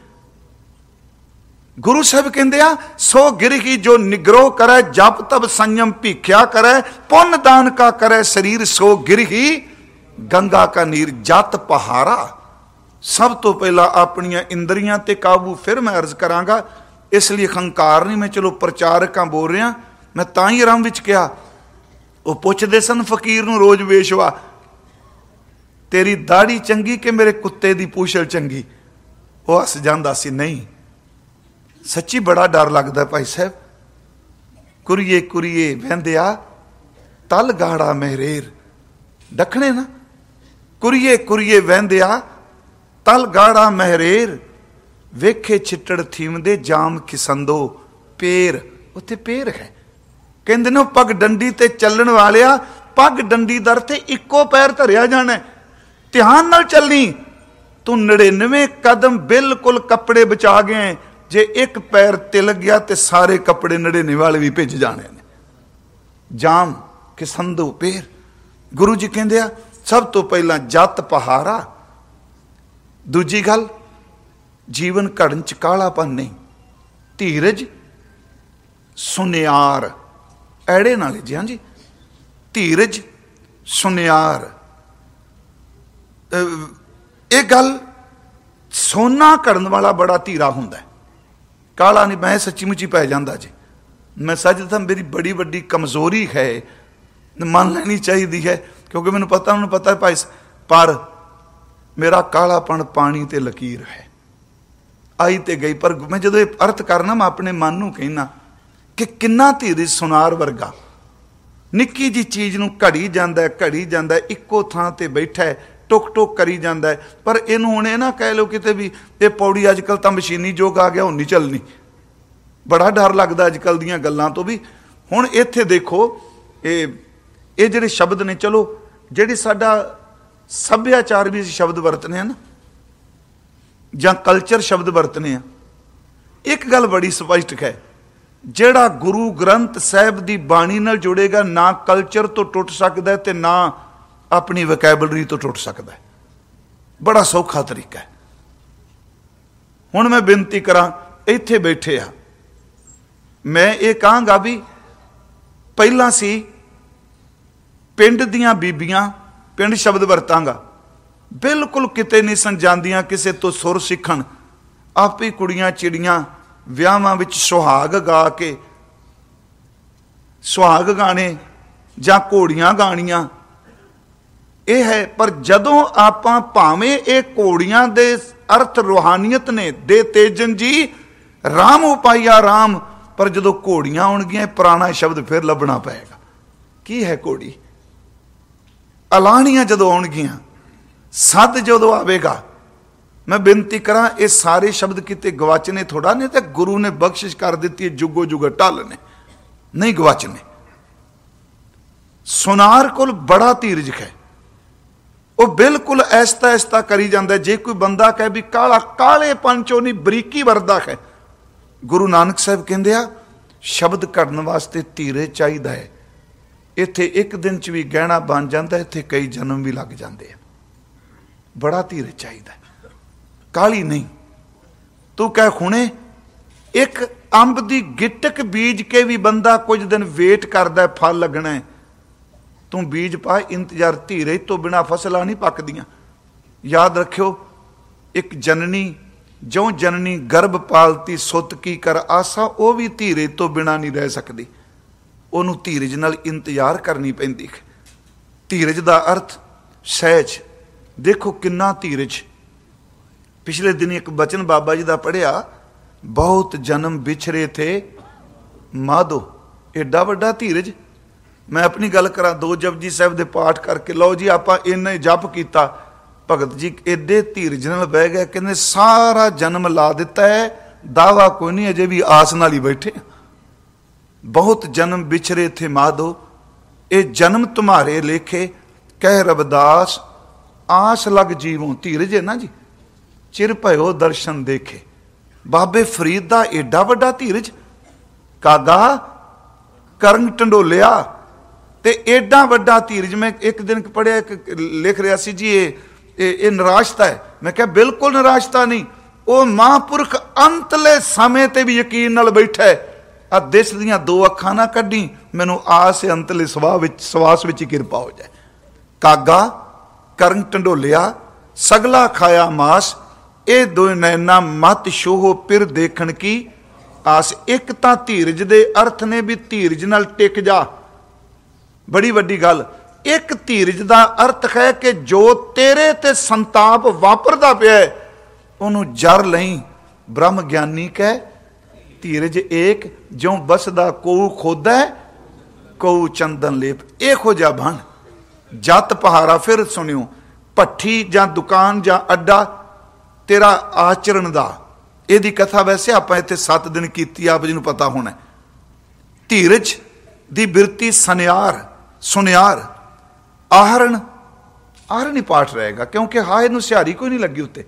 ਗੁਰੂ ਸਾਹਿਬ ਕਹਿੰਦੇ ਆ, ਸੋ ਗਿਰਹੀ ਜੋ ਨਿਗਰੋ ਕਰੈ, ਜਪ ਤਪ ਸੰਯਮ ਭੀਖਿਆ ਕਰੈ, ਪੁੰਨ ਦਾਨ ਕਾ ਕਰੈ ਸਰੀਰ, ਸੋ ਗਿਰਹੀ ਗੰਗਾ ਕਾ ਨੀਰ ਜਤ ਪਹਾਰਾ। ਸਭ ਤੋਂ ਪਹਿਲਾਂ ਆਪਣੀਆਂ ਇੰਦਰੀਆਂ ਤੇ ਕਾਬੂ ਫਿਰ ਮੈਂ ਅਰਜ਼ ਕਰਾਂਗਾ। ਇਸ ਲਈ ਹੰਕਾਰ ਨਹੀਂ, ਮੈਂ ਚਲੋ ਪ੍ਰਚਾਰਕਾਂ ਬੋਲ ਰਿਹਾ। ਮੈਂ ਤਾਂ ਹੀ ਆਰਾਮ ਵਿੱਚ ਕਿਹਾ, ਉਹ ਪੁੱਛਦੇ ਸਨ, ਫਕੀਰ ਨੂੰ ਰੋਜ਼ ਵੇਸ਼ਵਾ ਤੇਰੀ ਦਾੜੀ ਚੰਗੀ ਕਿ ਮੇਰੇ ਕੁੱਤੇ ਦੀ ਪੂਛਲ ਚੰਗੀ? ਉਹ ਹੱਸ ਜਾਂਦਾ ਸੀ, ਨਹੀਂ। ਸੱਚੀ ਬੜਾ ਡਰ ਲੱਗਦਾ ਭਾਈ ਸਾਹਿਬ। ਕੁਰੀਏ ਕੁਰੀਏ, ਵਹਿੰਦਿਆ, ਤਲ ਗਾੜਾ ਮਹਿਰੇਰ। ਦੱਖਣੇ ਨਾ? ਕੁਰੀਏ ਕੁਰੀਏ ਵਹਿੰਦਿਆ, ਤਲ ਗਾੜਾ ਮਹਿਰੇਰ, ਵੇਖੇ ਛਿੱਟੜ ਥੀਮਦੇ ਜਾਮ ਖਿਸੰਦੋ ਪੇਰ। ਉੱਥੇ ਪੇਰ ਹੈ। ਕਹਿੰਦੇ ਨੇ ਪੱਗ ਡੰਡੀ ਤੇ ਚੱਲਣ ਵਾਲਿਆ, ਪੱਗ ਡੰਡੀ ਦਰ ਤੇ ਇੱਕੋ ਪੈਰ ਧਰਿਆ ਜਾਣਾ ਧਿਆਨ ਨਾਲ ਚੱਲਣੀ। ਤੂੰ 99 ਕਦਮ ਬਿਲਕੁਲ ਕੱਪੜੇ ਬਚਾ ਗਏ ਜੇ ਇੱਕ ਪੈਰ ਤਿਲ ਗਿਆ ਤੇ ਸਾਰੇ ਕੱਪੜੇ 99 ਵਾਲੇ ਵੀ ਭਿੱਜ ਜਾਣੇ ਨੇ। ਜਾਮ ਕਿਸੰਦੋ ਪੇਰ। ਗੁਰੂ ਜੀ ਕਹਿੰਦੇ ਆ ਸਭ ਤੋਂ ਪਹਿਲਾਂ ਜੱਤ ਪਹਾਰਾ ਦੂਜੀ ਗੱਲ, ਜੀਵਨ ਘੜਨ ਚ ਕਾਲਾਪਨ ਨਹੀਂ, ਧੀਰਜ, ਸੁਨਿਆਰ, ਐੜੇ ਨਾਲ ਜੀ ਹਾਂਜੀ ਧੀਰਜ, ਸੁਨਿਆਰ। ਇਹ ਗੱਲ ਸੋਨਾ ਘੜਨ ਵਾਲਾ ਬੜਾ ਧੀਰਾ ਹੁੰਦਾ ਕਾਲਾ ਨਹੀਂ, ਮੈਂ ਸੱਚੀ ਮੁੱਚੀ ਪੈ ਜਾਂਦਾ ਜੀ। ਮੈਂ ਸੱਚ ਤਾਂ ਮੇਰੀ ਬੜੀ ਵੱਡੀ ਕਮਜ਼ੋਰੀ ਹੈ, ਮੰਨ ਲੈਣੀ ਚਾਹੀਦੀ ਹੈ। ਕਿਉਂਕਿ ਮੈਨੂੰ ਪਤਾ, ਉਹਨੂੰ ਪਤਾ ਭਾਈ ਪਰ ਮੇਰਾ ਕਾਲਾਪਣ ਪਾਣੀ ਤੇ ਲਕੀਰ ਹੈ। ਆਈ ਤੇ ਗਈ, ਪਰ ਮੈਂ ਜਦੋਂ ਇਹ ਅਰਥ ਕਰਨਾ, ਮੈਂ ਆਪਣੇ ਮਨ ਨੂੰ ਕਹਿਣਾ ਕਿ ਕਿੰਨਾ ਧੀਰਜ ਸੁਨਾਰ ਵਰਗਾ। ਨਿੱਕੀ ਜੀ ਚੀਜ਼ ਨੂੰ ਘੜੀ ਜਾਂਦਾ ਘੜੀ ਜਾਂਦਾ ਇੱਕੋ ਥਾਂ ਤੇ ਬੈਠਾ ਹੈ ਟੁਕ ਟੁਕ ਕਰੀ ਜਾਂਦਾ ਪਰ ਇਹਨੂੰ ਹੁਣ ਇਹ ਨਾ ਕਹਿ ਲਓ ਕਿਤੇ ਵੀ ਇਹ ਪੌੜੀ ਅੱਜ ਕੱਲ ਤਾਂ ਮਸ਼ੀਨੀ ਯੁੱਗ ਆ ਗਿਆ ਹੁਣ ਨਹੀਂ ਚੱਲਣੀ। ਬੜਾ ਡਰ ਲੱਗਦਾ ਅੱਜ ਕੱਲ ਦੀਆਂ ਗੱਲਾਂ ਤੋਂ ਵੀ। ਹੁਣ ਇੱਥੇ ਦੇਖੋ, ਇਹ ਇਹ ਜਿਹੜੇ ਸ਼ਬਦ ਨੇ, ਚਲੋ, ਜਿਹੜੇ ਸਾਡਾ ਸੱਭਿਆਚਾਰ ਵੀ ਸ਼ਬਦ ਵਰਤਨੇ ਨਾ, ਜਾਂ ਕਲਚਰ ਸ਼ਬਦ ਵਰਤਨੇ ਆ, ਇੱਕ ਗੱਲ ਬੜੀ ਸਪਸ਼ਟ ਹੈ, ਜਿਹੜਾ ਗੁਰੂ ਗ੍ਰੰਥ ਸਾਹਿਬ ਦੀ ਬਾਣੀ ਨਾਲ ਜੁੜੇਗਾ, ਨਾ ਕਲਚਰ ਤੋਂ ਟੁੱਟ ਸਕਦਾ ਤੇ ਨਾ ਆਪਣੀ ਵੋਕੈਬਲਰੀ ਤੋਂ ਟੁੱਟ ਸਕਦਾ ਬੜਾ ਸੌਖਾ ਤਰੀਕਾ ਹੈ। ਹੁਣ ਮੈਂ ਬੇਨਤੀ ਕਰਾਂ, ਇੱਥੇ ਬੈਠੇ ਆ। ਮੈਂ ਇਹ ਕਹਾਂਗਾ ਵੀ ਪਹਿਲਾਂ ਸੀ ਪਿੰਡ ਦੀਆਂ ਬੀਬੀਆਂ, ਪਿੰਡ ਸ਼ਬਦ ਵਰਤਾਂਗਾ। ਬਿਲਕੁਲ ਕਿਤੇ ਨਹੀਂ ਸੰ ਜਾਂਦੀਆਂ ਕਿਸੇ ਤੋਂ ਸੁਰ ਸਿੱਖਣ। ਆਪੇ ਕੁੜੀਆਂ ਚਿੜੀਆਂ ਵਿਆਹਾਂ ਵਿੱਚ ਸੁਹਾਗ ਗਾ ਕੇ, ਸੁਹਾਗ ਗਾਣੇ ਜਾਂ ਘੋੜੀਆਂ ਗਾਣੀਆਂ। ਇਹ ਹੈ, ਪਰ ਜਦੋਂ ਆਪਾਂ ਭਾਵੇਂ ਇਹ ਘੋੜੀਆਂ ਦੇ ਅਰਥ ਰੂਹਾਨੀਅਤ ਨੇ, ਦੇ ਤੇਜਨ ਜੀ, ਰਾਮ ਉਪਾਇਆ ਰਾਮ, ਪਰ ਜਦੋਂ ਘੋੜੀਆਂ ਆਉਣਗੀਆਂ ਪੁਰਾਣਾ ਸ਼ਬਦ ਫਿਰ ਲੱਭਣਾ ਪਏਗਾ। ਕੀ ਹੈ ਘੋੜੀ? ਅਲਾਣੀਆਂ ਜਦੋਂ ਆਉਣਗੀਆਂ, ਸੱਦ ਜਦੋਂ ਆਵੇਗਾ, ਮੈਂ ਬੇਨਤੀ ਕਰਾਂ ਇਹ ਸਾਰੇ ਸ਼ਬਦ ਕਿਤੇ ਗਵਾਚਨੇ ਥੋੜਾ ਨੇ ਤੇ ਗੁਰੂ ਨੇ ਬਖਸ਼ਿਸ਼ ਕਰ ਦਿੱਤੀ ਹੈ, ਜੁਗੋ ਜੁਗ ਟਲ ਨੇ। ਨਹੀਂ ਗਵਾਚਨੇ। ਸੁਨਾਰ ਕੋਲ ਬੜਾ ਧੀਰਜ ਹੈ। ਉਹ ਬਿਲਕੁਲ ਐਸਤਾ ਐਸਤਾ ਕਰੀ ਜਾਂਦਾ ਜੇ ਕੋਈ ਬੰਦਾ ਕਹੇ ਵੀ ਕਾਲਾ ਕਾਲੇ ਪੰਚੋ ਨਹੀਂ, ਬਰੀਕੀ ਵਰਦਾ ਹੈ। ਗੁਰੂ ਨਾਨਕ ਸਾਹਿਬ ਕਹਿੰਦੇ ਆ, ਸ਼ਬਦ ਘੜਨ ਵਾਸਤੇ ਧੀਰੇ ਚਾਹੀਦਾ ਹੈ। ਇੱਥੇ ਇੱਕ ਦਿਨ ਚ ਵੀ ਗਹਿਣਾ ਬਣ ਜਾਂਦਾ, ਇੱਥੇ ਕਈ ਜਨਮ ਵੀ ਲੱਗ ਜਾਂਦੇ ਆ। ਬੜਾ ਧੀਰੇ ਚਾਹੀਦਾ ਕਾਲੀ ਨਹੀਂ। ਤੂੰ ਕਹਿ ਹੁਣੇ ਇੱਕ ਅੰਬ ਦੀ ਗਿੱਟਕ ਬੀਜ ਕੇ ਵੀ ਬੰਦਾ ਕੁਝ ਦਿਨ ਵੇਟ ਕਰਦਾ ਫਲ ਲੱਗਣਾ ਤੂੰ ਬੀਜ ਪਾ, ਇੰਤਜ਼ਾਰ ਧੀਰੇ ਤੋਂ ਬਿਨਾ ਫਸਲਾਂ ਨਹੀਂ ਪੱਕਦੀਆਂ। ਯਾਦ ਰੱਖਿਓ, ਇੱਕ ਜਨਨੀ ਜੋ ਜਨਨੀ ਗਰਭ ਪਾਲਤੀ, ਸੁੱਤ ਕੀ ਕਰ ਆਸਾ, ਉਹ ਵੀ ਧੀਰੇ ਤੋਂ ਬਿਨਾ ਨਹੀਂ ਰਹਿ ਸਕਦੀ। ਉਹਨੂੰ ਧੀਰਜ ਨਾਲ ਇੰਤਜ਼ਾਰ ਕਰਨੀ ਪੈਂਦੀ ਹੈ। ਧੀਰਜ ਦਾ ਅਰਥ ਸਹਿਜ। ਦੇਖੋ ਕਿੰਨਾ ਧੀਰਜ। ਪਿਛਲੇ ਦਿਨ ਇੱਕ ਬਚਨ ਬਾਬਾ ਜੀ ਦਾ ਪੜਿਆ ਬਹੁਤ ਜਨਮ ਵਿਛਰੇ ਥੇ ਮਾਧੋ। ਐਡਾ ਵੱਡਾ ਧੀਰਜ। ਮੈਂ ਆਪਣੀ ਗੱਲ ਕਰਾਂ, ਦੋ ਜਪਜੀ ਸਾਹਿਬ ਦੇ ਪਾਠ ਕਰਕੇ, ਲਓ ਜੀ ਆਪਾਂ ਇੰਨੇ ਜਪ ਕੀਤਾ। ਭਗਤ ਜੀ ਐਡੇ ਧੀਰਜ ਨਾਲ ਬਹਿ ਗਏ, ਕਹਿੰਦੇ, ਸਾਰਾ ਜਨਮ ਲਾ ਦਿੱਤਾ ਹੈ, ਦਾਵਾ ਕੋਈ ਨਹੀਂ, ਅਜੇ ਵੀ ਆਸ ਨਾਲ ਹੀ ਬੈਠੇ ਬਹੁਤ ਜਨਮ ਵਿਛਰੇ ਥੇ ਮਾਧੋ ਇਹ ਜਨਮ ਤੁਮਾਰੇ ਲੇਖੇ, ਕਹਿ ਰਬਦਾਸ ਆਸ ਲਗ ਜੀਵੋਂ ਧੀਰਜ ਹੈ ਨਾ ਜੀ? ਚਿਰ ਭਇਓ ਦਰਸ਼ਨ ਦੇਖੇ। ਬਾਬੇ ਫਰੀਦ ਦਾ ਏਡਾ ਵੱਡਾ ਧੀਰਜ, ਕਾਗਾ, ਕਰਨ ਟੰਡੋਲਿਆ, ਤੇ ਏਡਾ ਵੱਡਾ ਧੀਰਜ, ਮੈਂ ਇੱਕ ਦਿਨ ਪੜਿਆ ਇੱਕ ਲਿਖ ਰਿਹਾ ਸੀ ਜੀ ਇਹ ਇਹ ਨਿਰਾਸ਼ਤਾ ਹੈ। ਮੈਂ ਕਿਹਾ, ਬਿਲਕੁਲ ਨਿਰਾਸ਼ਤਾ ਨਹੀਂ। ਉਹ ਮਹਾਂਪੁਰਖ ਅੰਤਲੇ ਸਮੇਂ ਤੇ ਵੀ ਯਕੀਨ ਨਾਲ ਬੈਠਾ ਹੈ। ਆ ਦਿਸ ਦੀਆਂ ਦੋ ਅੱਖਾਂ ਨਾ ਕੱਢੀ, ਮੈਨੂੰ ਆਸ ਅੰਤਲੇ ਸਵਾਸ ਵਿੱਚ ਸਵਾਸ ਵਿੱਚ ਕਿਰਪਾ ਹੋ ਜਾਏ। ਕਾਗਾ, ਕਰਨ ਟੰਡੋਲਿਆ, ਸਗਲਾ ਖਾਇਆ ਮਾਸ, ਇਹ ਦੋ ਨੈਣਾ ਮਤ ਸ਼ੋਹ ਪਿਰ ਦੇਖਣ ਕੀ, ਆਸ ਇੱਕ ਤਾਂ ਧੀਰਜ ਦੇ ਅਰਥ ਨੇ ਵੀ ਧੀਰਜ ਨਾਲ ਟਿਕ ਜਾ। ਬੜੀ ਵੱਡੀ ਗੱਲ, ਇੱਕ ਧੀਰਜ ਦਾ ਅਰਥ ਹੈ ਕਿ ਜੋ ਤੇਰੇ ਤੇ ਸੰਤਾਪ ਵਾਪਰਦਾ ਪਿਆ ਉਹਨੂੰ ਜਰ ਲਈ ਬ੍ਰਹਮ ਗਿਆਨੀ ਕਹਿ ਧੀਰਜ ਏਕ ਜਿਉ ਬਸਦਾ ਕੋ ਖੋਦਾ ਕੋ ਚੰਦਨ ਲੇਪ। ਇਹੋ ਜਿਹਾ ਬਣ। ਜਤ ਪਹਾਰਾ ਫਿਰ ਸੁਣਿਓ। ਪੱਠੀ ਜਾਂ ਦੁਕਾਨ ਜਾਂ ਅੱਡਾ ਤੇਰਾ ਆਚਰਣ ਦਾ। ਇਹਦੀ ਕਥਾ ਵੈਸੇ ਆਪਾਂ ਇੱਥੇ 7 ਦਿਨ ਕੀਤੀ, ਆਪ ਜੀ ਨੂੰ ਪਤਾ ਹੋਣਾ ਧੀਰਜ ਦੀ ਬਿਰਤੀ ਸੁਨਿਆਰ ਸੁਨਿਆਰ। ਆਹਰਣ ਆਹਰਣ ਹੀ ਪਾਠ ਰਹੇਗਾ, ਕਿਉਂਕਿ ਹਾਏ ਨੂੰ ਸਿਹਾਰੀ ਕੋਈ ਨਹੀਂ ਲੱਗੀ ਉੱਤੇ।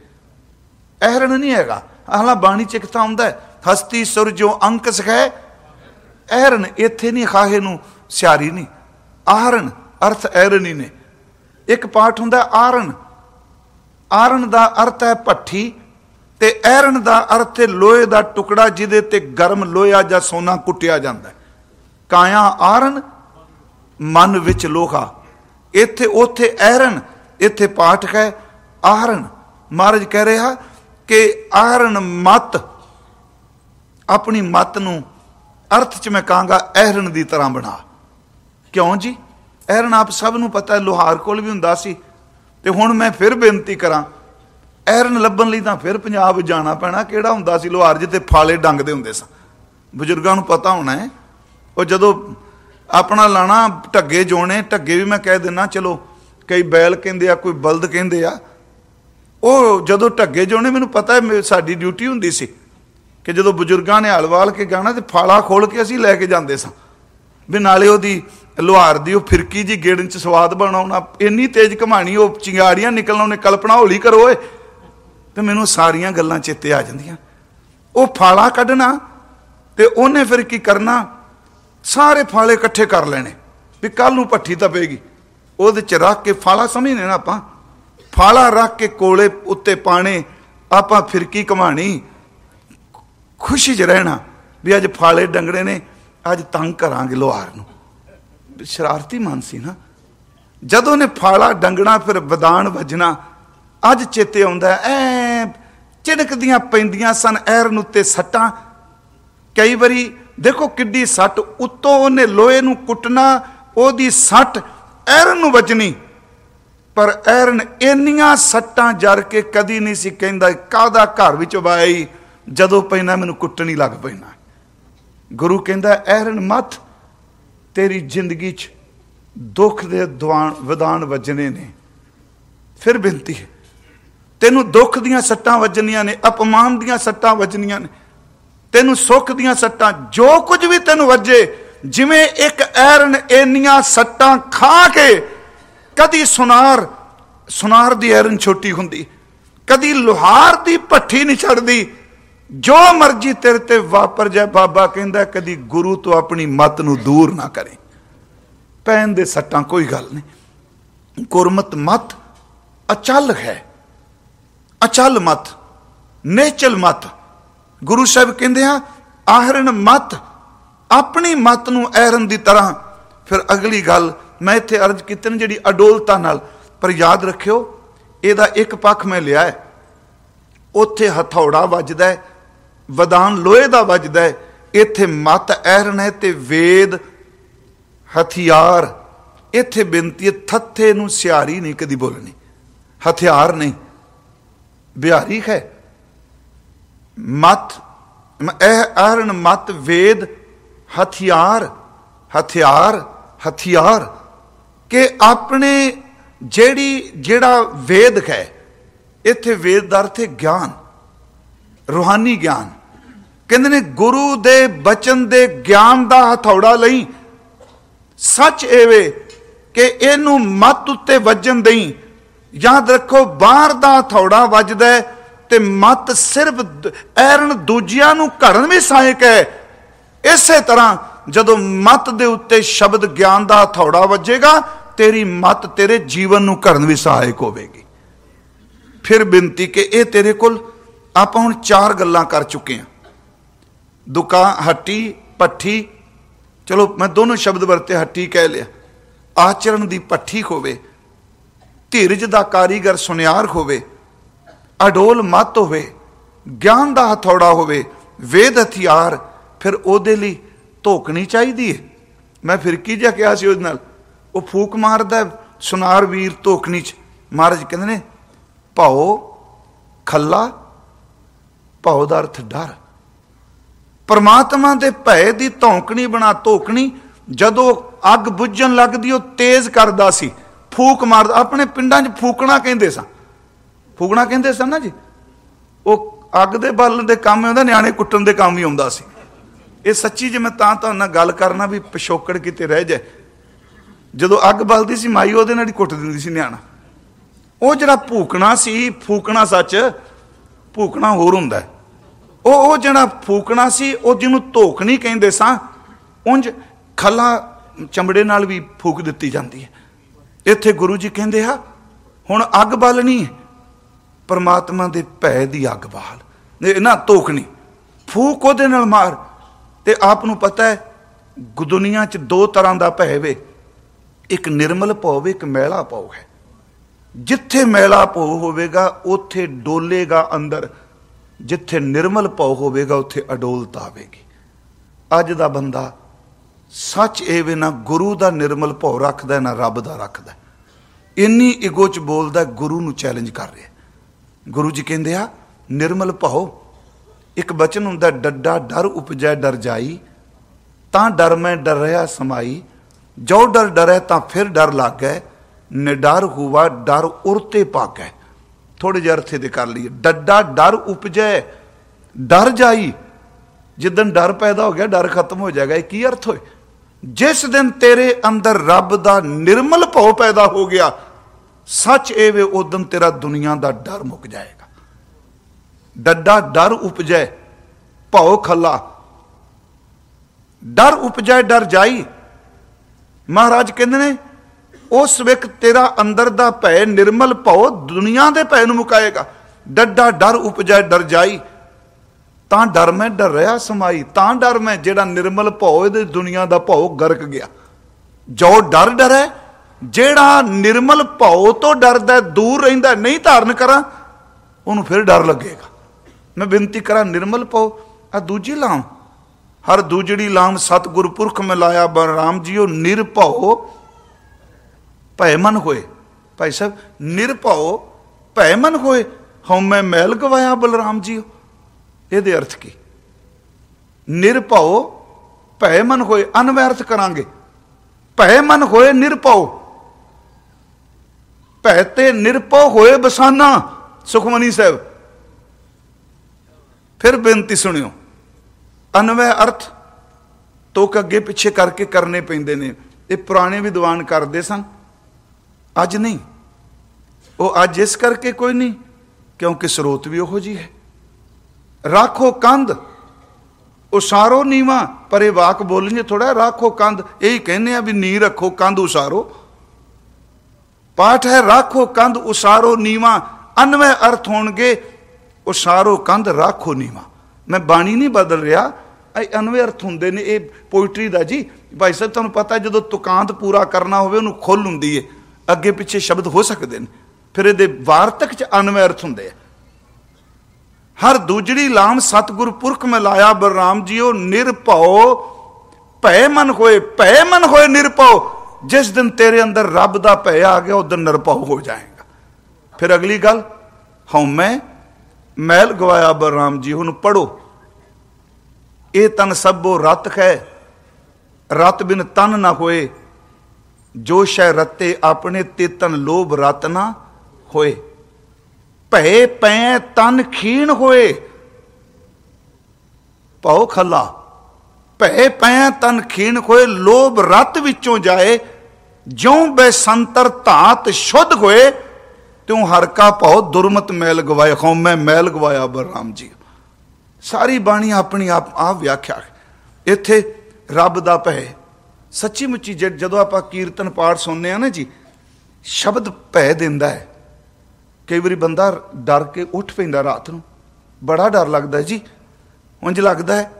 ਅਹਰਣ ਨਹੀਂ ਹੈਗਾ। ਆਹਲਾ ਬਾਣੀ ਚ ਕਿਤਾ ਹੁੰਦਾ ਹੈ ਹਸਤੀ ਸੁਰਜੋ ਅੰਕ ਸਖੈ ਐਰਨ ਇੱਥੇ ਨਹੀਂ, ਖਾਹੇ ਨੂੰ ਸਿਆਰੀ ਨਹੀਂ। ਆਹਰਣ ਅਰਥ ਐਰਨ ਹੀ ਨੇ। ਇੱਕ ਪਾਠ ਹੁੰਦਾ ਆਰਣ ਆਰਣ ਦਾ ਅਰਥ ਹੈ ਭੱਠੀ ਤੇ ਐਰਨ ਦਾ ਅਰਥ ਹੈ ਲੋਹੇ ਦਾ ਟੁਕੜਾ ਜਿਹਦੇ ਤੇ ਗਰਮ ਲੋਹਾ ਜਾਂ ਸੋਨਾ ਕੁੱਟਿਆ ਜਾਂਦਾ ਕਾਇਆ ਆਰਣ ਮਨ ਵਿੱਚ ਲੋਹਾ। ਇੱਥੇ, ਉੱਥੇ ਐਰਨ, ਇੱਥੇ ਪਾਠ ਹੈ। ਆਹਰਣ ਮਹਾਰਾਜ ਕਹਿ ਰਿਹਾ ਕਿ ਆਹਰਣ ਮਤ ਆਪਣੀ ਮਤ ਨੂੰ ਅਰਥ ਚ ਮੈਂ ਕਹਾਂਗਾ ਐਰਣ ਦੀ ਤਰ੍ਹਾਂ ਬਣਾ। ਕਿਉਂ ਜੀ? ਐਰਨ ਆਪ ਸਭ ਨੂੰ ਪਤਾ ਹੈ, ਲੋਹਾਰ ਕੋਲ ਵੀ ਹੁੰਦਾ ਸੀ। ਤੇ ਹੁਣ ਮੈਂ ਫਿਰ ਬੇਨਤੀ ਕਰਾਂ ਐਰਨ ਲੱਭਣ ਲਈ ਤਾਂ ਫਿਰ ਪੰਜਾਬ ਜਾਣਾ ਪੈਣਾ। ਕਿਹੜਾ ਹੁੰਦਾ ਸੀ ਲੋਹਾਰ ਜਿੱਤੇ ਫਾਲੇ ਡੰਗਦੇ ਹੁੰਦੇ ਸਨ ਬਜ਼ੁਰਗਾਂ ਨੂੰ ਪਤਾ ਹੋਣਾ ਹੈ। ਉਹ ਜਦੋਂ ਆਪਣਾ ਲਾਣਾ ਢੱਗੇ ਜੋਣੇ, ਢੱਗੇ ਵੀ ਮੈਂ ਕਹਿ ਦਿੰਨਾ, ਚਲੋ, ਕਈ ਬੈਲ ਕਹਿੰਦੇ ਆ, ਕੋਈ ਬਲਦ ਕਹਿੰਦੇ ਆ। ਉਹ ਜਦੋਂ ਢੱਗੇ ਜੋਣੇ, ਮੈਨੂੰ ਪਤਾ ਹੈ, ਸਾਡੀ ਡਿਊਟੀ ਹੁੰਦੀ ਸੀ। ਕਿ ਜਦੋਂ ਬਜ਼ੁਰਗਾਂ ਨੇ ਹਲਵਾਲ ਕੇ ਗਾਣਾ ਤੇ ਫਾਲਾ ਖੋਲ ਕੇ ਅਸੀਂ ਲੈ ਕੇ ਜਾਂਦੇ ਸਾਂ। ਵੀ ਨਾਲੇ ਉਹਦੀ ਲੋਹਾਰ ਦੀ ਉਹ ਫਿਰਕੀ ਜੀ ਗੇੜਨ ਚ ਸਵਾਦ ਬਣਾਉਣਾ, ਇੰਨੀ ਤੇਜ਼ ਕਮਾਣੀ ਉਹ ਚਿੰਗਾੜੀਆਂ ਨਿਕਲਣਾ, ਉਹਨੇ ਕਲਪਨਾ ਹੌਲੀ ਕਰੋ ਓਏ। ਤੇ ਮੈਨੂੰ ਸਾਰੀਆਂ ਗੱਲਾਂ ਚੇਤੇ ਆ ਜਾਂਦੀਆਂ। ਉਹ ਫਾਲਾ ਕੱਢਣਾ ਤੇ ਉਹਨੇ ਫਿਰ ਕੀ ਕਰਨਾ? ਸਾਰੇ ਫਾਲੇ ਇਕੱਠੇ ਕਰ ਲੈਣੇ। ਵੀ ਕੱਲ ਨੂੰ ਪੱਠੀ ਤਪੇਗੀ। ਉਹਦੇ ਚ ਰੱਖ ਕੇ ਫਾਲਾ ਸਮਝਨੇ ਨਾ ਆਪਾਂ। ਫਾਲਾ ਰੱਖ ਕੇ ਕੋਲੇ ਉੱਤੇ ਪਾਣੇ, ਆਪਾਂ ਫਿਰਕੀ ਕਮਾਣੀ ਖੁਸ਼ੀ 'ਚ ਰਹਿਣਾ ਵੀ ਅੱਜ ਫਾਲੇ ਡੰਗੜੇ ਨੇ, ਅੱਜ ਤੰਗ ਕਰਾਂਗੇ ਲੋਹਾਰ ਨੂੰ। ਸ਼ਰਾਰਤੀ ਮਨ ਸੀ ਨਾ। ਜਦੋਂ ਨੇ ਫਾਲਾ ਡੰਗਣਾ, ਫਿਰ ਵਿਦਾਨ ਵੱਜਣਾ, ਅੱਜ ਚੇਤੇ ਆਉਂਦਾ ਐ ਚਿੜਕਦੀਆਂ ਪੈਂਦੀਆਂ ਸਨ ਐਰਨ ਉੱਤੇ ਸੱਟਾਂ। ਕਈ ਵਾਰੀ ਦੇਖੋ ਕਿੱਡੀ ਸੱਟ, ਉੱਤੋਂ ਉਹਨੇ ਲੋਹੇ ਨੂੰ ਕੁੱਟਣਾ, ਉਹਦੀ ਸੱਟ ਐਰਨ ਨੂੰ ਵੱਜਣੀ। ਪਰ ਐਰਨ ਇੰਨੀਆਂ ਸੱਟਾਂ ਜਰ ਕੇ ਕਦੀ ਨਹੀਂ ਸੀ ਕਹਿੰਦਾ ਕਾਦਾ ਘਰ ਵਿੱਚ ਵਾਈ ਜਦੋਂ ਪੈਣਾ ਮੈਨੂੰ ਕੁੱਟਣੀ ਲੱਗ ਪੈਣਾ ਗੁਰੂ ਕਹਿੰਦਾ ਐਰਨ ਮਤ, ਤੇਰੀ ਜ਼ਿੰਦਗੀ 'ਚ ਦੁੱਖ ਦੇ ਦਵਾਨ ਵਿਦਾਨ ਵੱਜਣੇ ਨੇ। ਫਿਰ ਬੇਨਤੀ ਹੈ, ਤੈਨੂੰ ਦੁੱਖ ਦੀਆਂ ਸੱਟਾਂ ਵੱਜਣੀਆਂ ਨੇ, ਅਪਮਾਨ ਦੀਆਂ ਸੱਟਾਂ ਵੱਜਣੀਆਂ ਨੇ, ਤੈਨੂੰ ਸੁੱਖ ਦੀਆਂ ਸੱਟਾਂ ਜੋ ਕੁਝ ਵੀ ਤੈਨੂੰ ਵੱਜੇ, ਜਿਵੇਂ ਇੱਕ ਐਰਨ ਇੰਨੀਆਂ ਸੱਟਾਂ ਖਾ ਕੇ ਕਦੀ ਸੁਨਾਰ ਸੁਨਾਰ ਦੀ ਐਰਨ ਛੋਟੀ ਹੁੰਦੀ, ਕਦੀ ਲੋਹਾਰ ਦੀ ਭੱਠੀ ਨਹੀਂ ਛੱਡਦੀ ਜੋ ਮਰਜ਼ੀ ਤੇਰੇ ਤੇ ਵਾਪਰ ਜਾਏ, ਬਾਬਾ ਕਹਿੰਦਾ ਕਦੀ ਗੁਰੂ ਤੋਂ ਆਪਣੀ ਮਤ ਨੂੰ ਦੂਰ ਨਾ ਕਰੇ। ਪੈਨ ਦੇ ਸੱਟਾਂ ਕੋਈ ਗੱਲ ਨਹੀਂ। ਗੁਰਮਤ ਮਤ ਅਚਲ ਹੈ। ਅਚਲ ਮਤ, ਨੇਚਲ ਮਤ। ਗੁਰੂ ਸਾਹਿਬ ਕਹਿੰਦੇ ਆ ਆਹਰਨ ਮਤ, ਆਪਣੀ ਮਤ ਨੂੰ ਐਰਨ ਦੀ ਤਰ੍ਹਾਂ। ਫਿਰ ਅਗਲੀ ਗੱਲ ਮੈਂ ਇੱਥੇ ਅਰਜ਼ ਕੀਤੀ ਜਿਹੜੀ ਅਡੋਲਤਾ ਨਾਲ, ਪਰ ਯਾਦ ਰੱਖਿਓ, ਇਹਦਾ ਇੱਕ ਪੱਖ ਮੈਂ ਲਿਆ ਹੈ। ਉੱਥੇ ਹਥੌੜਾ ਵੱਜਦਾ ਹੈ ਵਦਾਨ ਲੋਹੇ ਦਾ ਵੱਜਦਾ ਹੈ, ਇੱਥੇ ਮਤ ਐਰਨ ਹੈ ਤੇ ਵੇਦ ਹਥਿਆਰ। ਇੱਥੇ ਬੇਨਤੀ ਹੈ, ਥੱਥੇ ਨੂੰ ਸਿਆਰੀ ਨਹੀਂ, ਕਦੀ ਬੋਲਣੀ ਹਥਿਆਰ ਨਹੀਂ। ਬਿਹਾਰੀ ਹੈ। ਮਤ ਇਹ ਐਰਨ ਮਤ, ਵੇਦ, ਹਥਿਆਰ ਹਥਿਆਰ ਹਥਿਆਰ। ਕਿ ਆਪਣੇ ਜਿਹੜੀ, ਜਿਹੜਾ ਵੇਦ ਹੈ, ਇੱਥੇ ਵੇਦ ਦਾ ਅਰਥ ਹੈ ਗਿਆਨ, ਰੂਹਾਨੀ ਗਿਆਨ। ਕਹਿੰਦੇ ਨੇ ਗੁਰੂ ਦੇ ਬਚਨ ਦੇ ਗਿਆਨ ਦਾ ਹਥੌੜਾ ਲਈ ਸੱਚ ਐਵੇਂ ਕਿ ਇਹਨੂੰ ਮੱਤ ਉੱਤੇ ਵੱਜਣ ਦੇਈ। ਯਾਦ ਰੱਖੋ, ਬਾਹਰ ਦਾ ਹਥੌੜਾ ਵੱਜਦਾ ਤੇ ਮੱਤ ਸਿਰਫ ਐਰਨ ਦੂਜਿਆਂ ਨੂੰ ਘੜਨ ਵੀ ਸਹਾਇਕ ਹੈ। ਇਸੇ ਤਰ੍ਹਾਂ ਜਦੋਂ ਮਤ ਦੇ ਉੱਤੇ ਸ਼ਬਦ ਗਿਆਨ ਦਾ ਹਥੌੜਾ ਵੱਜੇਗਾ, ਤੇਰੀ ਮਤ ਤੇਰੇ ਜੀਵਨ ਨੂੰ ਕਰਨ ਵੀ ਸਹਾਇਕ ਹੋਵੇਗੀ। ਫਿਰ ਬੇਨਤੀ ਕਿ ਇਹ ਤੇਰੇ ਕੋਲ ਆਪਾਂ ਹੁਣ ਚਾਰ ਗੱਲਾਂ ਕਰ ਚੁੱਕੇ ਹਾਂ। ਦੁਕਾਨ ਹੱਟੀ, ਪੱਠੀ। ਚਲੋ, ਮੈਂ ਦੋਨੋਂ ਸ਼ਬਦ ਵਰਤੇ, ਹੱਟੀ ਕਹਿ ਲਿਆ। ਆਚਰਣ ਦੀ ਪੱਠੀ ਹੋਵੇ ਧੀਰਜ ਦਾ ਕਾਰੀਗਰ ਸੁਨਿਆਰ ਹੋਵੇ ਅਡੋਲ ਮਤ ਹੋਵੇ, ਗਿਆਨ ਦਾ ਹਥੌੜਾ ਹੋਵੇ, ਵੇਦ ਹਥਿਆਰ, ਫਿਰ ਉਹਦੇ ਲਈ ਧੋਕਣੀ ਚਾਹੀਦੀ ਹੈ ਮੈਂ ਫਿਰ ਕੀ ਜਿਹਾ ਕਿਹਾ ਸੀ ਉਹਦੇ ਨਾਲ? ਉਹ ਫੂਕ ਮਾਰਦਾ ਸੁਨਾਰ ਵੀਰ ਧੋਕਣੀ ਚ। ਮਹਾਰਾਜ ਕਹਿੰਦੇ ਨੇ, ਭਾਉ ਖੱਲਾ, ਭਾਉ ਦਾ ਅਰਥ ਡਰ। ਪਰਮਾਤਮਾ ਦੇ ਭੈ ਦੀ ਧੌਂਕਣੀ ਬਣਾ ਧੋਕਣੀ, ਜਦੋਂ ਅੱਗ ਬੁੱਝਣ ਲੱਗਦੀ, ਉਹ ਤੇਜ਼ ਕਰਦਾ ਸੀ। ਫੂਕ ਮਾਰਦਾ। ਆਪਣੇ ਪਿੰਡਾਂ 'ਚ ਫੂਕਣਾ ਕਹਿੰਦੇ ਸਾਂ। ਫੂਕਣਾ ਕਹਿੰਦੇ ਸਨ ਨਾ ਜੀ? ਉਹ ਅੱਗ ਦੇ ਬਲ ਦੇ ਕੰਮ ਆਉਂਦਾ, ਨਿਆਣੇ ਕੁੱਟਣ ਦੇ ਕੰਮ ਵੀ ਆਉਂਦਾ ਸੀ। ਇਹ ਸੱਚੀ ਜੇ ਮੈਂ ਤਾਂ ਤੁਹਾਨੂੰ ਨਾਲ ਗੱਲ ਕਰਨਾ ਵੀ ਪਿਛੋਕੜ ਕਿਤੇ ਰਹਿ ਜਾਏ। ਜਦੋਂ ਅੱਗ ਬਲਦੀ ਸੀ, ਮਾਈ ਉਹਦੇ ਨਾਲ ਹੀ ਕੁੱਟ ਦਿੰਦੀ ਸੀ ਨਿਆਣਾ। ਉਹ ਜਿਹੜਾ ਭੂਕਣਾ ਸੀ, ਫੂਕਣਾ ਸੱਚ, ਭੂਕਣਾ ਹੋਰ ਹੁੰਦਾ ਉਹ ਉਹ ਜਿਹੜਾ ਫੂਕਣਾ ਸੀ, ਉਹ ਜਿਹਨੂੰ ਧੋਕਣੀ ਕਹਿੰਦੇ ਸਾਂ ਉੰਜ ਖੱਲਾ ਚਮੜੇ ਨਾਲ ਵੀ ਫੂਕ ਦਿੱਤੀ ਜਾਂਦੀ ਹੈ। ਇੱਥੇ ਗੁਰੂ ਜੀ ਕਹਿੰਦੇ ਆ, ਹੁਣ ਅੱਗ ਬਾਲਣੀ ਹੈ। ਪਰਮਾਤਮਾ ਦੇ ਭੈ ਦੀ ਅੱਗ ਬਾਲ। ਇਹ ਨਾ ਧੋਕਣੀ ਫੂਕ ਉਹਦੇ ਨਾਲ ਮਾਰ। ਤੇ ਆਪ ਨੂੰ ਪਤਾ ਹੈ, ਦੁਨੀਆ 'ਚ ਦੋ ਤਰ੍ਹਾਂ ਦਾ ਭੈ ਵੇ। ਇੱਕ ਨਿਰਮਲ ਭਉ ਇੱਕ ਮੈਲਾ ਭਉ ਹੈ। ਜਿੱਥੇ ਮੈਲਾ ਭਉ ਹੋਵੇਗਾ, ਉੱਥੇ ਡੋਲੇਗਾ ਅੰਦਰ। ਜਿੱਥੇ ਨਿਰਮਲ ਭਾਉ ਹੋਵੇਗਾ, ਉੱਥੇ ਅਡੋਲਤਾ ਆਵੇਗੀ। ਅੱਜ ਦਾ ਬੰਦਾ ਸੱਚ ਇਹ ਵੇ ਨਾ ਗੁਰੂ ਦਾ ਨਿਰਮਲ ਭਉ ਰੱਖਦਾ ਨਾ ਰੱਬ ਦਾ ਰੱਖਦਾ ਇੰਨੀ ਇਗੋ ਚ ਬੋਲਦਾ ਗੁਰੂ ਨੂੰ ਚੈਲੰਜ ਕਰ ਰਿਹਾ ਗੁਰੂ ਜੀ ਕਹਿੰਦੇ ਆ, ਨਿਰਮਲ ਭਉ, ਇੱਕ ਬਚਨ ਹੁੰਦਾ ਡੱਡਾ ਡਰ ਉਪਜੈ ਡਰ ਜਾਈ, ਤਾਂ ਡਰ ਮੈਂ ਡਰ ਰਿਹਾ ਸਮਾਈ, ਜੋ ਡਰ ਡਰੈ ਤਾਂ ਫਿਰ ਡਰ ਲੱਗੈ, ਨਿਡਰ ਹੁਆ ਡਰ ਉਰਤੇ ਪਾਕੈ ਥੋੜੇ ਜਿਹਾ ਅਰਥੇ ਦੇ ਕਰ ਲਈਏ। ਡੱਡਾ ਡਰ ਉਪਜੈ, ਡਰ ਜਾਈ। ਜਿੱਦਨ ਡਰ ਪੈਦਾ ਹੋ ਗਿਆ, ਡਰ ਖਤਮ ਹੋ ਜਾਏਗਾ। ਇਹ ਕੀ ਅਰਥ ਹੋਏ? ਜਿਸ ਦਿਨ ਤੇਰੇ ਅੰਦਰ ਰੱਬ ਦਾ ਨਿਰਮਲ ਭਉ ਪੈਦਾ ਹੋ ਗਿਆ, ਸੱਚ ਇਹ ਵੇ ਉਦੋਂ ਤੇਰਾ ਦੁਨੀਆ ਦਾ ਡਰ ਮੁੱਕ ਜਾਏਗਾ। ਡੱਡਾ ਡਰ ਉਪਜੈ, ਭਉ ਖੱਲਾ। ਡਰ ਉਪਜੈ, ਡਰ ਜਾਈ। ਮਹਾਰਾਜ ਕਹਿੰਦੇ ਨੇ ਉਸ ਵਕਤ ਤੇਰਾ ਅੰਦਰ ਦਾ ਭੈ ਨਿਰਮਲ ਭਉ ਦੁਨੀਆ ਦੇ ਭੈ ਨੂੰ ਮੁਕਾਏਗਾ। ਡੱਡਾ ਡਰ ਉਪਜੈ, ਡਰ ਜਾਈ। ਤਾਂ ਡਰ ਮੈਂ ਡਰ ਰਿਹਾ ਸਮਾਈ, ਤਾਂ ਡਰ ਮੈਂ ਜਿਹੜਾ ਨਿਰਮਲ ਭਉ ਇਹਦੇ ਦੁਨੀਆ ਦਾ ਭਉ ਗਰਕ ਗਿਆ। ਜੋ ਡਰ ਡਰੇ, ਜਿਹੜਾ ਨਿਰਮਲ ਭਉ ਤੋਂ ਡਰਦਾ, ਦੂਰ ਰਹਿੰਦਾ, ਨਹੀਂ ਧਾਰਨ ਕਰਾਂ, ਉਹਨੂੰ ਫਿਰ ਡਰ ਲੱਗੇਗਾ। ਮੈਂ ਬੇਨਤੀ ਕਰਾਂ, ਨਿਰਮਲ ਭਉ ਆ ਦੂਜੀ ਲਾਮ। ਹਰ ਦੂਜੜੀ ਲਾਮ ਸਤਗੁਰ ਪੁਰਖ ਮਿਲਾਇਆ ਬਲਰਾਮ ਜੀਓ, ਨਿਰਭਉ ਭੈ ਮਨ ਹੋਏ। ਭਾਈ ਸਾਹਿਬ, ਨਿਰਭਉ, ਭੈ ਮਨ ਹੋਏ। ਹਉ ਮੈਂ ਮੈਲ ਗਵਾਇਆ ਬਲਰਾਮ ਜੀ ਇਹਦੇ ਅਰਥ ਕੀ? ਨਿਰਭਉ, ਭੈ ਮਨ ਹੋਏ, ਅਨਵਰਥ ਕਰਾਂਗੇ। ਭੈ ਮਨ ਹੋਏ, ਨਿਰਭਉ। ਭੈ ਤੇ ਨਿਰਭਉ ਹੋਏ ਬਸਾਨਾ, ਸੁਖਮਨੀ ਸਾਹਿਬ। ਫਿਰ ਬੇਨਤੀ ਸੁਣਿਓ। ਅਨਵੈ ਅਰਥ ਤੋਕ ਅੱਗੇ ਪਿੱਛੇ ਕਰਕੇ ਕਰਨੇ ਪੈਂਦੇ ਨੇ। ਇਹ ਪੁਰਾਣੇ ਵਿਦਵਾਨ ਕਰਦੇ ਸਨ। ਅੱਜ ਨਹੀਂ। ਉਹ ਅੱਜ ਇਸ ਕਰਕੇ ਕੋਈ ਨਹੀਂ, ਕਿਉਂਕਿ ਸਰੋਤ ਵੀ ਉਹੋ ਜੀ ਹੈ। ਰਾਖੋ ਕੰਧ। ਉਸਾਰੋ ਨੀਵਾ, ਪਰ ਇਹ ਵਾਕ ਬੋਲਣੀ ਥੋੜਾ ਰਾਖੋ ਕੰਧ। ਇਹੀ ਕਹਿੰਦੇ ਆ ਵੀ ਨੀ ਰੱਖੋ ਕੰਧ, ਉਸਾਰੋ। ਪਾਠ ਹੈ, ਰਾਖੋ ਕੰਧ, ਉਸਾਰੋ ਨੀਵਾ। ਅਨਵੈ ਅਰਥ ਹੋਣਗੇ, ਉਸਾਰੋ ਕੰਧ, ਰਾਖੋ ਨੀਵਾ। ਮੈਂ ਬਾਣੀ ਨਹੀਂ ਬਦਲ ਰਿਹਾ। ਇਹ ਅਨਵੈ ਅਰਥ ਹੁੰਦੇ ਨੇ, ਇਹ ਪੋਇਟਰੀ ਦਾ ਜੀ। ਭਾਈ ਸਾਹਿਬ, ਤੁਹਾਨੂੰ ਪਤਾ ਜਦੋਂ ਤੁਕਾਂਤ ਪੂਰਾ ਕਰਨਾ ਹੋਵੇ, ਉਹਨੂੰ ਖੁੱਲ ਹੁੰਦੀ ਹੈ ਅੱਗੇ ਪਿੱਛੇ ਸ਼ਬਦ ਹੋ ਸਕਦੇ ਨੇ। ਫਿਰ ਇਹਦੇ ਵਾਰਤਕ ਚ ਅਨਵੈ ਅਰਥ ਹੁੰਦੇ ਆ। ਹਰ ਦੂਜੜੀ ਲਾਮ ਸਤਗੁਰ ਪੁਰਖ ਮਿਲਾਇਆ ਬਲਰਾਮ ਜੀਓ, ਨਿਰਭਉ, ਭੈ ਮਨ ਹੋਏ, ਭੈ ਮਨ ਹੋਏ ਨਿਰਭਉ। ਜਿਸ ਦਿਨ ਤੇਰੇ ਅੰਦਰ ਰੱਬ ਦਾ ਭੈ ਆ ਗਿਆ ਉਦੋਂ ਨਿਰਭਉ ਹੋ ਜਾਏਗਾ। ਫਿਰ ਅਗਲੀ ਗੱਲ ਹਉਮੈ ਮੈਲ ਗਵਾਇਆ ਬਲਰਾਮ ਜੀ, ਹੁਣ ਪੜੋ ਇਹ ਤਨ ਸਭੋ ਰਤ ਹੈ। ਰਤ ਬਿਨ ਤਨ ਨਾ ਹੋਏ। ਜੋ ਸ਼ੈ ਰਤੇ ਆਪਣੇ ਤੇ ਤਨ ਲੋਭ ਰਤ ਨਾ ਹੋਏ। ਭੈ ਪੈ ਤਨ ਖੀਣ ਹੋਏ। ਭਉ ਖੱਲਾ ਭੈ ਪੈ ਤਨ ਖੀਣ ਹੋਏ, ਲੋਭ ਰਤ ਵਿੱਚੋਂ ਜਾਏ। ਜਿਉਂ ਬੈਸੰਤਰ ਧਾਤ ਸ਼ੁੱਧ ਹੋਏ, ਤਿਉ ਹਰ ਕਾ ਭਉ ਦੁਰਮਤ ਮੈਲ ਗਵਾਏ। ਖੌਮੈ ਮੈਲ ਗਵਾਇਆ ਬਰਰਾਮ ਜੀ। ਸਾਰੀ ਬਾਣੀ ਆਪਣੀ ਆਪ ਆ ਵਿਆਖਿਆ ਇੱਥੇ ਰੱਬ ਦਾ ਭੈ ਸੱਚੀ ਮੁੱਚੀ ਜਦੋਂ ਆਪਾਂ ਕੀਰਤਨ ਪਾਠ ਸੁਣਨੇ ਆ ਨਾ ਜੀ, ਸ਼ਬਦ ਭੈ ਦਿੰਦਾ ਹੈ। ਕਈ ਵਾਰੀ ਬੰਦਾ ਡਰ ਕੇ ਉੱਠ ਪੈਂਦਾ ਰਾਤ ਨੂੰ। ਬੜਾ ਡਰ ਲੱਗਦਾ ਜੀ। ਉਂਝ ਲੱਗਦਾ ਹੈ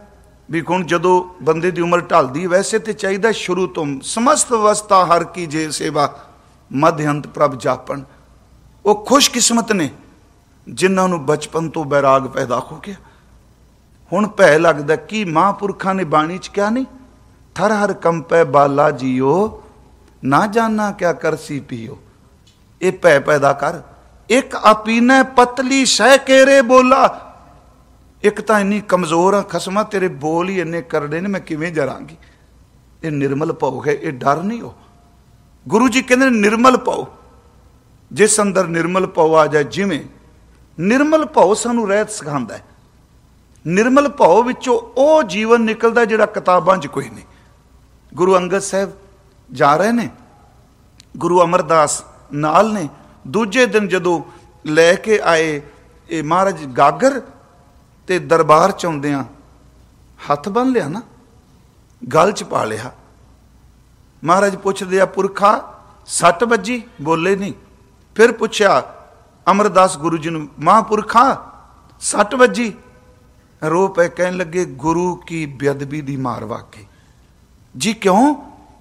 ਵੀ ਹੁਣ ਜਦੋਂ ਬੰਦੇ ਦੀ ਉਮਰ ਢਲਦੀ, ਵੈਸੇ ਤੇ ਚਾਹੀਦਾ ਸ਼ੁਰੂ ਤੋਂ ਸਮਸਤ ਅਵਸਥਾ ਹਰ ਕੀ ਜੇ ਸੇਵਾ, ਮਧਯੰਤ ਪ੍ਰਭ ਜਾਪਣ। ਉਹ ਖੁਸ਼ਕਿਸਮਤ ਨੇ, ਜਿਨ੍ਹਾਂ ਨੂੰ ਬਚਪਨ ਤੋਂ ਬੈਰਾਗ ਪੈਦਾ ਹੋ ਗਿਆ। ਹੁਣ ਭੈ ਲੱਗਦਾ, ਕੀ ਮਹਾਂਪੁਰਖਾਂ ਨੇ ਬਾਣੀ ਚ ਕਿਹਾ ਨਹੀਂ? ਥਰ ਹਰ ਕੰਪੈ ਬਾਲਾ ਜੀਓ, ਨਾ ਜਾਣਾ ਕਿਆ ਕਰਸੀ ਪੀਓ। ਇਹ ਭੈ ਪੈਦਾ ਕਰ। ਇੱਕ ਆਪੀਨੇ ਪਤਲੀ ਸਹਿ ਕੇਰੇ ਬੋਲਾ। ਇੱਕ ਤਾਂ ਇੰਨੀ ਕਮਜ਼ੋਰ ਆ ਖਸਮਾ, ਤੇਰੇ ਬੋਲ ਹੀ ਇੰਨੇ ਕਰੜੇ ਨੇ, ਮੈਂ ਕਿਵੇਂ ਜਰਾਂਗੀ? ਇਹ ਨਿਰਮਲ ਭਉ ਹੈ, ਇਹ ਡਰ ਨਹੀਂ ਹੋ ਗੁਰੂ ਜੀ ਕਹਿੰਦੇ ਨਿਰਮਲ ਭਉ। ਜਿਸ ਅੰਦਰ ਨਿਰਮਲ ਭਉ ਆ ਜਾ ਜਿਵੇਂ, ਨਿਰਮਲ ਭਉ ਸਾਨੂੰ ਰਹਿਤ ਸਿਖਾਉਂਦਾ ਹੈ। ਨਿਰਮਲ ਭਉ ਵਿੱਚੋਂ ਉਹ ਜੀਵਨ ਨਿਕਲਦਾ ਜਿਹੜਾ ਕਿਤਾਬਾਂ 'ਚ ਕੋਈ ਨਹੀਂ। ਗੁਰੂ ਅੰਗਦ ਸਾਹਿਬ ਜਾ ਰਹੇ ਨੇ, ਗੁਰੂ ਅਮਰਦਾਸ ਨਾਲ ਨੇ। ਦੂਜੇ ਦਿਨ ਜਦੋਂ ਲੈ ਕੇ ਆਏ ਇਹ ਮਹਾਰਾਜ ਗਾਗਰ ਤੇ ਦਰਬਾਰ ਚ ਆਉਂਦਿਆਂ ਹੱਥ ਬੰਨ ਲਿਆ ਨਾ, ਗਲ ਚ ਪਾ ਲਿਆ। ਮਹਾਰਾਜ ਪੁੱਛਦੇ ਆ, ਪੁਰਖਾ, ਸੱਟ ਵੱਜੀ? ਬੋਲੇ ਨਹੀਂ। ਫਿਰ ਪੁੱਛਿਆ, ਅਮਰਦਾਸ ਗੁਰੂ ਜੀ ਨੂੰ, ਮਹਾਂਪੁਰਖਾ, ਸੱਟ ਵੱਜੀ? ਰੋ ਪਏ, ਕਹਿਣ ਲੱਗੇ, ਗੁਰੂ ਕੀ ਬੇਅਦਬੀ ਦੀ ਮਾਰ ਵਾਕੇ ਜੀ ਕਿਉਂ?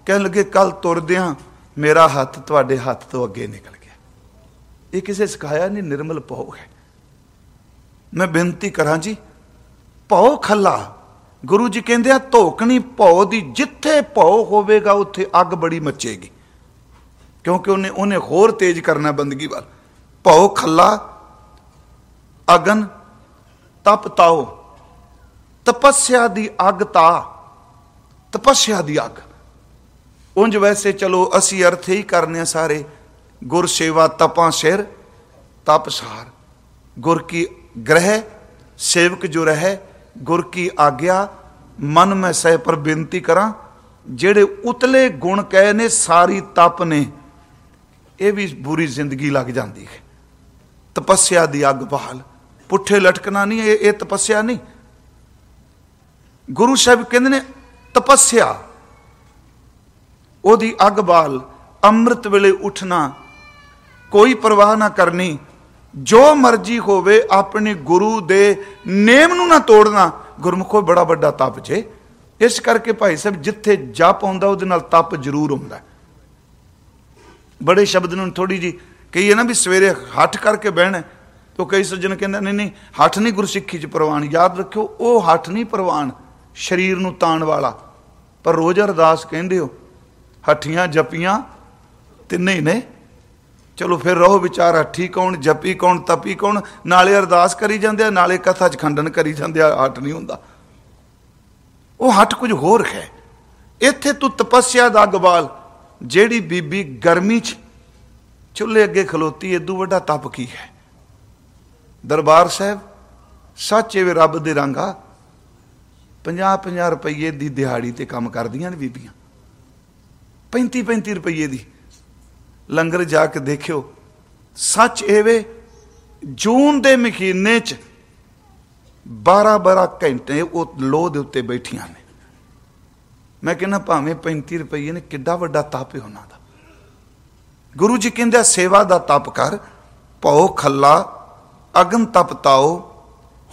ਕਹਿਣ ਲੱਗੇ ਕੱਲ ਤੁਰਦਿਆਂ ਮੇਰਾ ਹੱਥ ਤੁਹਾਡੇ ਹੱਥ ਤੋਂ ਅੱਗੇ ਨਿਕਲ ਗਿਆ। ਇਹ ਕਿਸੇ ਸਿਖਾਇਆ ਨਹੀਂ, ਨਿਰਮਲ ਭਉ ਹੈ। ਮੈਂ ਬੇਨਤੀ ਕਰਾਂ ਜੀ, ਭਉ ਖੱਲਾ। ਗੁਰੂ ਜੀ ਕਹਿੰਦੇ ਆ ਧੋਕਣੀ ਭਉ ਦੀ ਜਿੱਥੇ ਭਉ ਹੋਵੇਗਾ, ਉੱਥੇ ਅੱਗ ਬੜੀ ਮੱਚੇਗੀ। ਕਿਉਂਕਿ ਉਹਨੇ ਉਹਨੇ ਹੋਰ ਤੇਜ਼ ਕਰਨਾ ਬੰਦਗੀ ਵੱਲ। ਭਉ ਖੱਲਾ, ਅਗਨ ਤਪ ਤਾਓ ਤਪੱਸਿਆ ਦੀ ਅੱਗ ਤਾ ਤਪੱਸਿਆ ਦੀ ਅੱਗ। ਉਂਝ ਵੈਸੇ ਚਲੋ ਅਸੀਂ ਅਰਥ ਹੀ ਕਰਨੇ ਸਾਰੇ, ਗੁਰ ਸੇਵਾ ਤਪਾਂ ਸਿਰ ਤਪਸਾਰ ਗੁਰ ਕੀ ਗ੍ਰਹਿ, ਸੇਵਕ ਜੋ ਰਹੇ, ਗੁਰ ਕੀ ਆਗਿਆ, ਮਨ ਮੈਂ ਸਹਿ ਪਰ ਬੇਨਤੀ ਕਰਾਂ, ਜਿਹੜੇ ਉਤਲੇ ਗੁਣ ਕਹੇ ਨੇ, ਸਾਰੀ ਤਪ ਨੇ, ਇਹ ਵੀ ਬੁਰੀ ਜ਼ਿੰਦਗੀ ਲੱਗ ਜਾਂਦੀ ਹੈ। ਤਪੱਸਿਆ ਦੀ ਅੱਗ ਬਹਾਲ। ਪੁੱਠੇ ਲਟਕਣਾ ਨਹੀਂ, ਇਹ ਇਹ ਤਪੱਸਿਆ ਨਹੀਂ। ਗੁਰੂ ਸਾਹਿਬ ਕਹਿੰਦੇ ਨੇ ਤਪੱਸਿਆ। ਉਹਦੀ ਅੱਗ ਬਾਲ ਅੰਮ੍ਰਿਤ ਵੇਲੇ ਉੱਠਣਾ ਕੋਈ ਪਰਵਾਹ ਨਾ ਕਰਨੀ। ਜੋ ਮਰਜ਼ੀ ਹੋਵੇ, ਆਪਣੇ ਗੁਰੂ ਦੇ ਨੇਮ ਨੂੰ ਨਾ ਤੋੜਨਾ ਗੁਰਮੁਖੋ ਬੜਾ ਵੱਡਾ ਤਪ ਜੇ। ਇਸ ਕਰਕੇ ਭਾਈ ਸਾਹਿਬ, ਜਿੱਥੇ ਜਪ ਆਉਂਦਾ ਉਹਦੇ ਨਾਲ ਤਪ ਜ਼ਰੂਰ ਹੁੰਦਾ। ਬੜੇ ਸ਼ਬਦ ਨੂੰ ਥੋੜੀ ਜੀ ਕਹੀਏ ਨਾ ਵੀ ਸਵੇਰੇ ਹੱਠ ਕਰਕੇ ਬਹਿਣਾ ਤੋ ਕਈ ਸੱਜਣ ਕਹਿੰਦੇ, ਨਹੀਂ ਨਹੀਂ, ਹੱਠ ਨਹੀਂ ਗੁਰਸਿੱਖੀ ਚ ਪ੍ਰਵਾਨ। ਯਾਦ ਰੱਖਿਓ, ਉਹ ਹੱਠ ਨਹੀਂ ਪ੍ਰਵਾਨ। ਸਰੀਰ ਨੂੰ ਤਾਣ ਵਾਲਾ। ਪਰ ਰੋਜ਼ ਅਰਦਾਸ ਕਹਿੰਦੇ ਹੋ, ਹੱਠੀਆਂ ਜਪੀਆਂ ਤਿੰਨੇ ਹੀ ਨੇ ਚਲੋ ਫਿਰ ਰਹੋ ਵਿਚਾਰ ਹੱਠੀ ਕੌਣ, ਜਪੀ ਕੌਣ, ਤਪੀ ਕੌਣ, ਨਾਲੇ ਅਰਦਾਸ ਕਰੀ ਜਾਂਦੇ ਆ, ਨਾਲੇ ਕਥਾ ਚ ਖੰਡਨ ਕਰੀ ਜਾਂਦੇ ਆ ਹੱਠ ਨਹੀਂ ਹੁੰਦਾ। ਉਹ ਹੱਠ ਕੁਝ ਹੋਰ ਹੈ। ਇੱਥੇ ਤੂੰ ਤਪੱਸਿਆ ਦਾ ਗਵਾਲ ਜਿਹੜੀ ਬੀਬੀ ਗਰਮੀ 'ਚ ਚੁੱਲ੍ਹੇ ਅੱਗੇ ਖਲੋਤੀ, ਏਦੂ ਵੱਡਾ ਤਪ ਕੀ ਹੈ? ਦਰਬਾਰ ਸਾਹਿਬ, ਸੱਚੇ ਵੇ ਰੱਬ ਦੇ ਰੰਗਾ 50 50 ਰੁਪਏ ਦੀ ਦਿਹਾੜੀ ਤੇ ਕੰਮ ਕਰਦੀਆਂ ਨੇ ਬੀਬੀਆਂ। 35 35 ਰੁਪਏ ਦੀ। ਲੰਗਰ ਜਾ ਕੇ ਦੇਖਿਓ, ਸੱਚ ਇਹ ਵੇ, ਜੂਨ ਦੇ ਮਹੀਨੇ 'ਚ 12 12 ਘੰਟੇ ਉਹ ਲੋਹ ਦੇ ਉੱਤੇ ਬੈਠੀਆਂ ਨੇ। ਮੈਂ ਕਹਿੰਦਾ, ਭਾਵੇਂ 35 ਰੁਪਏ ਨੇ, ਕਿੱਡਾ ਵੱਡਾ ਤਪ ਹੈ ਉਹਨਾਂ ਦਾ। ਗੁਰੂ ਜੀ ਕਹਿੰਦੇ ਸੇਵਾ ਦਾ ਤਪ ਕਰ, ਭਉ ਖੱਲਾ, ਅਗਨ ਤਪ ਤਾਓ।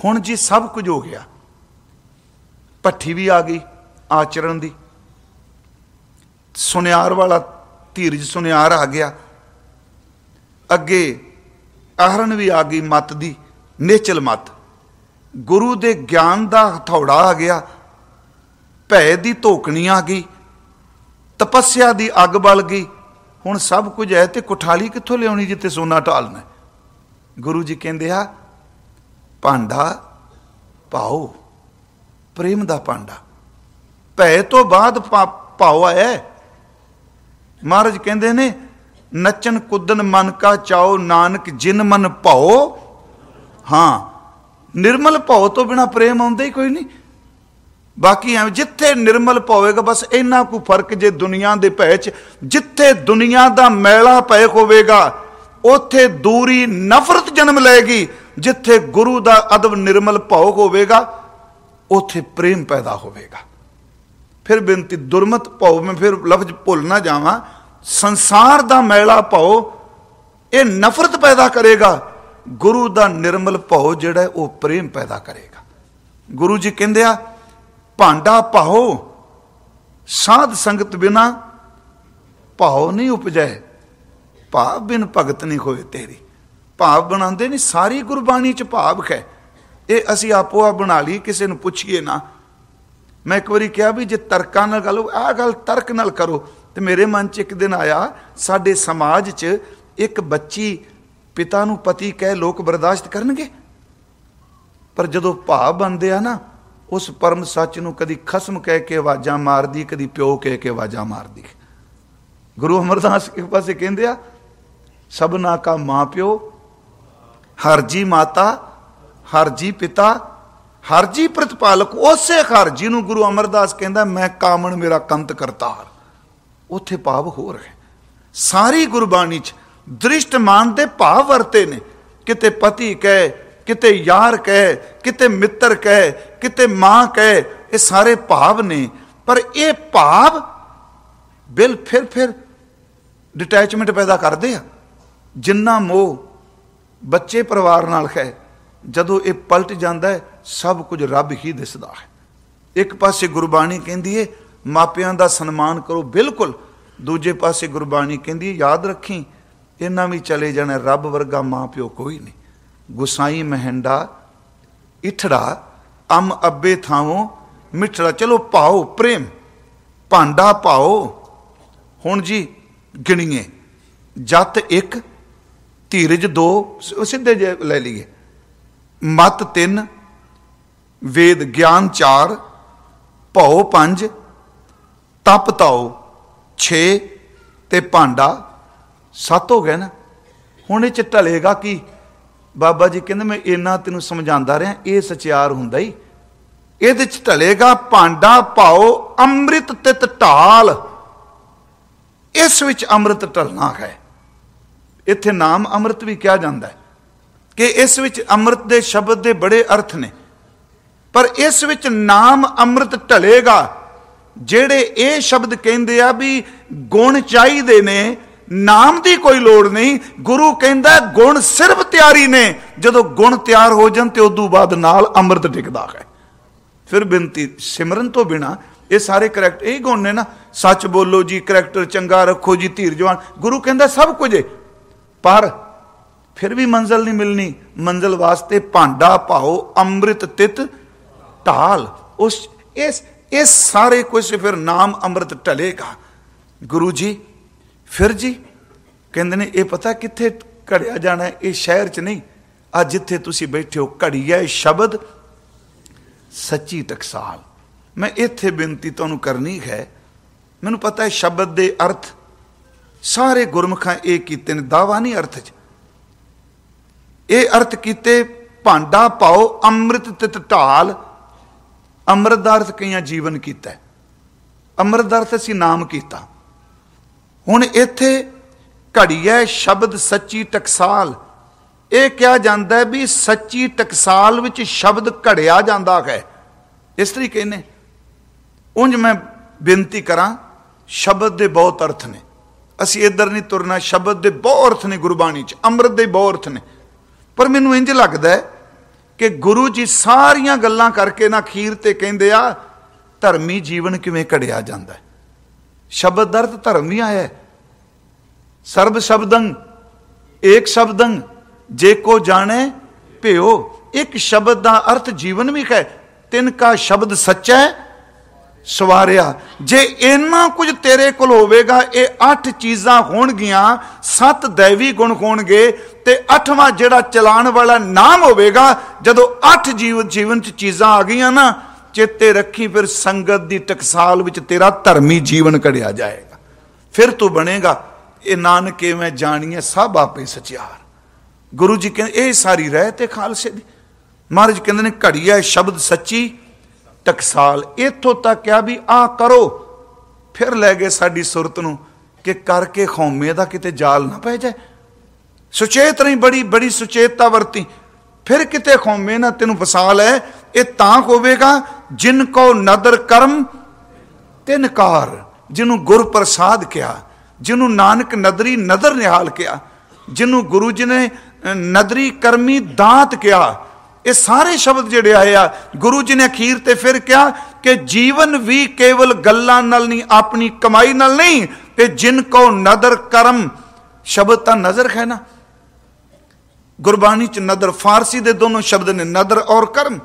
ਹੁਣ ਜੀ ਸਭ ਕੁਝ ਹੋ ਗਿਆ। ਪੱਠੀ ਵੀ ਆ ਗਈ ਆਚਰਣ ਦੀ। ਸੁਨਿਆਰ ਵਾਲਾ ਧੀਰਜ ਸੁਨਿਆਰ ਆ ਗਿਆ। ਅੱਗੇ ਆਹਰਨ ਵੀ ਆ ਗਈ ਮਤ ਦੀ, ਨੇਚਲ ਮਤ। ਗੁਰੂ ਦੇ ਗਿਆਨ ਦਾ ਹਥੌੜਾ ਆ ਗਿਆ। ਭੈ ਦੀ ਧੋਕਣੀ ਆ ਗਈ। ਤਪੱਸਿਆ ਦੀ ਅੱਗ ਬਲ ਗਈ। ਹੁਣ ਸਭ ਕੁਝ ਹੈ ਤੇ ਕੁਠਾਲੀ ਕਿੱਥੋਂ ਲਿਆਉਣੀ ਜਿੱਤੇ ਸੋਨਾ ਢਾਲਣਾ? ਗੁਰੂ ਜੀ ਕਹਿੰਦੇ ਆ, ਭਾਂਡਾ ਪਾਓ। ਪ੍ਰੇਮ ਦਾ ਭਾਂਡਾ ਭੈ ਤੋਂ ਬਾਅਦ ਪਾਓ ਆਇਆ ਮਹਾਰਾਜ ਕਹਿੰਦੇ ਨੇ, ਨੱਚਣ ਕੁੱਦਣ ਮਨ ਕਾ ਚਾਓ ਨਾਨਕ ਜਿਨ ਮਨ ਭਾਓ ਹਾਂ, ਨਿਰਮਲ ਭਾਉ ਤੋਂ ਬਿਨਾ ਪ੍ਰੇਮ ਆਉਂਦਾ ਹੀ ਕੋਈ ਨਹੀਂ। ਬਾਕੀ ਐ ਜਿੱਥੇ ਨਿਰਮਲ ਪਾਵੇਗਾ ਬਸ ਇੰਨਾ ਕੋ ਫ਼ਰਕ ਜੇ ਦੁਨੀਆ ਦੇ ਭੈ ਚ, ਜਿੱਥੇ ਦੁਨੀਆ ਦਾ ਮੈਲਾ ਭੈ ਹੋਵੇਗਾ, ਉਥੇ ਦੂਰੀ ਨਫ਼ਰਤ ਜਨਮ ਲਏਗੀ, ਜਿੱਥੇ ਗੁਰੂ ਦਾ ਅਦਬ ਨਿਰਮਲ ਭਾਉ ਹੋਵੇਗਾ। ਉਥੇ ਪ੍ਰੇਮ ਪੈਦਾ ਹੋਵੇਗਾ। ਫਿਰ ਬੇਨਤੀ, ਦੁਰਮਤ ਭਾਉ ਮੈਂ ਫਿਰ ਲਫ਼ਜ਼ ਭੁੱਲ ਨਾ ਜਾਵਾਂ। ਸੰਸਾਰ ਦਾ ਮੈਲਾ ਭਾਉ ਇਹ ਨਫ਼ਰਤ ਪੈਦਾ ਕਰੇਗਾ। ਗੁਰੂ ਦਾ ਨਿਰਮਲ ਭਾਉ ਜਿਹੜਾ ਉਹ ਪ੍ਰੇਮ ਪੈਦਾ ਕਰੇਗਾ। ਗੁਰੂ ਜੀ ਕਹਿੰਦੇ ਆ, ਭਾਂਡਾ ਭਾਉ ਸਾਧ ਸੰਗਤ ਬਿਨਾ ਭਾਉ ਨਹੀਂ ਉਪਜੈ। ਭਾਵ ਬਿਨ ਭਗਤ ਨਹੀਂ ਹੋਏ ਤੇਰੀ। ਭਾਵ ਬਣਾਉਂਦੇ ਨਹੀਂ ਸਾਰੀ ਗੁਰਬਾਣੀ ਚ ਭਾਵ ਹੈ ਇਹ ਅਸੀਂ ਆਪੋ ਆ ਬਣਾ ਲਈ, ਕਿਸੇ ਨੂੰ ਪੁੱਛੀਏ ਨਾ। ਮੈਂ ਇੱਕ ਵਾਰੀ ਕਿਹਾ ਵੀ ਜੇ ਤਰਕਾਂ ਨਾਲ ਗੱਲ ਆਹ ਗੱਲ ਤਰਕ ਨਾਲ ਕਰੋ। ਤੇ ਮੇਰੇ ਮਨ 'ਚ ਇੱਕ ਦਿਨ ਆਇਆ, ਸਾਡੇ ਸਮਾਜ 'ਚ ਇੱਕ ਬੱਚੀ ਪਿਤਾ ਨੂੰ ਪਤੀ ਕਹਿ ਲੋਕ ਬਰਦਾਸ਼ਤ ਕਰਨਗੇ। ਪਰ ਜਦੋਂ ਭਾਵ ਬੰਦੇ ਆ ਨਾ, ਉਸ ਪਰਮ ਸੱਚ ਨੂੰ ਕਦੀ ਖਸਮ ਕਹਿ ਕੇ ਆਵਾਜ਼ਾਂ ਮਾਰਦੀ, ਕਦੀ ਪਿਓ ਕਹਿ ਕੇ ਆਵਾਜ਼ਾਂ ਮਾਰਦੀ। ਗੁਰੂ ਅਮਰਦਾਸ ਇੱਕ ਪਾਸੇ ਕਹਿੰਦੇ ਆ ਸਭਨਾ ਕਾ ਮਾਂ ਪਿਓ ਹਰ ਜੀ ਮਾਤਾ ਹਰ ਜੀ ਪਿਤਾ, ਹਰ ਜੀ ਪ੍ਰਤਪਾਲਕ, ਉਸੇ ਹਰ ਜੀ ਨੂੰ ਗੁਰੂ ਅਮਰਦਾਸ ਕਹਿੰਦਾ, ਮੈਂ ਕਾਮਣ ਮੇਰਾ ਕੰਤ ਕਰਤਾਰ। ਉੱਥੇ ਭਾਵ ਹੋ ਰਿਹਾ। ਸਾਰੀ ਗੁਰਬਾਣੀ ਚ ਦ੍ਰਿਸ਼ਟਮਾਨ ਦੇ ਭਾਵ ਵਰਤੇ ਨੇ। ਕਿਤੇ ਪਤੀ ਕਹੇ, ਕਿਤੇ ਯਾਰ ਕਹੇ, ਕਿਤੇ ਮਿੱਤਰ ਕਹੇ, ਕਿਤੇ ਮਾਂ ਕਹੇ, ਇਹ ਸਾਰੇ ਭਾਵ ਨੇ। ਪਰ ਇਹ ਭਾਵ ਬਿਲ ਫਿਰ ਫਿਰ ਡਿਟੈਚਮੈਂਟ ਪੈਦਾ ਕਰਦੇ ਆ। ਜਿੰਨਾ ਮੋਹ ਬੱਚੇ ਪਰਿਵਾਰ ਨਾਲ ਹੈ ਜਦੋਂ ਇਹ ਪਲਟ ਜਾਂਦਾ ਹੈ, ਸਭ ਕੁਝ ਰੱਬ ਹੀ ਦਿਸਦਾ ਹੈ। ਇੱਕ ਪਾਸੇ ਗੁਰਬਾਣੀ ਕਹਿੰਦੀ ਏ, ਮਾਪਿਆਂ ਦਾ ਸਨਮਾਨ ਕਰੋ, ਬਿਲਕੁਲ। ਦੂਜੇ ਪਾਸੇ ਗੁਰਬਾਣੀ ਕਹਿੰਦੀ ਯਾਦ ਰੱਖੀ, ਇਹਨਾਂ ਵੀ ਚਲੇ ਜਾਣਾ, ਰੱਬ ਵਰਗਾ ਮਾਪਿਓ ਕੋਈ ਨਹੀਂ। ਗੁਸਾਈ ਮਹਿੰਡਾ, ਇਠੜਾ, ਅਮ ਅੱਬੇ ਥਾਵੋਂ ਮਿੱਠੜਾ, ਚਲੋ ਪਾਓ ਪ੍ਰੇਮ, ਭਾਂਡਾ ਪਾਓ ਹੁਣ ਜੀ, ਗਿਣੀਏ, ਜਤ ਇੱਕ, ਧੀਰਜ ਦੋ ਸਿੱਧੇ ਜੇ ਲੈ ਲਈਏ। ਮਤ ਤਿੰਨ, ਵੇਦ ਗਿਆਨ 4 ਭਉ 5 ਤਪ ਤਾਉ 6 ਤੇ ਭਾਂਡਾ 7 ਹੋ ਗਏ ਨਾ। ਹੁਣ ਇਹ ਚ ਢਲੇਗਾ ਕੀ? ਬਾਬਾ ਜੀ ਕਹਿੰਦੇ ਮੈਂ ਇਹਨਾਂ ਤੈਨੂੰ ਸਮਝਾਉਂਦਾ ਰਿਹਾ, ਇਹ ਸਚਿਆਰ ਹੁੰਦਾ ਹੀ ਇਹਦੇ ਚ ਢਲੇਗਾ ਭਾਂਡਾ ਭਾਉ ਅੰਮ੍ਰਿਤ ਤਿਤ ਢਾਲ। ਇਸ ਵਿੱਚ ਅੰਮ੍ਰਿਤ ਢਲਣਾ ਹੈ। ਇੱਥੇ ਨਾਮ ਅੰਮ੍ਰਿਤ ਵੀ ਕਿਹਾ ਜਾਂਦਾ ਹੈ। ਕਿ ਇਸ ਵਿੱਚ ਅੰਮ੍ਰਿਤ ਦੇ ਸ਼ਬਦ ਦੇ ਬੜੇ ਅਰਥ ਨੇ। ਪਰ ਇਸ ਵਿੱਚ ਨਾਮ ਅੰਮ੍ਰਿਤ ਢਲੇਗਾ, ਜਿਹੜੇ ਇਹ ਸ਼ਬਦ ਕਹਿੰਦੇ ਆ ਵੀ ਗੁਣ ਚਾਹੀਦੇ ਨੇ, ਨਾਮ ਦੀ ਕੋਈ ਲੋੜ ਨਹੀਂ। ਗੁਰੂ ਕਹਿੰਦਾ ਗੁਣ ਸਿਰਫ ਤਿਆਰੀ ਨੇ, ਜਦੋਂ ਗੁਣ ਤਿਆਰ ਹੋ ਜਾਣ ਤੇ ਉਦੋਂ ਬਾਅਦ ਨਾਲ ਅੰਮ੍ਰਿਤ ਟਿਕਦਾ ਹੈ। ਫਿਰ ਬੇਨਤੀ, ਸਿਮਰਨ ਤੋਂ ਬਿਨਾ ਇਹ ਸਾਰੇ ਕਰੈਕਟਰ ਇਹ ਗੁਣ ਨੇ ਨਾ। ਸੱਚ ਬੋਲੋ ਜੀ, ਕਰੈਕਟਰ ਚੰਗਾ ਰੱਖੋ ਜੀ, ਧੀਰਜਵਾਨ। ਗੁਰੂ ਕਹਿੰਦਾ ਸਭ ਕੁਝ ਹੈ ਪਰ ਫਿਰ ਵੀ ਮੰਜ਼ਲ ਨਹੀਂ ਮਿਲਣੀ। ਮੰਜ਼ਲ ਵਾਸਤੇ ਭਾਂਡਾ ਭਾਓ ਅੰਮ੍ਰਿਤ ਤਿਤ, ਢਾਲ। ਉਸ ਇਸ ਇਸ ਸਾਰੇ ਕੁਝ ਫਿਰ ਨਾਮ ਅੰਮ੍ਰਿਤ ਢਲੇਗਾ। ਗੁਰੂ ਜੀ, ਫਿਰ ਜੀ, ਕਹਿੰਦੇ ਨੇ, ਇਹ ਪਤਾ ਕਿੱਥੇ ਘੜਿਆ ਜਾਣਾ ਇਹ ਸ਼ਹਿਰ 'ਚ ਨਹੀਂ। ਆ ਜਿੱਥੇ ਤੁਸੀਂ ਬੈਠੇ ਹੋ ਘੜੀਆ ਸ਼ਬਦ ਸੱਚੀ ਟਕਸਾਲ। ਮੈਂ ਇੱਥੇ ਬੇਨਤੀ ਤੁਹਾਨੂੰ ਕਰਨੀ ਹੈ। ਮੈਨੂੰ ਪਤਾ ਹੈ ਸ਼ਬਦ ਦੇ ਅਰਥ ਸਾਰੇ ਗੁਰਮੁਖਾਂ ਇਹ ਕੀਤੇ ਨੇ, ਦਾਵਾ ਨਹੀਂ ਅਰਥ 'ਚ। ਇਹ ਅਰਥ ਕੀਤੇ, ਭਾਂਡਾ ਪਾਓ, ਅੰਮ੍ਰਿਤ ਤਿਤ ਢਾਲ ਅੰਮ੍ਰਿਤ ਦਾ ਅਰਥ ਕਈਆਂ ਜੀਵਨ ਕੀਤਾ ਅੰਮ੍ਰਿਤ ਦਾ ਅਰਥ ਅਸੀਂ ਨਾਮ ਕੀਤਾ। ਹੁਣ ਇੱਥੇ ਘੜੀਐ ਸ਼ਬਦ ਸੱਚੀ ਟਕਸਾਲ। ਇਹ ਕਿਹਾ ਜਾਂਦਾ ਵੀ ਸੱਚੀ ਟਕਸਾਲ ਵਿੱਚ ਸ਼ਬਦ ਘੜਿਆ ਜਾਂਦਾ ਹੈ। ਇਸ ਤਰੀਕੇ ਨੇ। ਉਂਝ ਮੈਂ ਬੇਨਤੀ ਕਰਾਂ, ਸ਼ਬਦ ਦੇ ਬਹੁਤ ਅਰਥ ਨੇ। ਅਸੀਂ ਇੱਧਰ ਨਹੀਂ ਤੁਰਨਾ, ਸ਼ਬਦ ਦੇ ਬਹੁਤ ਅਰਥ ਨੇ ਗੁਰਬਾਣੀ 'ਚ। ਅੰਮ੍ਰਿਤ ਦੇ ਬਹੁਤ ਅਰਥ ਨੇ। ਪਰ ਮੈਨੂੰ ਇੰਜ ਲੱਗਦਾ ਕਿ ਗੁਰੂ ਜੀ ਸਾਰੀਆਂ ਗੱਲਾਂ ਕਰਕੇ ਨਾ ਖੀਰ ਤੇ ਕਹਿੰਦੇ ਆ, ਧਰਮੀ ਜੀਵਨ ਕਿਵੇਂ ਘੜਿਆ ਜਾਂਦਾ ਸ਼ਬਦ ਦਾ ਅਰਥ ਧਰਮ ਵੀ ਆਇਆ ਸਰਬ ਸ਼ਬਦੰ, ਏਕ ਸ਼ਬਦੰ, ਜੇ ਕੋ ਜਾਣੇ ਭਿਓ। ਇੱਕ ਸ਼ਬਦ ਦਾ ਅਰਥ ਜੀਵਨ ਵੀ ਹੈ। ਤਿੰਨ ਕਾ ਸ਼ਬਦ ਸੱਚਾ ਹੈ ਸਵਾਰਿਆ। ਜੇ ਇੰਨਾ ਕੁਝ ਤੇਰੇ ਕੋਲ ਹੋਵੇਗਾ, ਇਹ ਅੱਠ ਚੀਜ਼ਾਂ ਹੋਣਗੀਆਂ, ਸੱਤ ਦੇਵੀ ਗੁਣ ਹੋਣਗੇ ਤੇ ਅੱਠਵਾਂ ਜਿਹੜਾ ਚਲਾਣ ਵਾਲਾ ਨਾਮ ਹੋਵੇਗਾ, ਜਦੋਂ ਅੱਠ ਜੀਵਨ ਜੀਵਨ ਚ ਚੀਜ਼ਾਂ ਆ ਗਈਆਂ ਨਾ, ਚੇਤੇ ਰੱਖੀ ਫਿਰ ਸੰਗਤ ਦੀ ਟਕਸਾਲ ਵਿੱਚ ਤੇਰਾ ਧਰਮੀ ਜੀਵਨ ਕੜਿਆ ਜਾਏਗਾ। ਫਿਰ ਤੂੰ ਬਣੇਗਾ ਇਹ ਨਾਨਕੇ, ਮੈਂ ਜਾਣੀਏ ਸਭ ਆਪੇ ਸਚਿਆਰ। ਗੁਰੂ ਜੀ ਕਹਿੰਦੇ, ਇਹ ਸਾਰੀ ਰਹਿ ਤੇ ਖਾਲਸੇ ਦੀ। ਮਹਾਰਾਜ ਕਹਿੰਦੇ ਨੇ ਘੜੀਆ ਸ਼ਬਦ ਸੱਚੀ ਟਕਸਾਲ ਇਥੋਂ ਤੱਕ ਆ ਵੀ ਆ ਕਰੋ। ਫਿਰ ਲੈ ਗਏ ਸਾਡੀ ਸੁਰਤ ਨੂੰ ਕਿ ਕਰਕੇ ਖੌਮੇ ਦਾ ਕਿਤੇ ਜਾਲ ਨਾ ਪੈ ਜਾਏ। ਸੁਚੇਤ ਨਹੀਂ ਬੜੀ ਬੜੀ ਸੁਚੇਤਤਾ ਵਰਤੀ। ਫਿਰ ਕਿਤੇ ਖੌਮੇ ਨਾ ਤੈਨੂੰ ਫਸਾਲ ਹੈ ਇਹ ਤਾਂ ਹੋਵੇਗਾ ਜਿਨ ਕੋ ਨਦਰ ਕਰਮ ਤਿਨਕਾਰ ਜਿਹਨੂੰ ਗੁਰ ਪ੍ਰਸਾਦ ਕਿਹਾ, ਜਿਹਨੂੰ ਨਾਨਕ ਨਦਰੀ ਨਦਰ ਨਿਹਾਲ ਕਿਹਾ, ਜਿਹਨੂੰ ਗੁਰੂ ਜੀ ਨੇ ਨਦਰੀ ਕਰਮੀ ਦਾਤ ਕਿਹਾ ਇਹ ਸਾਰੇ ਸ਼ਬਦ ਜਿਹੜੇ ਆਏ ਆ, ਗੁਰੂ ਜੀ ਨੇ ਅਖੀਰ ਤੇ ਫਿਰ ਕਿਹਾ ਕਿ ਜੀਵਨ ਵੀ ਕੇਵਲ ਗੱਲਾਂ ਨਾਲ ਨਹੀਂ, ਆਪਣੀ ਕਮਾਈ ਨਾਲ ਨਹੀਂ, ਤੇ ਜਿਨ ਕੋ ਨਦਰ ਕਰਮ, ਸ਼ਬਦ ਤਾਂ ਨਜ਼ਰ ਹੈ ਨਾ। ਗੁਰਬਾਣੀ ਚ ਨਦਰ ਫਾਰਸੀ ਦੇ ਦੋਨੋਂ ਸ਼ਬਦ ਨੇ, ਨਦਰ ਔਰ ਕਰਮ।